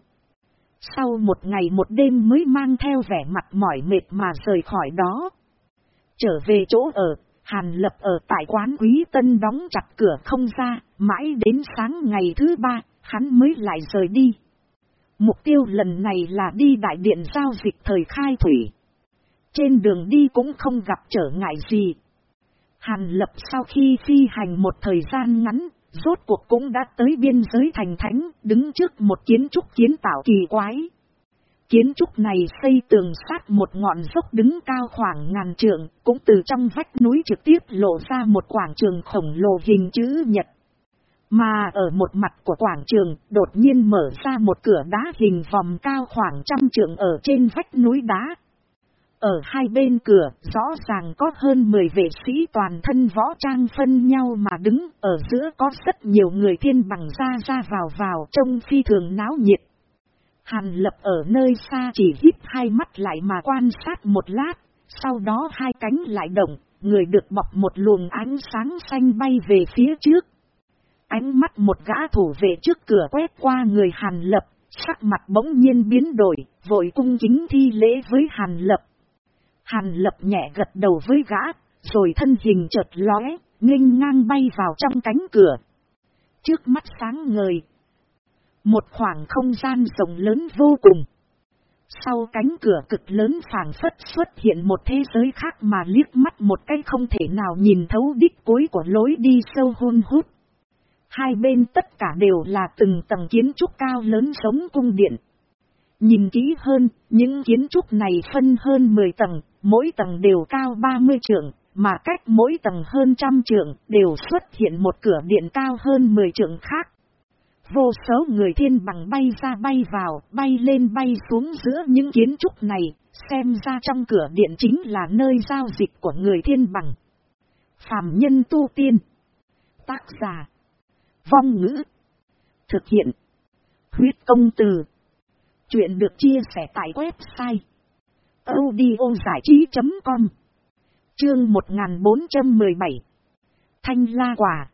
Sau một ngày một đêm mới mang theo vẻ mặt mỏi mệt mà rời khỏi đó. Trở về chỗ ở, Hàn lập ở tại quán quý tân đóng chặt cửa không ra, mãi đến sáng ngày thứ ba, hắn mới lại rời đi. Mục tiêu lần này là đi đại điện giao dịch thời khai thủy. Trên đường đi cũng không gặp trở ngại gì. Hàn lập sau khi phi hành một thời gian ngắn, rốt cuộc cũng đã tới biên giới thành thánh, đứng trước một kiến trúc kiến tạo kỳ quái. Kiến trúc này xây tường sát một ngọn dốc đứng cao khoảng ngàn trượng, cũng từ trong vách núi trực tiếp lộ ra một quảng trường khổng lồ hình chữ nhật. Mà ở một mặt của quảng trường, đột nhiên mở ra một cửa đá hình vòng cao khoảng trăm trượng ở trên vách núi đá. Ở hai bên cửa, rõ ràng có hơn 10 vệ sĩ toàn thân võ trang phân nhau mà đứng, ở giữa có rất nhiều người thiên bằng ra ra vào vào trông phi thường náo nhiệt. Hàn lập ở nơi xa chỉ hít hai mắt lại mà quan sát một lát, sau đó hai cánh lại động, người được bọc một luồng ánh sáng xanh bay về phía trước. Ánh mắt một gã thủ vệ trước cửa quét qua người Hàn lập, sắc mặt bỗng nhiên biến đổi, vội cung kính thi lễ với Hàn lập. Hàn lập nhẹ gật đầu với gã, rồi thân hình chợt lóe, nghênh ngang bay vào trong cánh cửa. Trước mắt sáng ngời. Một khoảng không gian rộng lớn vô cùng. Sau cánh cửa cực lớn phảng phất xuất hiện một thế giới khác mà liếc mắt một cái không thể nào nhìn thấu đích cuối của lối đi sâu hôn hút. Hai bên tất cả đều là từng tầng kiến trúc cao lớn sống cung điện. Nhìn kỹ hơn, những kiến trúc này phân hơn 10 tầng, mỗi tầng đều cao 30 trượng, mà cách mỗi tầng hơn trăm trượng đều xuất hiện một cửa điện cao hơn 10 trượng khác. Vô số người thiên bằng bay ra bay vào, bay lên bay xuống giữa những kiến trúc này, xem ra trong cửa điện chính là nơi giao dịch của người thiên bằng. Phạm nhân tu tiên. Tác giả. Vong ngữ. Thực hiện. Huyết công từ. Chuyện được chia sẻ tại website audiozải trí.com Chương 1417 Thanh la quả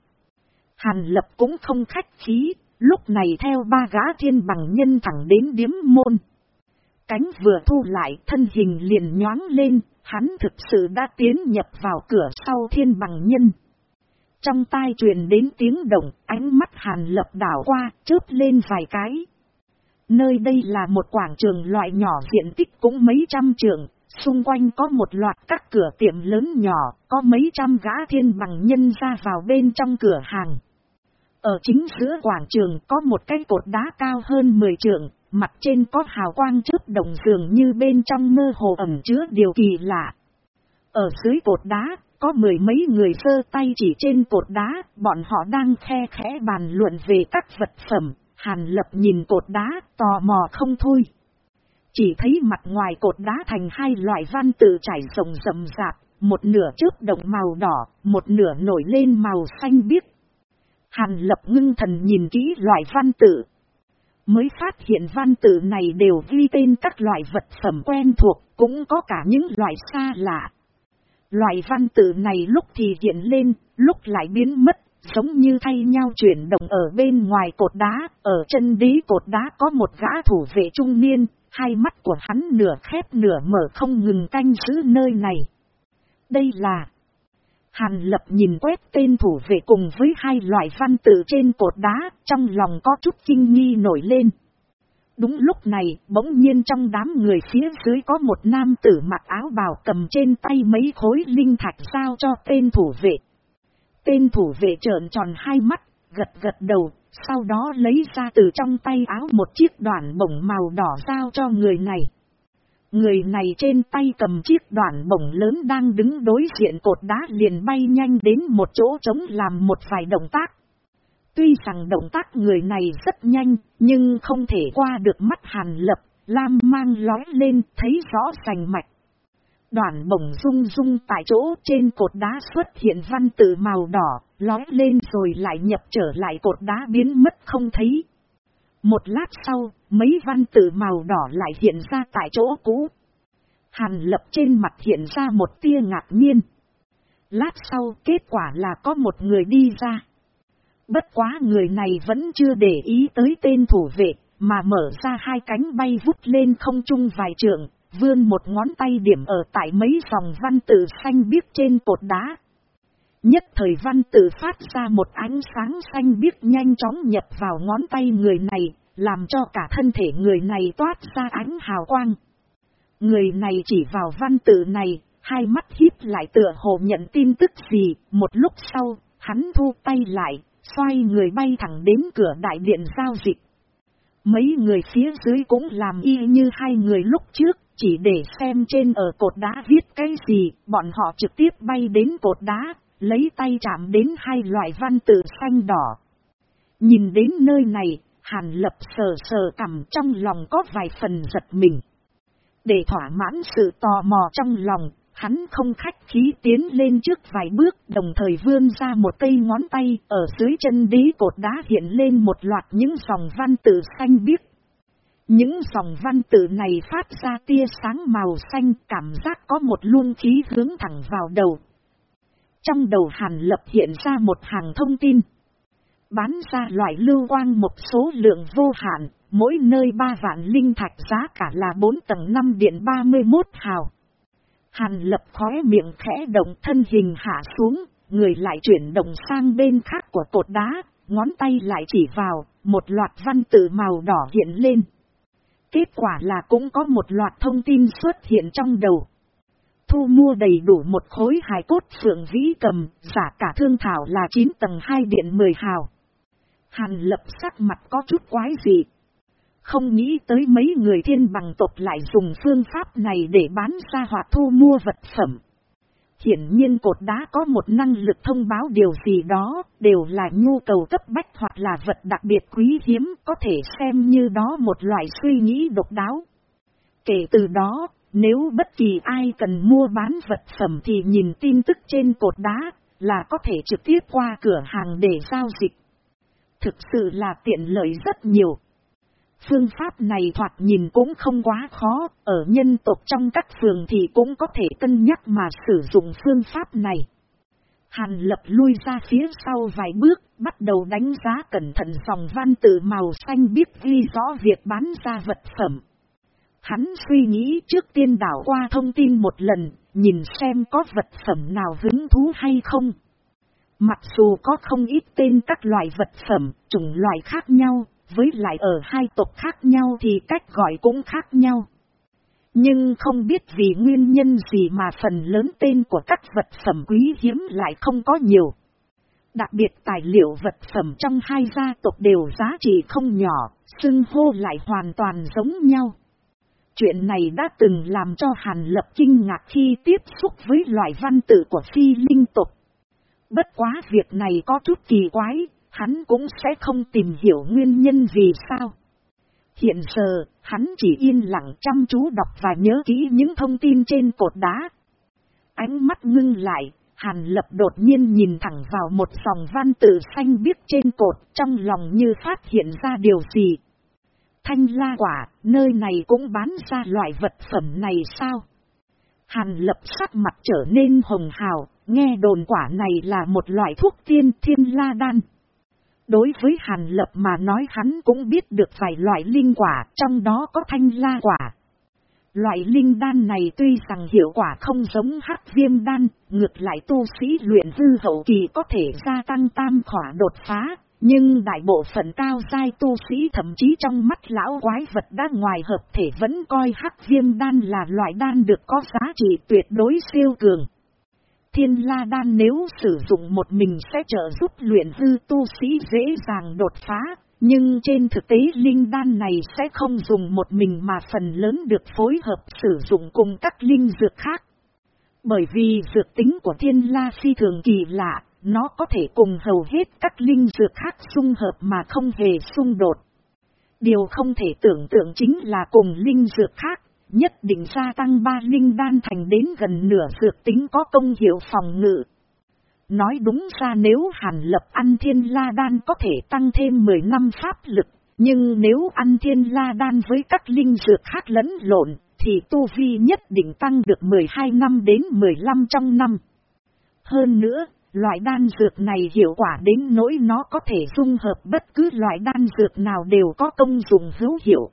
Hàn lập cũng không khách khí, lúc này theo ba gã thiên bằng nhân thẳng đến điếm môn. Cánh vừa thu lại thân hình liền nhoáng lên, hắn thực sự đã tiến nhập vào cửa sau thiên bằng nhân. Trong tai truyền đến tiếng động, ánh mắt hàn lập đảo qua, chớp lên vài cái. Nơi đây là một quảng trường loại nhỏ diện tích cũng mấy trăm trường, xung quanh có một loạt các cửa tiệm lớn nhỏ, có mấy trăm gã thiên bằng nhân ra vào bên trong cửa hàng. Ở chính giữa quảng trường có một cái cột đá cao hơn 10 trượng, mặt trên có hào quang chớp đồng dường như bên trong mơ hồ ẩm chứa điều kỳ lạ. Ở dưới cột đá, có mười mấy người sơ tay chỉ trên cột đá, bọn họ đang khe khẽ bàn luận về các vật phẩm, hàn lập nhìn cột đá, tò mò không thôi. Chỉ thấy mặt ngoài cột đá thành hai loại văn tự trải rộng rậm rạp, một nửa trước động màu đỏ, một nửa nổi lên màu xanh biếc. Hàn lập ngưng thần nhìn kỹ loại văn tự. Mới phát hiện văn tự này đều ghi tên các loại vật phẩm quen thuộc, cũng có cả những loại xa lạ. Loại văn tự này lúc thì hiện lên, lúc lại biến mất, giống như thay nhau chuyển động ở bên ngoài cột đá, ở chân đế cột đá có một gã thủ vệ trung niên, hai mắt của hắn nửa khép nửa mở không ngừng canh giữ nơi này. Đây là... Hàn lập nhìn quét tên thủ vệ cùng với hai loại văn tự trên cột đá, trong lòng có chút kinh nghi nổi lên. Đúng lúc này, bỗng nhiên trong đám người phía dưới có một nam tử mặc áo bào cầm trên tay mấy khối linh thạch sao cho tên thủ vệ tên thủ vệ trợn tròn hai mắt, gật gật đầu, sau đó lấy ra từ trong tay áo một chiếc đoạn bổng màu đỏ giao cho người này. Người này trên tay cầm chiếc đoạn bổng lớn đang đứng đối diện cột đá liền bay nhanh đến một chỗ trống làm một vài động tác. Tuy rằng động tác người này rất nhanh, nhưng không thể qua được mắt hàn lập, lam mang lói lên, thấy rõ rành mạch. Đoạn bổng rung rung tại chỗ trên cột đá xuất hiện văn tự màu đỏ, lói lên rồi lại nhập trở lại cột đá biến mất không thấy. Một lát sau, mấy văn tự màu đỏ lại hiện ra tại chỗ cũ. Hàn lập trên mặt hiện ra một tia ngạc nhiên. Lát sau kết quả là có một người đi ra. Bất quá người này vẫn chưa để ý tới tên thủ vệ, mà mở ra hai cánh bay vút lên không trung vài trường, vươn một ngón tay điểm ở tại mấy dòng văn tự xanh biếc trên cột đá. Nhất thời văn tự phát ra một ánh sáng xanh biếc nhanh chóng nhập vào ngón tay người này, làm cho cả thân thể người này toát ra ánh hào quang. Người này chỉ vào văn tự này, hai mắt híp lại tựa hồ nhận tin tức gì, một lúc sau, hắn thu tay lại, xoay người bay thẳng đến cửa đại điện giao dịch. Mấy người phía dưới cũng làm y như hai người lúc trước, chỉ để xem trên ở cột đá viết cái gì, bọn họ trực tiếp bay đến cột đá, lấy tay chạm đến hai loại văn tự xanh đỏ. Nhìn đến nơi này, Hàn Lập sờ sờ cầm trong lòng có vài phần giật mình. Để thỏa mãn sự tò mò trong lòng, hắn không khách khí tiến lên trước vài bước đồng thời vươn ra một cây ngón tay ở dưới chân đế cột đá hiện lên một loạt những dòng văn tự xanh biếc. Những dòng văn tự này phát ra tia sáng màu xanh cảm giác có một luông khí hướng thẳng vào đầu. Trong đầu hàn lập hiện ra một hàng thông tin. Bán ra loại lưu quang một số lượng vô hạn, mỗi nơi ba vạn linh thạch giá cả là 4 tầng 5 điện 31 hào. Hàn lập khóe miệng khẽ động thân hình hạ xuống, người lại chuyển động sang bên khác của cột đá, ngón tay lại chỉ vào, một loạt văn tự màu đỏ hiện lên. Kết quả là cũng có một loạt thông tin xuất hiện trong đầu. Thu mua đầy đủ một khối hài cốt phượng vĩ cầm, giả cả thương thảo là 9 tầng 2 điện 10 hào. Hàn lập sắc mặt có chút quái dị. Không nghĩ tới mấy người thiên bằng tộc lại dùng phương pháp này để bán ra hoặc thu mua vật phẩm. Hiển nhiên cột đá có một năng lực thông báo điều gì đó, đều là nhu cầu cấp bách hoặc là vật đặc biệt quý hiếm, có thể xem như đó một loại suy nghĩ độc đáo. Kể từ đó, nếu bất kỳ ai cần mua bán vật phẩm thì nhìn tin tức trên cột đá, là có thể trực tiếp qua cửa hàng để giao dịch. Thực sự là tiện lợi rất nhiều. Phương pháp này thoạt nhìn cũng không quá khó, ở nhân tộc trong các phường thì cũng có thể cân nhắc mà sử dụng phương pháp này. Hàn lập lui ra phía sau vài bước, bắt đầu đánh giá cẩn thận dòng văn tự màu xanh biết ghi rõ việc bán ra vật phẩm. Hắn suy nghĩ trước tiên đảo qua thông tin một lần, nhìn xem có vật phẩm nào hứng thú hay không. Mặc dù có không ít tên các loại vật phẩm, chủng loại khác nhau, với lại ở hai tộc khác nhau thì cách gọi cũng khác nhau. Nhưng không biết vì nguyên nhân gì mà phần lớn tên của các vật phẩm quý hiếm lại không có nhiều. Đặc biệt tài liệu vật phẩm trong hai gia tộc đều giá trị không nhỏ, xưng hô lại hoàn toàn giống nhau. Chuyện này đã từng làm cho Hàn Lập kinh ngạc khi tiếp xúc với loại văn tự của phi linh tộc. Bất quá việc này có chút kỳ quái, hắn cũng sẽ không tìm hiểu nguyên nhân vì sao. Hiện giờ, hắn chỉ yên lặng chăm chú đọc và nhớ kỹ những thông tin trên cột đá. Ánh mắt ngưng lại, Hàn lập đột nhiên nhìn thẳng vào một dòng văn tự xanh biếc trên cột, trong lòng như phát hiện ra điều gì. Thanh la quả, nơi này cũng bán ra loại vật phẩm này sao? Hàn lập sắc mặt trở nên hồng hào, nghe đồn quả này là một loại thuốc tiên thiên la đan. Đối với Hàn Lập mà nói hắn cũng biết được vài loại linh quả, trong đó có thanh la quả. Loại linh đan này tuy rằng hiệu quả không giống hắc viêm đan, ngược lại tu sĩ luyện dư hậu kỳ có thể gia tăng tam khỏa đột phá, nhưng đại bộ phận cao sai tu sĩ thậm chí trong mắt lão quái vật đã ngoài hợp thể vẫn coi hắc viêm đan là loại đan được có giá trị tuyệt đối siêu cường. Thiên la đan nếu sử dụng một mình sẽ trợ giúp luyện hư tu sĩ dễ dàng đột phá, nhưng trên thực tế linh đan này sẽ không dùng một mình mà phần lớn được phối hợp sử dụng cùng các linh dược khác. Bởi vì dược tính của thiên la phi thường kỳ lạ, nó có thể cùng hầu hết các linh dược khác xung hợp mà không hề xung đột. Điều không thể tưởng tượng chính là cùng linh dược khác, nhất định gia tăng ba linh đan thành đến gần nửa dược tính có công hiệu phòng ngự. Nói đúng ra nếu hàn lập ăn thiên la đan có thể tăng thêm 10 năm pháp lực, nhưng nếu ăn thiên la đan với các linh dược khác lẫn lộn, thì tu vi nhất định tăng được 12 năm đến 15 trong năm. Hơn nữa, loại đan dược này hiệu quả đến nỗi nó có thể dung hợp bất cứ loại đan dược nào đều có công dụng hữu hiệu.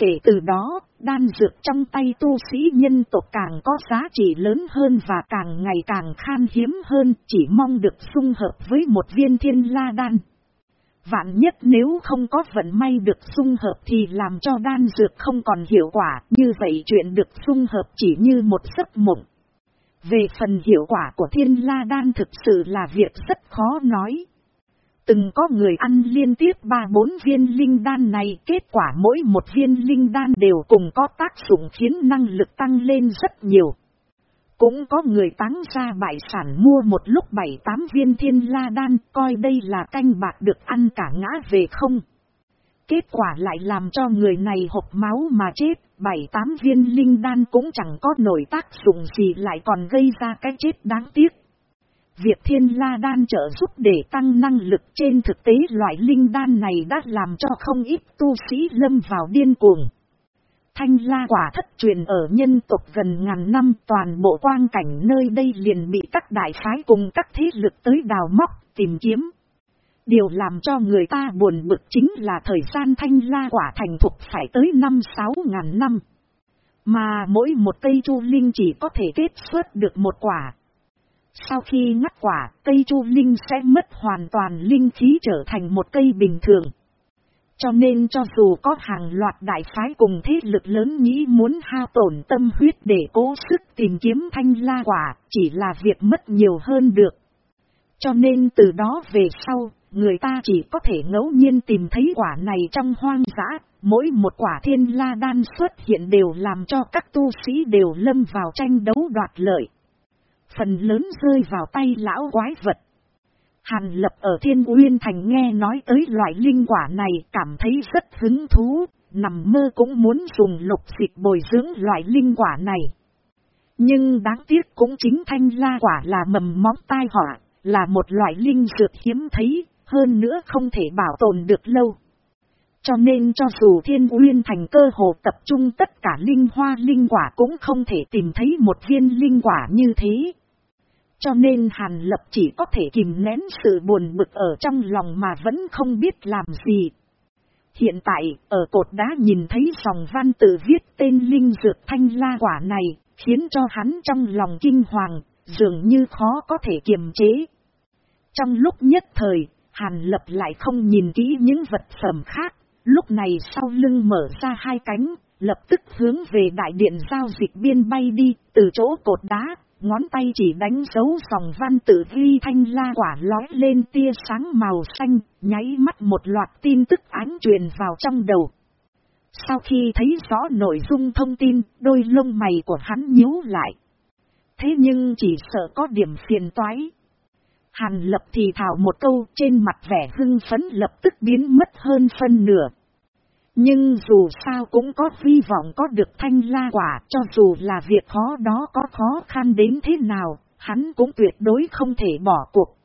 Kể từ đó, đan dược trong tay tu sĩ nhân tộc càng có giá trị lớn hơn và càng ngày càng khan hiếm hơn, chỉ mong được xung hợp với một viên thiên la đan. Vạn nhất nếu không có vận may được xung hợp thì làm cho đan dược không còn hiệu quả, như vậy chuyện được xung hợp chỉ như một giấc mộng. Về phần hiệu quả của thiên la đan thực sự là việc rất khó nói. Từng có người ăn liên tiếp 3-4 viên linh đan này, kết quả mỗi một viên linh đan đều cùng có tác dụng khiến năng lực tăng lên rất nhiều. Cũng có người táng ra bại sản mua một lúc 7-8 viên thiên la đan, coi đây là canh bạc được ăn cả ngã về không. Kết quả lại làm cho người này hộp máu mà chết, 7-8 viên linh đan cũng chẳng có nổi tác dụng gì lại còn gây ra cái chết đáng tiếc. Việc thiên la đan trợ giúp để tăng năng lực trên thực tế loại linh đan này đã làm cho không ít tu sĩ lâm vào điên cuồng. Thanh la quả thất truyền ở nhân tộc gần ngàn năm toàn bộ quang cảnh nơi đây liền bị các đại phái cùng các thế lực tới đào móc, tìm kiếm. Điều làm cho người ta buồn bực chính là thời gian thanh la quả thành thục phải tới năm sáu ngàn năm. Mà mỗi một cây chu linh chỉ có thể kết xuất được một quả. Sau khi ngắt quả, cây chu linh sẽ mất hoàn toàn linh khí trở thành một cây bình thường. Cho nên cho dù có hàng loạt đại phái cùng thế lực lớn nghĩ muốn hao tổn tâm huyết để cố sức tìm kiếm thanh la quả, chỉ là việc mất nhiều hơn được. Cho nên từ đó về sau, người ta chỉ có thể ngẫu nhiên tìm thấy quả này trong hoang dã, mỗi một quả thiên la đan xuất hiện đều làm cho các tu sĩ đều lâm vào tranh đấu đoạt lợi. Phần lớn rơi vào tay lão quái vật. Hàn lập ở thiên uyên thành nghe nói tới loại linh quả này cảm thấy rất hứng thú, nằm mơ cũng muốn dùng lục xịt bồi dưỡng loại linh quả này. Nhưng đáng tiếc cũng chính thanh la quả là mầm móng tai họa, là một loại linh dược hiếm thấy, hơn nữa không thể bảo tồn được lâu. Cho nên cho dù thiên uyên thành cơ hồ tập trung tất cả linh hoa linh quả cũng không thể tìm thấy một viên linh quả như thế. Cho nên Hàn Lập chỉ có thể kìm nén sự buồn bực ở trong lòng mà vẫn không biết làm gì. Hiện tại, ở cột đá nhìn thấy dòng văn tự viết tên linh dược thanh la quả này, khiến cho hắn trong lòng kinh hoàng, dường như khó có thể kiềm chế. Trong lúc nhất thời, Hàn Lập lại không nhìn kỹ những vật phẩm khác, lúc này sau lưng mở ra hai cánh, lập tức hướng về đại điện giao dịch biên bay đi, từ chỗ cột đá, ngón tay chỉ đánh dấu dòng văn tự ghi thanh la quả lói lên tia sáng màu xanh, nháy mắt một loạt tin tức ánh truyền vào trong đầu. Sau khi thấy rõ nội dung thông tin, đôi lông mày của hắn nhíu lại. Thế nhưng chỉ sợ có điểm phiền toái. Hàn lập thì thảo một câu trên mặt vẻ hưng phấn lập tức biến mất hơn phân nửa. Nhưng dù sao cũng có hy vọng có được thanh la quả cho dù là việc khó đó có khó khăn đến thế nào, hắn cũng tuyệt đối không thể bỏ cuộc.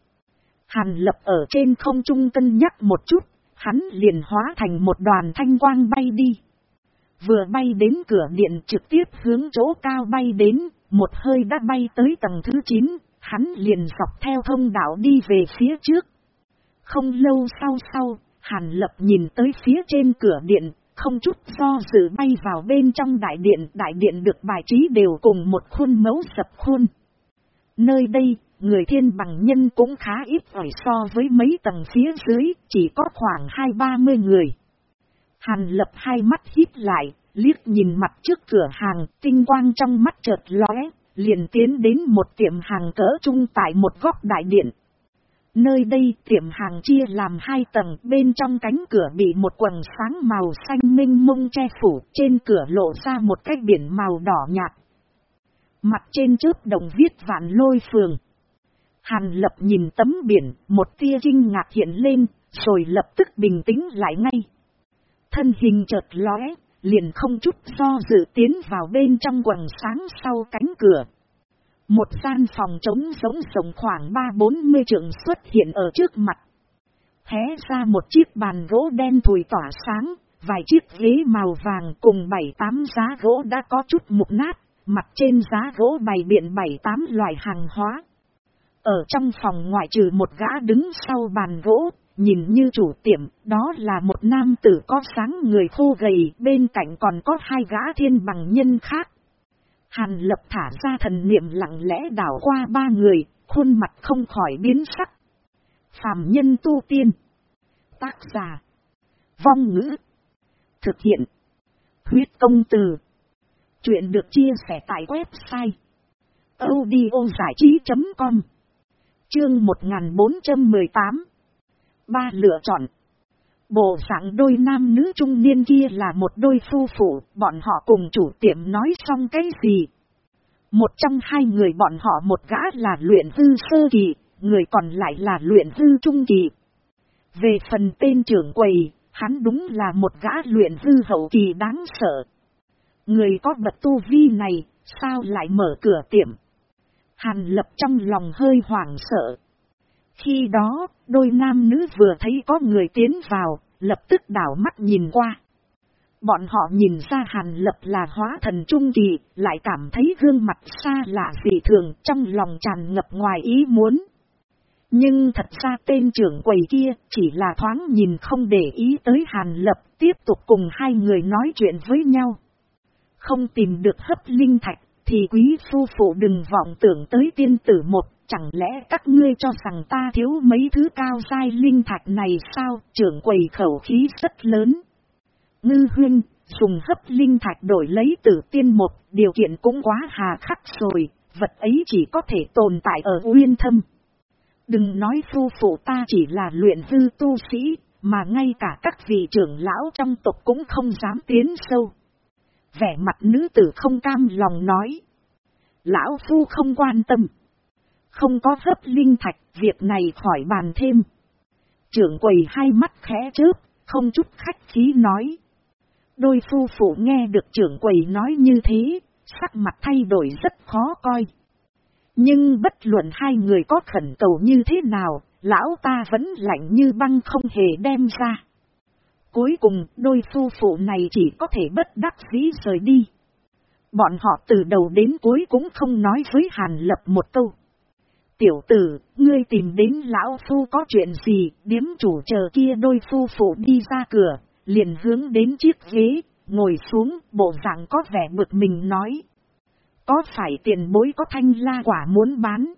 Hàn lập ở trên không trung cân nhắc một chút, hắn liền hóa thành một đoàn thanh quang bay đi. Vừa bay đến cửa điện trực tiếp hướng chỗ cao bay đến, một hơi đã bay tới tầng thứ 9, hắn liền dọc theo thông đạo đi về phía trước. Không lâu sau sau, Hàn lập nhìn tới phía trên cửa điện, không chút do dự bay vào bên trong đại điện. Đại điện được bài trí đều cùng một khuôn mẫu sập khuôn. Nơi đây, người thiên bằng nhân cũng khá ít ỏi so với mấy tầng phía dưới, chỉ có khoảng hai ba mươi người. Hàn lập hai mắt hít lại, liếc nhìn mặt trước cửa hàng, tinh quang trong mắt chợt lóe, liền tiến đến một tiệm hàng cỡ trung tại một góc đại điện. Nơi đây tiệm hàng chia làm hai tầng, bên trong cánh cửa bị một quần sáng màu xanh minh mông che phủ, trên cửa lộ ra một cái biển màu đỏ nhạt. Mặt trên chớp đồng viết vạn lôi phường. Hàn lập nhìn tấm biển, một tia kinh ngạc hiện lên, rồi lập tức bình tĩnh lại ngay. Thân hình chợt lóe, liền không chút do dự tiến vào bên trong quần sáng sau cánh cửa. Một gian phòng trống giống rộng khoảng ba bốn mươi xuất hiện ở trước mặt. Hé ra một chiếc bàn gỗ đen thùi tỏa sáng, vài chiếc ghế màu vàng cùng bảy tám giá gỗ đã có chút mục nát, mặt trên giá gỗ bày biện bảy tám loại hàng hóa. Ở trong phòng ngoại trừ một gã đứng sau bàn gỗ, nhìn như chủ tiệm, đó là một nam tử có sáng người khô gầy, bên cạnh còn có hai gã thiên bằng nhân khác. Hàn lập thả ra thần niệm lặng lẽ đảo qua ba người, khuôn mặt không khỏi biến sắc. Phạm nhân tu tiên. Tác giả. Vong ngữ. Thực hiện. Huyết công từ. Chuyện được chia sẻ tại website. audiozảichí.com Chương 1418 Ba lựa chọn Bộ dạng đôi nam nữ trung niên kia là một đôi phu phụ, bọn họ cùng chủ tiệm nói xong cái gì? Một trong hai người bọn họ một gã là luyện hư sơ kỳ, người còn lại là luyện hư trung kỳ. Về phần tên trưởng quầy, hắn đúng là một gã luyện hư hậu kỳ đáng sợ. Người có bật tu vi này, sao lại mở cửa tiệm? Hàn lập trong lòng hơi hoảng sợ. Khi đó, đôi nam nữ vừa thấy có người tiến vào, lập tức đảo mắt nhìn qua. Bọn họ nhìn ra hàn lập là hóa thần trung kỳ, lại cảm thấy gương mặt xa lạ dị thường trong lòng tràn ngập ngoài ý muốn. Nhưng thật ra tên trưởng quầy kia chỉ là thoáng nhìn không để ý tới hàn lập, tiếp tục cùng hai người nói chuyện với nhau. Không tìm được hấp linh thạch, thì quý phu phụ đừng vọng tưởng tới tiên tử một Chẳng lẽ các ngươi cho rằng ta thiếu mấy thứ cao sai linh thạch này sao? Trưởng quầy khẩu khí rất lớn. Ngư huyên, dùng hấp linh thạch đổi lấy tử tiên một, điều kiện cũng quá hà khắc rồi, vật ấy chỉ có thể tồn tại ở uyên thâm. Đừng nói phu phụ ta chỉ là luyện hư tu sĩ, mà ngay cả các vị trưởng lão trong tộc cũng không dám tiến sâu. Vẻ mặt nữ tử không cam lòng nói. Lão phu không quan tâm. Không có hấp linh thạch, việc này khỏi bàn thêm. Trưởng quầy hai mắt khẽ chớp, không chút khách khí nói. Đôi phu phụ nghe được trưởng quầy nói như thế, sắc mặt thay đổi rất khó coi. Nhưng bất luận hai người có khẩn cầu như thế nào, lão ta vẫn lạnh như băng không hề đem ra. Cuối cùng, đôi phu phụ này chỉ có thể bất đắc dĩ rời đi. Bọn họ từ đầu đến cuối cũng không nói với Hàn Lập một câu. Tiểu tử, ngươi tìm đến lão phu có chuyện gì, điếm chủ chờ kia đôi phu phụ đi ra cửa, liền hướng đến chiếc ghế, ngồi xuống, bộ dạng có vẻ bực mình nói. Có phải tiền bối có thanh la quả muốn bán?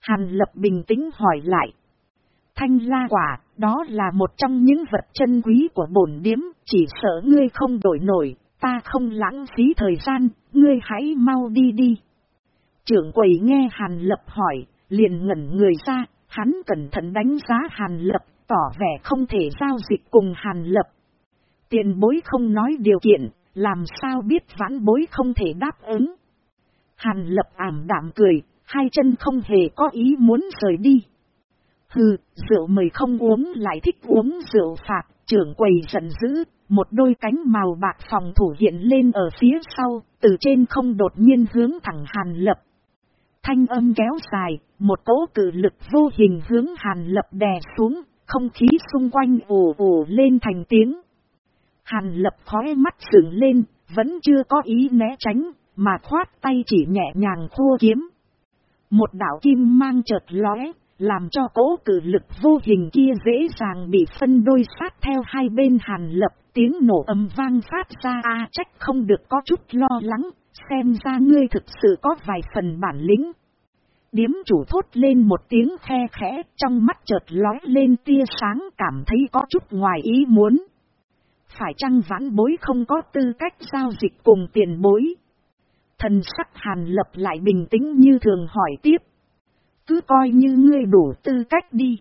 Hàn lập bình tĩnh hỏi lại. Thanh la quả, đó là một trong những vật chân quý của bổn điếm, chỉ sợ ngươi không đổi nổi, ta không lãng phí thời gian, ngươi hãy mau đi đi. Trưởng quầy nghe Hàn Lập hỏi, liền ngẩn người ra, hắn cẩn thận đánh giá Hàn Lập, tỏ vẻ không thể giao dịch cùng Hàn Lập. Tiền bối không nói điều kiện, làm sao biết vãn bối không thể đáp ứng. Hàn Lập ảm đạm cười, hai chân không hề có ý muốn rời đi. Hừ, rượu mời không uống lại thích uống rượu phạt, trưởng quầy giận dữ, một đôi cánh màu bạc phòng thủ hiện lên ở phía sau, từ trên không đột nhiên hướng thẳng Hàn Lập. Thanh âm kéo dài, một cỗ cử lực vô hình hướng hàn lập đè xuống, không khí xung quanh ồ ồ lên thành tiếng. Hàn lập khói mắt sửng lên, vẫn chưa có ý né tránh, mà khoát tay chỉ nhẹ nhàng khô kiếm. Một đảo kim mang chợt lóe, làm cho cỗ cử lực vô hình kia dễ dàng bị phân đôi sát theo hai bên hàn lập, tiếng nổ âm vang phát ra a trách không được có chút lo lắng, xem ra ngươi thực sự có vài phần bản lĩnh. Điếm chủ thốt lên một tiếng khe khẽ, trong mắt chợt lói lên tia sáng cảm thấy có chút ngoài ý muốn. Phải chăng vãn bối không có tư cách giao dịch cùng tiền bối? Thần sắc hàn lập lại bình tĩnh như thường hỏi tiếp. Cứ coi như ngươi đủ tư cách đi.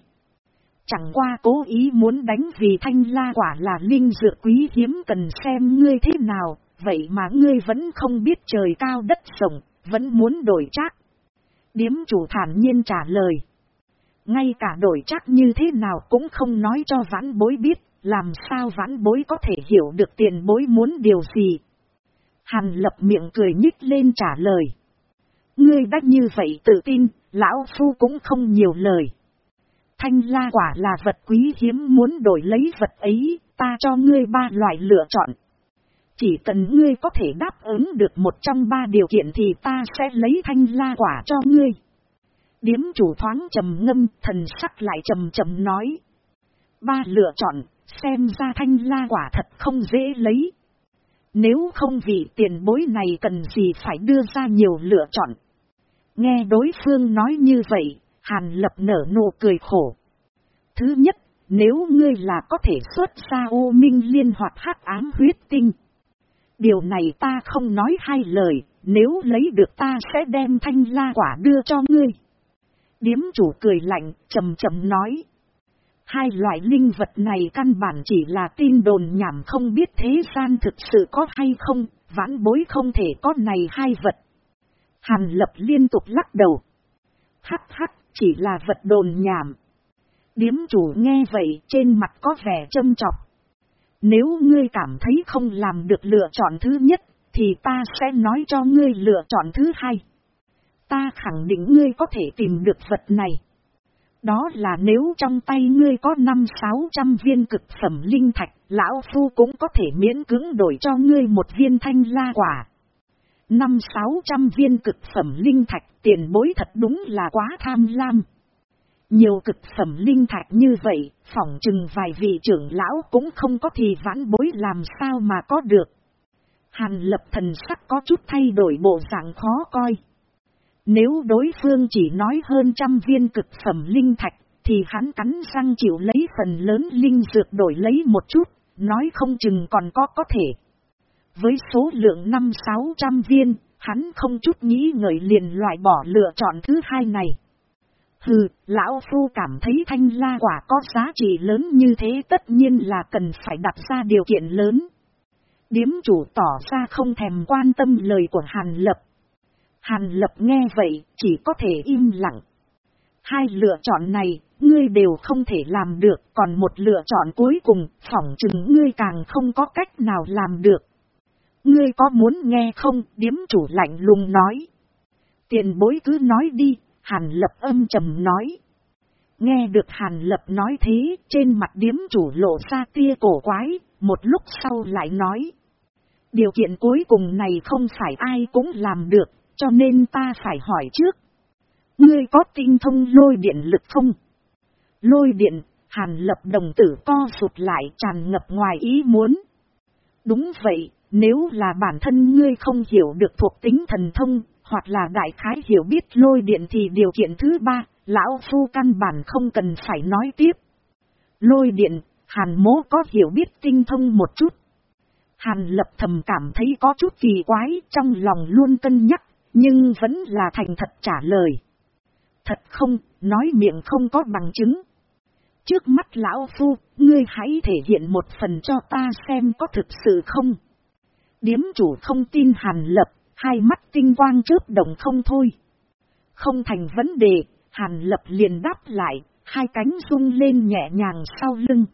Chẳng qua cố ý muốn đánh vì thanh la quả là linh dược quý hiếm cần xem ngươi thế nào, vậy mà ngươi vẫn không biết trời cao đất rộng, vẫn muốn đổi chắc. Điếm chủ thản nhiên trả lời. Ngay cả đổi chắc như thế nào cũng không nói cho vãn bối biết, làm sao vãn bối có thể hiểu được tiền bối muốn điều gì. Hàn lập miệng cười nhích lên trả lời. Ngươi đã như vậy tự tin, lão phu cũng không nhiều lời. Thanh la quả là vật quý hiếm muốn đổi lấy vật ấy, ta cho ngươi ba loại lựa chọn. Chỉ cần ngươi có thể đáp ứng được một trong ba điều kiện thì ta sẽ lấy thanh la quả cho ngươi. Điếm chủ thoáng trầm ngâm, thần sắc lại trầm trầm nói. Ba lựa chọn, xem ra thanh la quả thật không dễ lấy. Nếu không vì tiền bối này cần gì phải đưa ra nhiều lựa chọn. Nghe đối phương nói như vậy, Hàn lập nở nụ cười khổ. Thứ nhất, nếu ngươi là có thể xuất ra ô minh liên hoạt hắc ám huyết tinh. Điều này ta không nói hai lời, nếu lấy được ta sẽ đem thanh la quả đưa cho ngươi. Điếm chủ cười lạnh, chầm chậm nói. Hai loại linh vật này căn bản chỉ là tin đồn nhảm không biết thế gian thực sự có hay không, vãn bối không thể có này hai vật. Hàn lập liên tục lắc đầu. Hắc hắc, chỉ là vật đồn nhảm. Điếm chủ nghe vậy trên mặt có vẻ châm trọc. Nếu ngươi cảm thấy không làm được lựa chọn thứ nhất, thì ta sẽ nói cho ngươi lựa chọn thứ hai. Ta khẳng định ngươi có thể tìm được vật này. Đó là nếu trong tay ngươi có năm sáu trăm viên cực phẩm linh thạch, lão phu cũng có thể miễn cưỡng đổi cho ngươi một viên thanh la quả. Năm sáu trăm viên cực phẩm linh thạch tiền bối thật đúng là quá tham lam. Nhiều cực phẩm linh thạch như vậy, phỏng chừng vài vị trưởng lão cũng không có thì vãn bối làm sao mà có được. Hàn lập thần sắc có chút thay đổi bộ dạng khó coi. Nếu đối phương chỉ nói hơn trăm viên cực phẩm linh thạch, thì hắn cắn răng chịu lấy phần lớn linh dược đổi lấy một chút, nói không chừng còn có có thể. Với số lượng năm sáu trăm viên, hắn không chút nghĩ ngợi liền loại bỏ lựa chọn thứ hai này. Hừ, lão phu cảm thấy thanh la quả có giá trị lớn như thế tất nhiên là cần phải đặt ra điều kiện lớn. Điếm chủ tỏ ra không thèm quan tâm lời của Hàn Lập. Hàn Lập nghe vậy, chỉ có thể im lặng. Hai lựa chọn này, ngươi đều không thể làm được, còn một lựa chọn cuối cùng, phỏng chừng ngươi càng không có cách nào làm được. Ngươi có muốn nghe không, điếm chủ lạnh lùng nói. Tiền bối cứ nói đi, Hàn Lập âm trầm nói. Nghe được Hàn Lập nói thế, trên mặt điếm chủ lộ ra tia cổ quái, một lúc sau lại nói. Điều kiện cuối cùng này không phải ai cũng làm được, cho nên ta phải hỏi trước. Ngươi có tinh thông lôi điện lực không? Lôi điện, Hàn Lập đồng tử co sụt lại tràn ngập ngoài ý muốn. Đúng vậy, nếu là bản thân ngươi không hiểu được thuộc tính thần thông, hoặc là đại khái hiểu biết lôi điện thì điều kiện thứ ba, lão phu căn bản không cần phải nói tiếp. Lôi điện, hàn mố có hiểu biết tinh thông một chút. Hàn lập thầm cảm thấy có chút kỳ quái trong lòng luôn cân nhắc, nhưng vẫn là thành thật trả lời. Thật không, nói miệng không có bằng chứng. Trước mắt lão phu, ngươi hãy thể hiện một phần cho ta xem có thực sự không. Điếm chủ không tin hàn lập, hai mắt tinh quang chớp động không thôi. Không thành vấn đề, hàn lập liền đáp lại, hai cánh rung lên nhẹ nhàng sau lưng.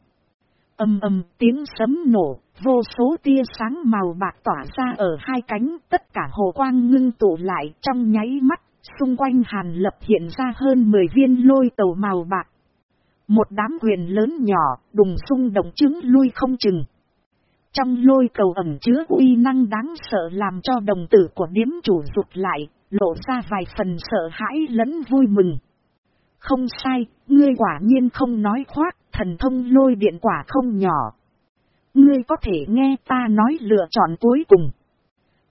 Âm âm tiếng sấm nổ, vô số tia sáng màu bạc tỏa ra ở hai cánh, tất cả hồ quang ngưng tụ lại trong nháy mắt, xung quanh hàn lập hiện ra hơn 10 viên lôi tàu màu bạc. Một đám quyền lớn nhỏ, đùng xung động chứng lui không chừng. Trong lôi cầu ẩm chứa uy năng đáng sợ làm cho đồng tử của điếm chủ rụt lại, lộ ra vài phần sợ hãi lẫn vui mừng. Không sai, ngươi quả nhiên không nói khoác, thần thông lôi điện quả không nhỏ. Ngươi có thể nghe ta nói lựa chọn cuối cùng.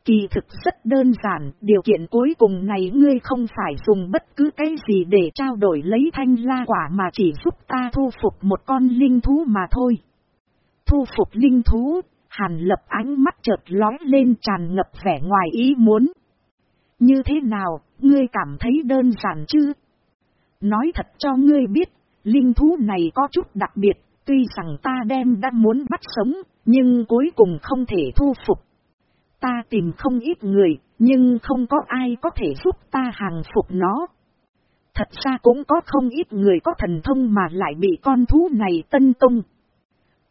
Kỳ thực rất đơn giản, điều kiện cuối cùng này ngươi không phải dùng bất cứ cái gì để trao đổi lấy thanh la quả mà chỉ giúp ta thu phục một con linh thú mà thôi. Thu phục linh thú, Hàn lập ánh mắt chợt lói lên tràn ngập vẻ ngoài ý muốn. Như thế nào, ngươi cảm thấy đơn giản chứ? Nói thật cho ngươi biết, linh thú này có chút đặc biệt, tuy rằng ta đem đã muốn bắt sống, nhưng cuối cùng không thể thu phục. Ta tìm không ít người, nhưng không có ai có thể giúp ta hàng phục nó. Thật ra cũng có không ít người có thần thông mà lại bị con thú này tân công.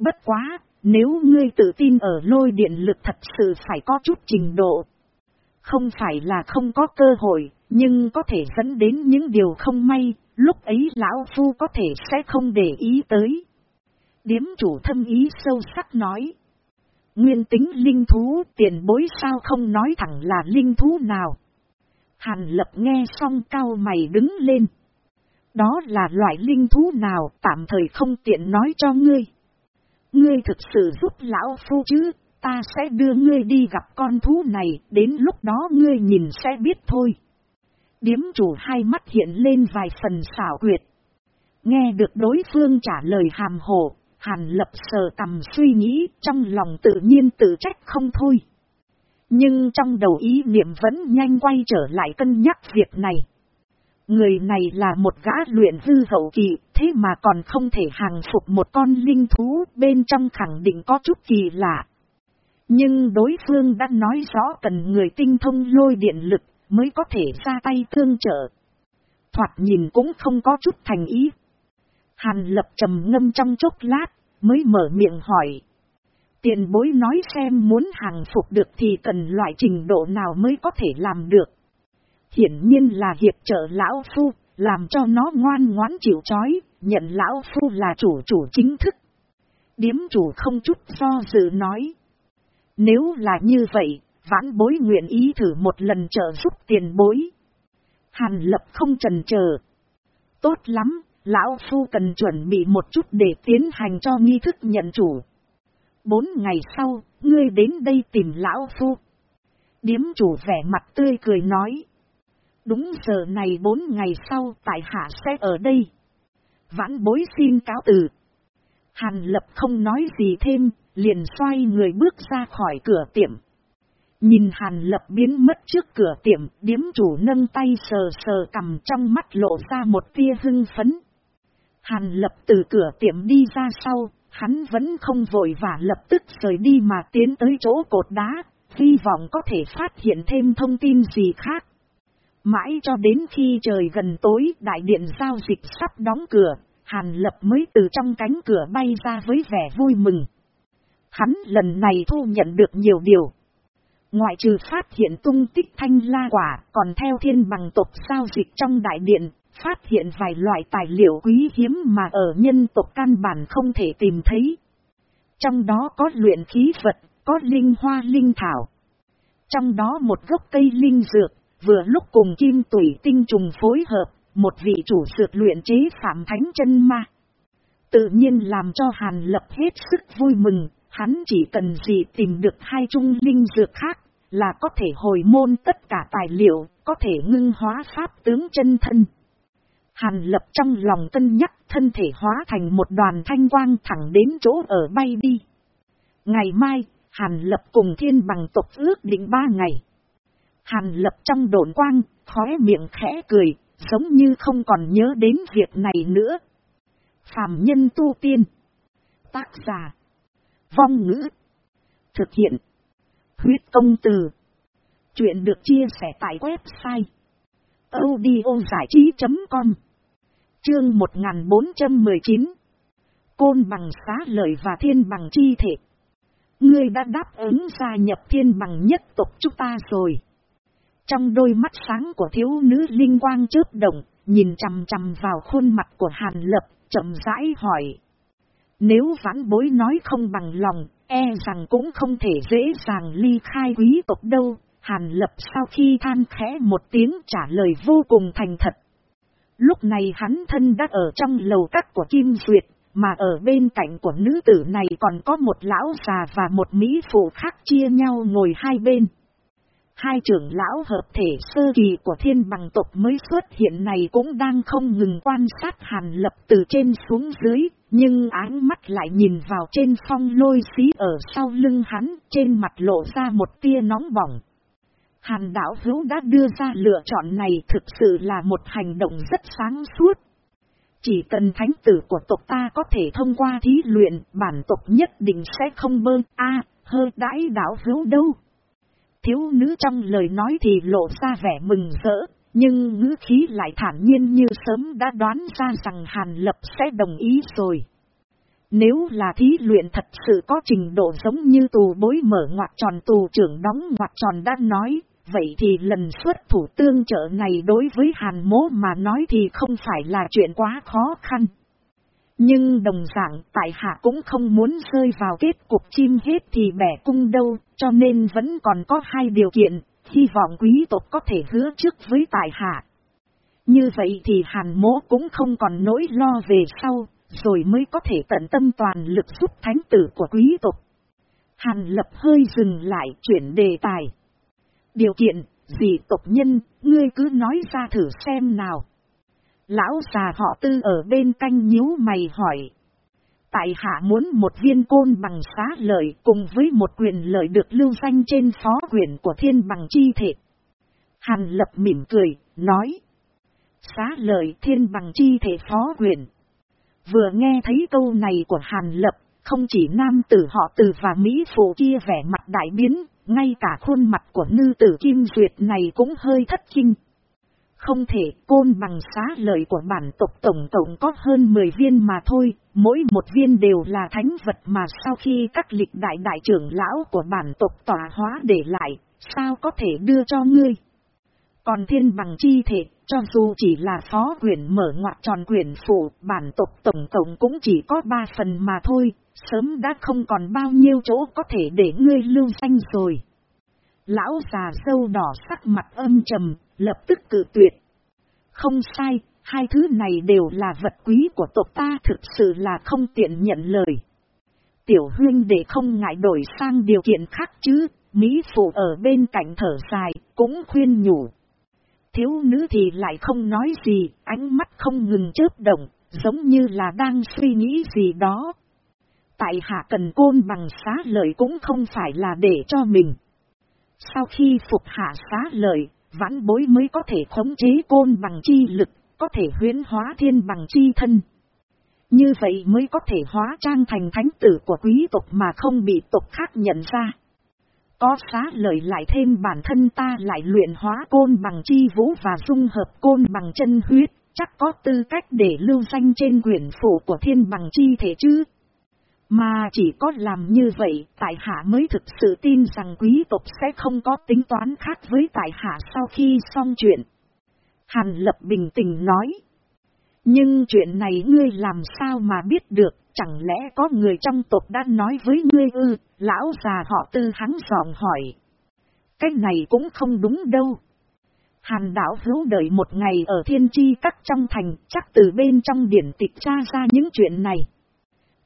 Bất quá, nếu ngươi tự tin ở lôi điện lực thật sự phải có chút trình độ. Không phải là không có cơ hội, nhưng có thể dẫn đến những điều không may, lúc ấy lão phu có thể sẽ không để ý tới. Điếm chủ thâm ý sâu sắc nói. Nguyên tính linh thú tiền bối sao không nói thẳng là linh thú nào. Hàn lập nghe xong cao mày đứng lên. Đó là loại linh thú nào tạm thời không tiện nói cho ngươi. Ngươi thực sự giúp lão phu chứ, ta sẽ đưa ngươi đi gặp con thú này, đến lúc đó ngươi nhìn sẽ biết thôi. Điếm chủ hai mắt hiện lên vài phần xảo quyệt. Nghe được đối phương trả lời hàm hồ, hàn lập sờ tầm suy nghĩ trong lòng tự nhiên tự trách không thôi. Nhưng trong đầu ý niệm vẫn nhanh quay trở lại cân nhắc việc này. Người này là một gã luyện hư hậu kỳ, thế mà còn không thể hàng phục một con linh thú bên trong khẳng định có chút kỳ lạ. Nhưng đối phương đã nói rõ cần người tinh thông lôi điện lực mới có thể ra tay thương trợ. Thoạt nhìn cũng không có chút thành ý. Hàn lập trầm ngâm trong chốc lát, mới mở miệng hỏi. Tiền bối nói xem muốn hàng phục được thì cần loại trình độ nào mới có thể làm được. Hiển nhiên là hiệp trợ lão phu, làm cho nó ngoan ngoãn chịu chói, nhận lão phu là chủ chủ chính thức. Điếm chủ không chút do dự nói. Nếu là như vậy, vãn bối nguyện ý thử một lần trợ giúp tiền bối. Hàn lập không trần chờ Tốt lắm, lão phu cần chuẩn bị một chút để tiến hành cho nghi thức nhận chủ. Bốn ngày sau, ngươi đến đây tìm lão phu. Điếm chủ vẻ mặt tươi cười nói. Đúng giờ này bốn ngày sau tại hạ sẽ ở đây. Vãn bối xin cáo từ. Hàn lập không nói gì thêm, liền xoay người bước ra khỏi cửa tiệm. Nhìn hàn lập biến mất trước cửa tiệm, điếm chủ nâng tay sờ sờ cầm trong mắt lộ ra một tia hưng phấn. Hàn lập từ cửa tiệm đi ra sau, hắn vẫn không vội và lập tức rời đi mà tiến tới chỗ cột đá, hy vọng có thể phát hiện thêm thông tin gì khác. Mãi cho đến khi trời gần tối đại điện giao dịch sắp đóng cửa, Hàn Lập mới từ trong cánh cửa bay ra với vẻ vui mừng. Hắn lần này thu nhận được nhiều điều. Ngoại trừ phát hiện tung tích thanh la quả, còn theo thiên bằng tộc giao dịch trong đại điện, phát hiện vài loại tài liệu quý hiếm mà ở nhân tộc căn bản không thể tìm thấy. Trong đó có luyện khí vật, có linh hoa linh thảo. Trong đó một gốc cây linh dược, vừa lúc cùng kim tủy tinh trùng phối hợp, một vị chủ dược luyện chế phạm thánh chân ma. Tự nhiên làm cho Hàn Lập hết sức vui mừng, hắn chỉ cần gì tìm được hai trung linh dược khác, là có thể hồi môn tất cả tài liệu, có thể ngưng hóa pháp tướng chân thân. Hàn lập trong lòng cân nhắc thân thể hóa thành một đoàn thanh quang thẳng đến chỗ ở bay đi. Ngày mai, Hàn lập cùng thiên bằng tộc ước định ba ngày. Hàn lập trong đồn quang, khóe miệng khẽ cười, giống như không còn nhớ đến việc này nữa. Phạm nhân tu tiên. Tác giả. Vong ngữ. Thực hiện. Huyết công từ. Chuyện được chia sẻ tại website. audiozải trí.com Chương 1419 Côn bằng xá lợi và thiên bằng chi thể. Ngươi đã đáp ứng gia nhập thiên bằng nhất tộc chúng ta rồi. Trong đôi mắt sáng của thiếu nữ linh quang chớp động, nhìn chằm chằm vào khuôn mặt của Hàn Lập, chậm rãi hỏi. Nếu vãn bối nói không bằng lòng, e rằng cũng không thể dễ dàng ly khai quý tộc đâu. Hàn Lập sau khi than khẽ một tiếng trả lời vô cùng thành thật. Lúc này hắn thân đã ở trong lầu các của Kim Duyệt, mà ở bên cạnh của nữ tử này còn có một lão già và một mỹ phụ khác chia nhau ngồi hai bên. Hai trưởng lão hợp thể sơ kỳ của thiên bằng tộc mới xuất hiện này cũng đang không ngừng quan sát hàn lập từ trên xuống dưới, nhưng áng mắt lại nhìn vào trên phong lôi xí ở sau lưng hắn, trên mặt lộ ra một tia nóng bỏng. Hàn đảo hữu đã đưa ra lựa chọn này thực sự là một hành động rất sáng suốt. Chỉ cần thánh tử của tộc ta có thể thông qua thí luyện, bản tộc nhất định sẽ không bơ, a hơ đãi đảo hữu đâu. Thiếu nữ trong lời nói thì lộ ra vẻ mừng rỡ, nhưng ngữ khí lại thản nhiên như sớm đã đoán ra rằng Hàn Lập sẽ đồng ý rồi. Nếu là thí luyện thật sự có trình độ giống như tù bối mở ngoặt tròn tù trưởng đóng ngoặt tròn đã nói, vậy thì lần xuất thủ tương trợ này đối với hàn mố mà nói thì không phải là chuyện quá khó khăn. Nhưng đồng dạng tại hạ cũng không muốn rơi vào kết cục chim hết thì bẻ cung đâu, cho nên vẫn còn có hai điều kiện, hy vọng quý tộc có thể hứa trước với tại hạ. Như vậy thì hàn mỗ cũng không còn nỗi lo về sau, rồi mới có thể tận tâm toàn lực giúp thánh tử của quý tộc. Hàn lập hơi dừng lại chuyển đề tài. Điều kiện, gì tộc nhân, ngươi cứ nói ra thử xem nào. Lão già họ tư ở bên canh nhíu mày hỏi. Tại hạ muốn một viên côn bằng xá lợi cùng với một quyền lợi được lưu danh trên phó quyền của thiên bằng chi thể. Hàn lập mỉm cười, nói. Xá lợi thiên bằng chi thể phó quyền. Vừa nghe thấy câu này của Hàn lập, không chỉ nam tử họ từ và Mỹ phụ kia vẻ mặt đại biến, ngay cả khuôn mặt của nữ tử Kim Duyệt này cũng hơi thất kinh. Không thể côn bằng xá lợi của bản tộc tổng tổng có hơn 10 viên mà thôi, mỗi một viên đều là thánh vật mà sau khi các lịch đại đại trưởng lão của bản tộc tỏa hóa để lại, sao có thể đưa cho ngươi. Còn thiên bằng chi thể, cho dù chỉ là phó quyển mở ngoặt tròn quyển phụ, bản tộc tổng tổng cũng chỉ có 3 phần mà thôi, sớm đã không còn bao nhiêu chỗ có thể để ngươi lưu danh rồi. Lão già sâu đỏ sắc mặt âm trầm, lập tức cự tuyệt. Không sai, hai thứ này đều là vật quý của tộc ta thực sự là không tiện nhận lời. Tiểu huyên để không ngại đổi sang điều kiện khác chứ, Mỹ phụ ở bên cạnh thở dài, cũng khuyên nhủ. Thiếu nữ thì lại không nói gì, ánh mắt không ngừng chớp động, giống như là đang suy nghĩ gì đó. Tại hạ cần côn bằng xá lợi cũng không phải là để cho mình. Sau khi phục hạ xá lợi, vãn bối mới có thể khống chế côn bằng chi lực, có thể huyến hóa thiên bằng chi thân. Như vậy mới có thể hóa trang thành thánh tử của quý tộc mà không bị tộc khác nhận ra. Có xá lợi lại thêm bản thân ta lại luyện hóa côn bằng chi vũ và dung hợp côn bằng chân huyết, chắc có tư cách để lưu danh trên quyển phủ của thiên bằng chi thể chứ. Mà chỉ có làm như vậy, tại hạ mới thực sự tin rằng quý tộc sẽ không có tính toán khác với tại hạ sau khi xong chuyện. Hàn lập bình tĩnh nói. Nhưng chuyện này ngươi làm sao mà biết được, chẳng lẽ có người trong tộc đã nói với ngươi ư, lão già họ tư hắn giọng hỏi. Cái này cũng không đúng đâu. Hàn đảo hữu đợi một ngày ở thiên tri các trong thành, chắc từ bên trong điển tịch tra ra những chuyện này.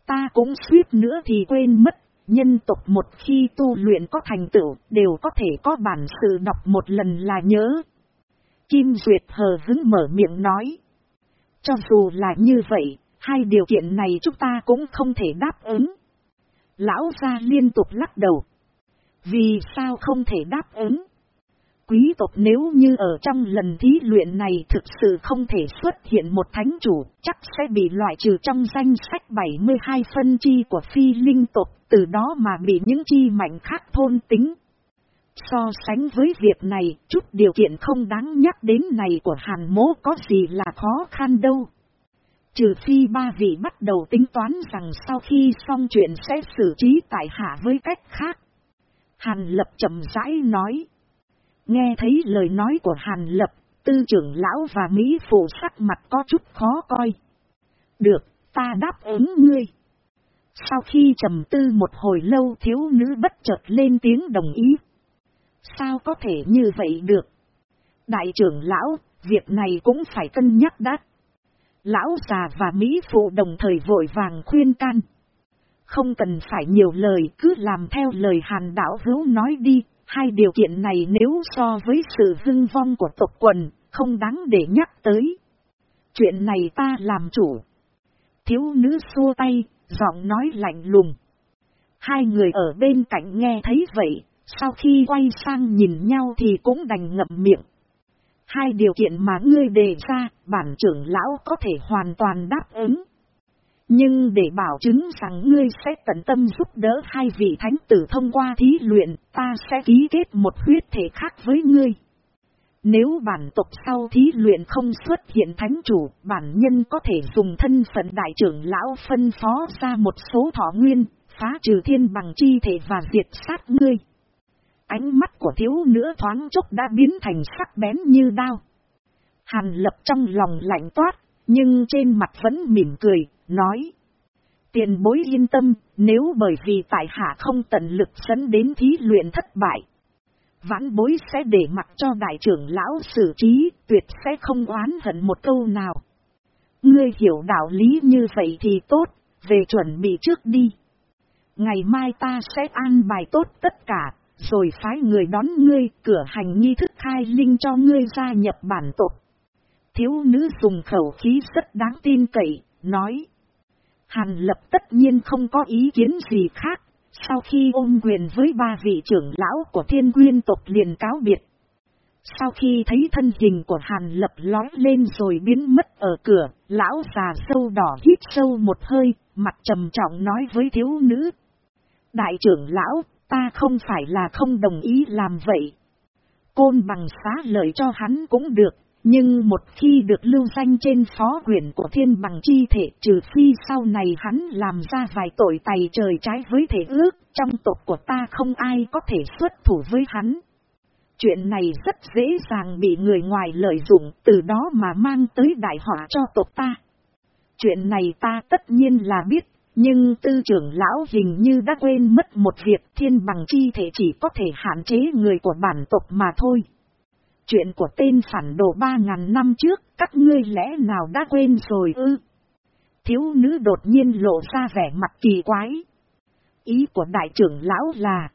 Ta cũng suýt nữa thì quên mất, nhân tộc một khi tu luyện có thành tựu, đều có thể có bản sự đọc một lần là nhớ. Kim Duyệt hờ hứng mở miệng nói. Cho dù là như vậy, hai điều kiện này chúng ta cũng không thể đáp ứng. Lão gia liên tục lắc đầu. Vì sao không thể đáp ứng? Quý tộc nếu như ở trong lần thí luyện này thực sự không thể xuất hiện một thánh chủ, chắc sẽ bị loại trừ trong danh sách 72 phân chi của phi linh tộc, từ đó mà bị những chi mạnh khác thôn tính. So sánh với việc này, chút điều kiện không đáng nhắc đến này của Hàn Mố có gì là khó khăn đâu. Trừ phi ba vị bắt đầu tính toán rằng sau khi xong chuyện sẽ xử trí tại hạ với cách khác. Hàn Lập chậm rãi nói. Nghe thấy lời nói của Hàn Lập, tư trưởng lão và Mỹ phụ sắc mặt có chút khó coi. Được, ta đáp ứng ngươi. Sau khi trầm tư một hồi lâu thiếu nữ bất chợt lên tiếng đồng ý. Sao có thể như vậy được? Đại trưởng lão, việc này cũng phải cân nhắc đắt. Lão già và Mỹ phụ đồng thời vội vàng khuyên can. Không cần phải nhiều lời cứ làm theo lời hàn đảo hữu nói đi, Hai điều kiện này nếu so với sự hưng vong của tộc quần, không đáng để nhắc tới. Chuyện này ta làm chủ. Thiếu nữ xua tay, giọng nói lạnh lùng. Hai người ở bên cạnh nghe thấy vậy, Sau khi quay sang nhìn nhau thì cũng đành ngậm miệng. Hai điều kiện mà ngươi đề ra, bản trưởng lão có thể hoàn toàn đáp ứng. Nhưng để bảo chứng rằng ngươi sẽ tận tâm giúp đỡ hai vị thánh tử thông qua thí luyện, ta sẽ ký kết một huyết thể khác với ngươi. Nếu bản tộc sau thí luyện không xuất hiện thánh chủ, bản nhân có thể dùng thân phận đại trưởng lão phân phó ra một số thọ nguyên, phá trừ thiên bằng chi thể và diệt sát ngươi. Ánh mắt của thiếu nữ thoáng chốc đã biến thành sắc bén như đao. Hàn lập trong lòng lạnh toát, nhưng trên mặt vẫn mỉm cười, nói. Tiền bối yên tâm, nếu bởi vì tại hạ không tận lực dẫn đến thí luyện thất bại. Vãn bối sẽ để mặt cho đại trưởng lão xử trí, tuyệt sẽ không oán hận một câu nào. Ngươi hiểu đạo lý như vậy thì tốt, về chuẩn bị trước đi. Ngày mai ta sẽ an bài tốt tất cả, rồi phái người đón ngươi, cửa hành nghi thức khai linh cho ngươi gia nhập bản tộc. Thiếu nữ dùng khẩu khí rất đáng tin cậy, nói. Hàn lập tất nhiên không có ý kiến gì khác, sau khi ôm quyền với ba vị trưởng lão của thiên quyên tộc liền cáo biệt. Sau khi thấy thân hình của Hàn lập lói lên rồi biến mất ở cửa, lão già sâu đỏ hít sâu một hơi, mặt trầm trọng nói với thiếu nữ. Đại trưởng lão, ta không phải là không đồng ý làm vậy. Côn bằng xá lợi cho hắn cũng được, nhưng một khi được lưu danh trên phó quyển của thiên bằng chi thể trừ phi sau này hắn làm ra vài tội tày trời trái với thể ước, trong tộc của ta không ai có thể xuất thủ với hắn. Chuyện này rất dễ dàng bị người ngoài lợi dụng, từ đó mà mang tới đại họa cho tộc ta. Chuyện này ta tất nhiên là biết, nhưng tư trưởng lão hình như đã quên mất một việc thiên bằng chi thể chỉ có thể hạn chế người của bản tộc mà thôi. Chuyện của tên phản đồ ba ngàn năm trước, các ngươi lẽ nào đã quên rồi ư? Thiếu nữ đột nhiên lộ ra vẻ mặt kỳ quái. Ý của đại trưởng lão là,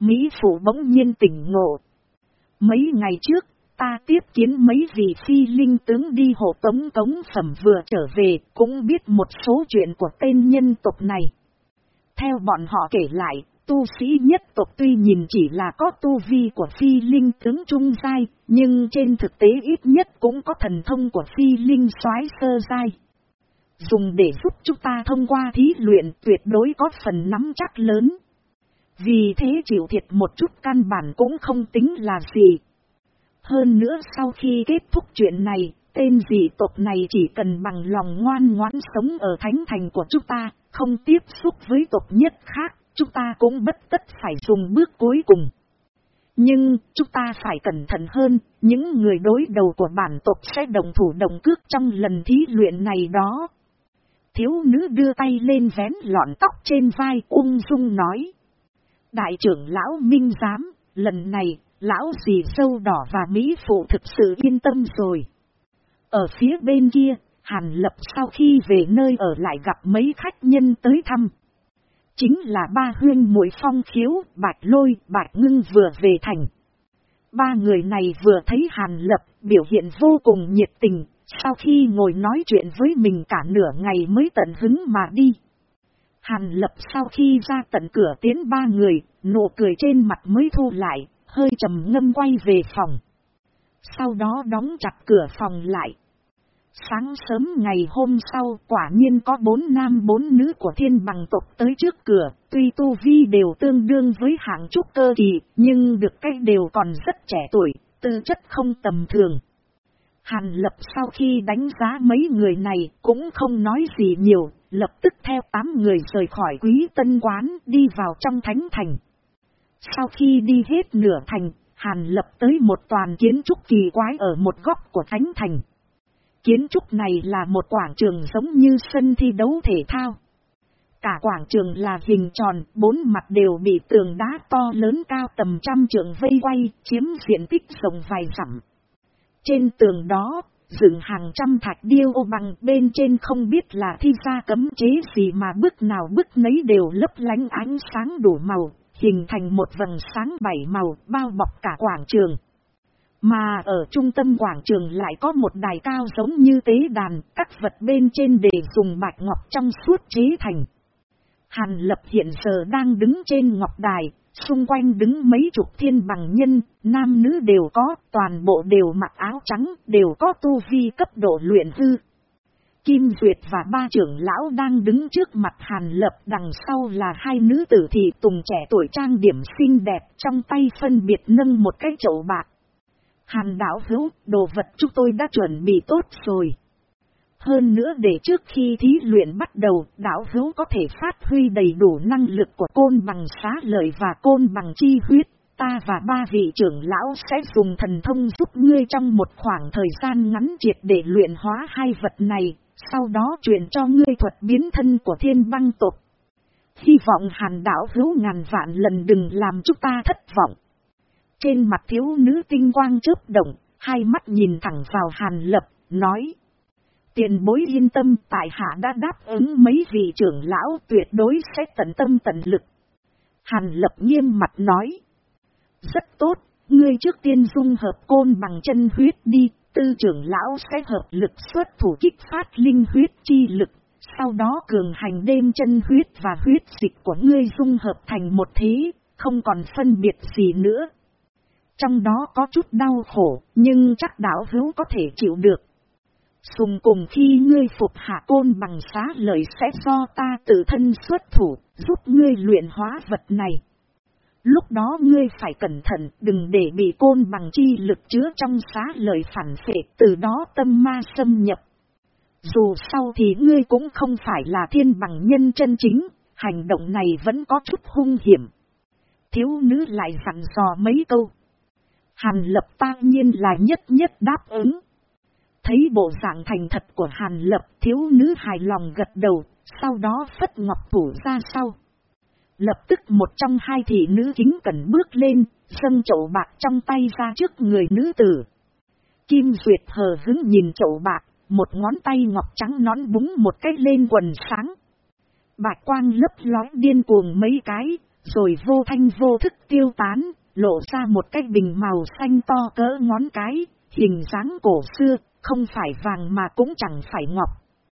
Mỹ Phụ bỗng nhiên tỉnh ngộ. Mấy ngày trước, ta tiếp kiến mấy vị phi linh tướng đi hộ tống tống phẩm vừa trở về, cũng biết một số chuyện của tên nhân tộc này. Theo bọn họ kể lại, tu sĩ nhất tộc tuy nhìn chỉ là có tu vi của phi linh tướng trung giai, nhưng trên thực tế ít nhất cũng có thần thông của phi linh soái sơ giai. Dùng để giúp chúng ta thông qua thí luyện tuyệt đối có phần nắm chắc lớn. Vì thế chịu thiệt một chút căn bản cũng không tính là gì. Hơn nữa sau khi kết thúc chuyện này, tên dị tộc này chỉ cần bằng lòng ngoan ngoãn sống ở thánh thành của chúng ta, không tiếp xúc với tộc nhất khác chúng ta cũng bất tất phải dùng bước cuối cùng. Nhưng, chúng ta phải cẩn thận hơn, những người đối đầu của bản tộc sẽ đồng thủ đồng cước trong lần thí luyện này đó. Thiếu nữ đưa tay lên vén lọn tóc trên vai ung dung nói. Đại trưởng lão minh giám, lần này, lão dì sâu đỏ và Mỹ phụ thực sự yên tâm rồi. Ở phía bên kia, Hàn Lập sau khi về nơi ở lại gặp mấy khách nhân tới thăm. Chính là ba huyên mũi phong khiếu, bạch lôi, bạch ngưng vừa về thành. Ba người này vừa thấy Hàn Lập, biểu hiện vô cùng nhiệt tình, sau khi ngồi nói chuyện với mình cả nửa ngày mới tận hứng mà đi. Hàn Lập sau khi ra tận cửa tiến ba người, nụ cười trên mặt mới thu lại, hơi trầm ngâm quay về phòng. Sau đó đóng chặt cửa phòng lại. Sáng sớm ngày hôm sau quả nhiên có bốn nam bốn nữ của thiên bằng tộc tới trước cửa, tuy tu vi đều tương đương với hạng trúc cơ kỳ, nhưng được cách đều còn rất trẻ tuổi, tư chất không tầm thường. Hàn lập sau khi đánh giá mấy người này cũng không nói gì nhiều, lập tức theo tám người rời khỏi quý tân quán đi vào trong thánh thành. Sau khi đi hết nửa thành, Hàn lập tới một toàn kiến trúc kỳ quái ở một góc của thánh thành. Kiến trúc này là một quảng trường giống như sân thi đấu thể thao. Cả quảng trường là hình tròn, bốn mặt đều bị tường đá to lớn cao tầm trăm trượng vây quay, chiếm diện tích rộng vài dặm. Trên tường đó, dựng hàng trăm thạch điêu ô bằng bên trên không biết là thi ra cấm chế gì mà bức nào bức nấy đều lấp lánh ánh sáng đủ màu, hình thành một vầng sáng bảy màu bao bọc cả quảng trường. Mà ở trung tâm quảng trường lại có một đài cao giống như tế đàn, các vật bên trên để dùng bạch ngọc trong suốt chế thành. Hàn lập hiện giờ đang đứng trên ngọc đài, Xung quanh đứng mấy chục thiên bằng nhân, nam nữ đều có, toàn bộ đều mặc áo trắng, đều có tu vi cấp độ luyện hư. Kim Duyệt và ba trưởng lão đang đứng trước mặt Hàn Lập đằng sau là hai nữ tử thị tùng trẻ tuổi trang điểm xinh đẹp trong tay phân biệt nâng một cái chậu bạc. Hàn đảo hữu, đồ vật chúng tôi đã chuẩn bị tốt rồi. Hơn nữa để trước khi thí luyện bắt đầu, đảo hữu có thể phát huy đầy đủ năng lực của côn bằng xá lợi và côn bằng chi huyết. Ta và ba vị trưởng lão sẽ dùng thần thông giúp ngươi trong một khoảng thời gian ngắn triệt để luyện hóa hai vật này, sau đó truyền cho ngươi thuật biến thân của thiên băng tộc. Hy vọng hàn đảo hữu ngàn vạn lần đừng làm chúng ta thất vọng. Trên mặt thiếu nữ tinh quang chớp động, hai mắt nhìn thẳng vào hàn lập, nói. Tiền bối yên tâm tại hạ đã đáp ứng mấy vị trưởng lão tuyệt đối sẽ tận tâm tận lực. Hàn lập nghiêm mặt nói. Rất tốt, ngươi trước tiên dung hợp côn bằng chân huyết đi, tư trưởng lão sẽ hợp lực xuất thủ kích phát linh huyết chi lực, sau đó cường hành đêm chân huyết và huyết dịch của ngươi dung hợp thành một thế, không còn phân biệt gì nữa. Trong đó có chút đau khổ, nhưng chắc đảo hữu có thể chịu được. Sùng cùng khi ngươi phục hạ côn bằng xá lợi sẽ do ta tự thân xuất thủ, giúp ngươi luyện hóa vật này. Lúc đó ngươi phải cẩn thận, đừng để bị côn bằng chi lực chứa trong xá lợi phản phệ, từ đó tâm ma xâm nhập. Dù sau thì ngươi cũng không phải là thiên bằng nhân chân chính, hành động này vẫn có chút hung hiểm. Thiếu nữ lại dặn dò mấy câu. Hàn lập tang nhiên là nhất nhất đáp ứng. Thấy bộ dạng thành thật của Hàn lập thiếu nữ hài lòng gật đầu, sau đó phất ngọc thủ ra sau. Lập tức một trong hai thị nữ kính cần bước lên, dâng chậu bạc trong tay ra trước người nữ tử. Kim Duyệt hờ hứng nhìn chậu bạc, một ngón tay ngọc trắng nón búng một cách lên quần sáng. Bạch quang lấp lói điên cuồng mấy cái, rồi vô thanh vô thức tiêu tán, lộ ra một cái bình màu xanh to cỡ ngón cái, hình dáng cổ xưa, không phải vàng mà cũng chẳng phải ngọc.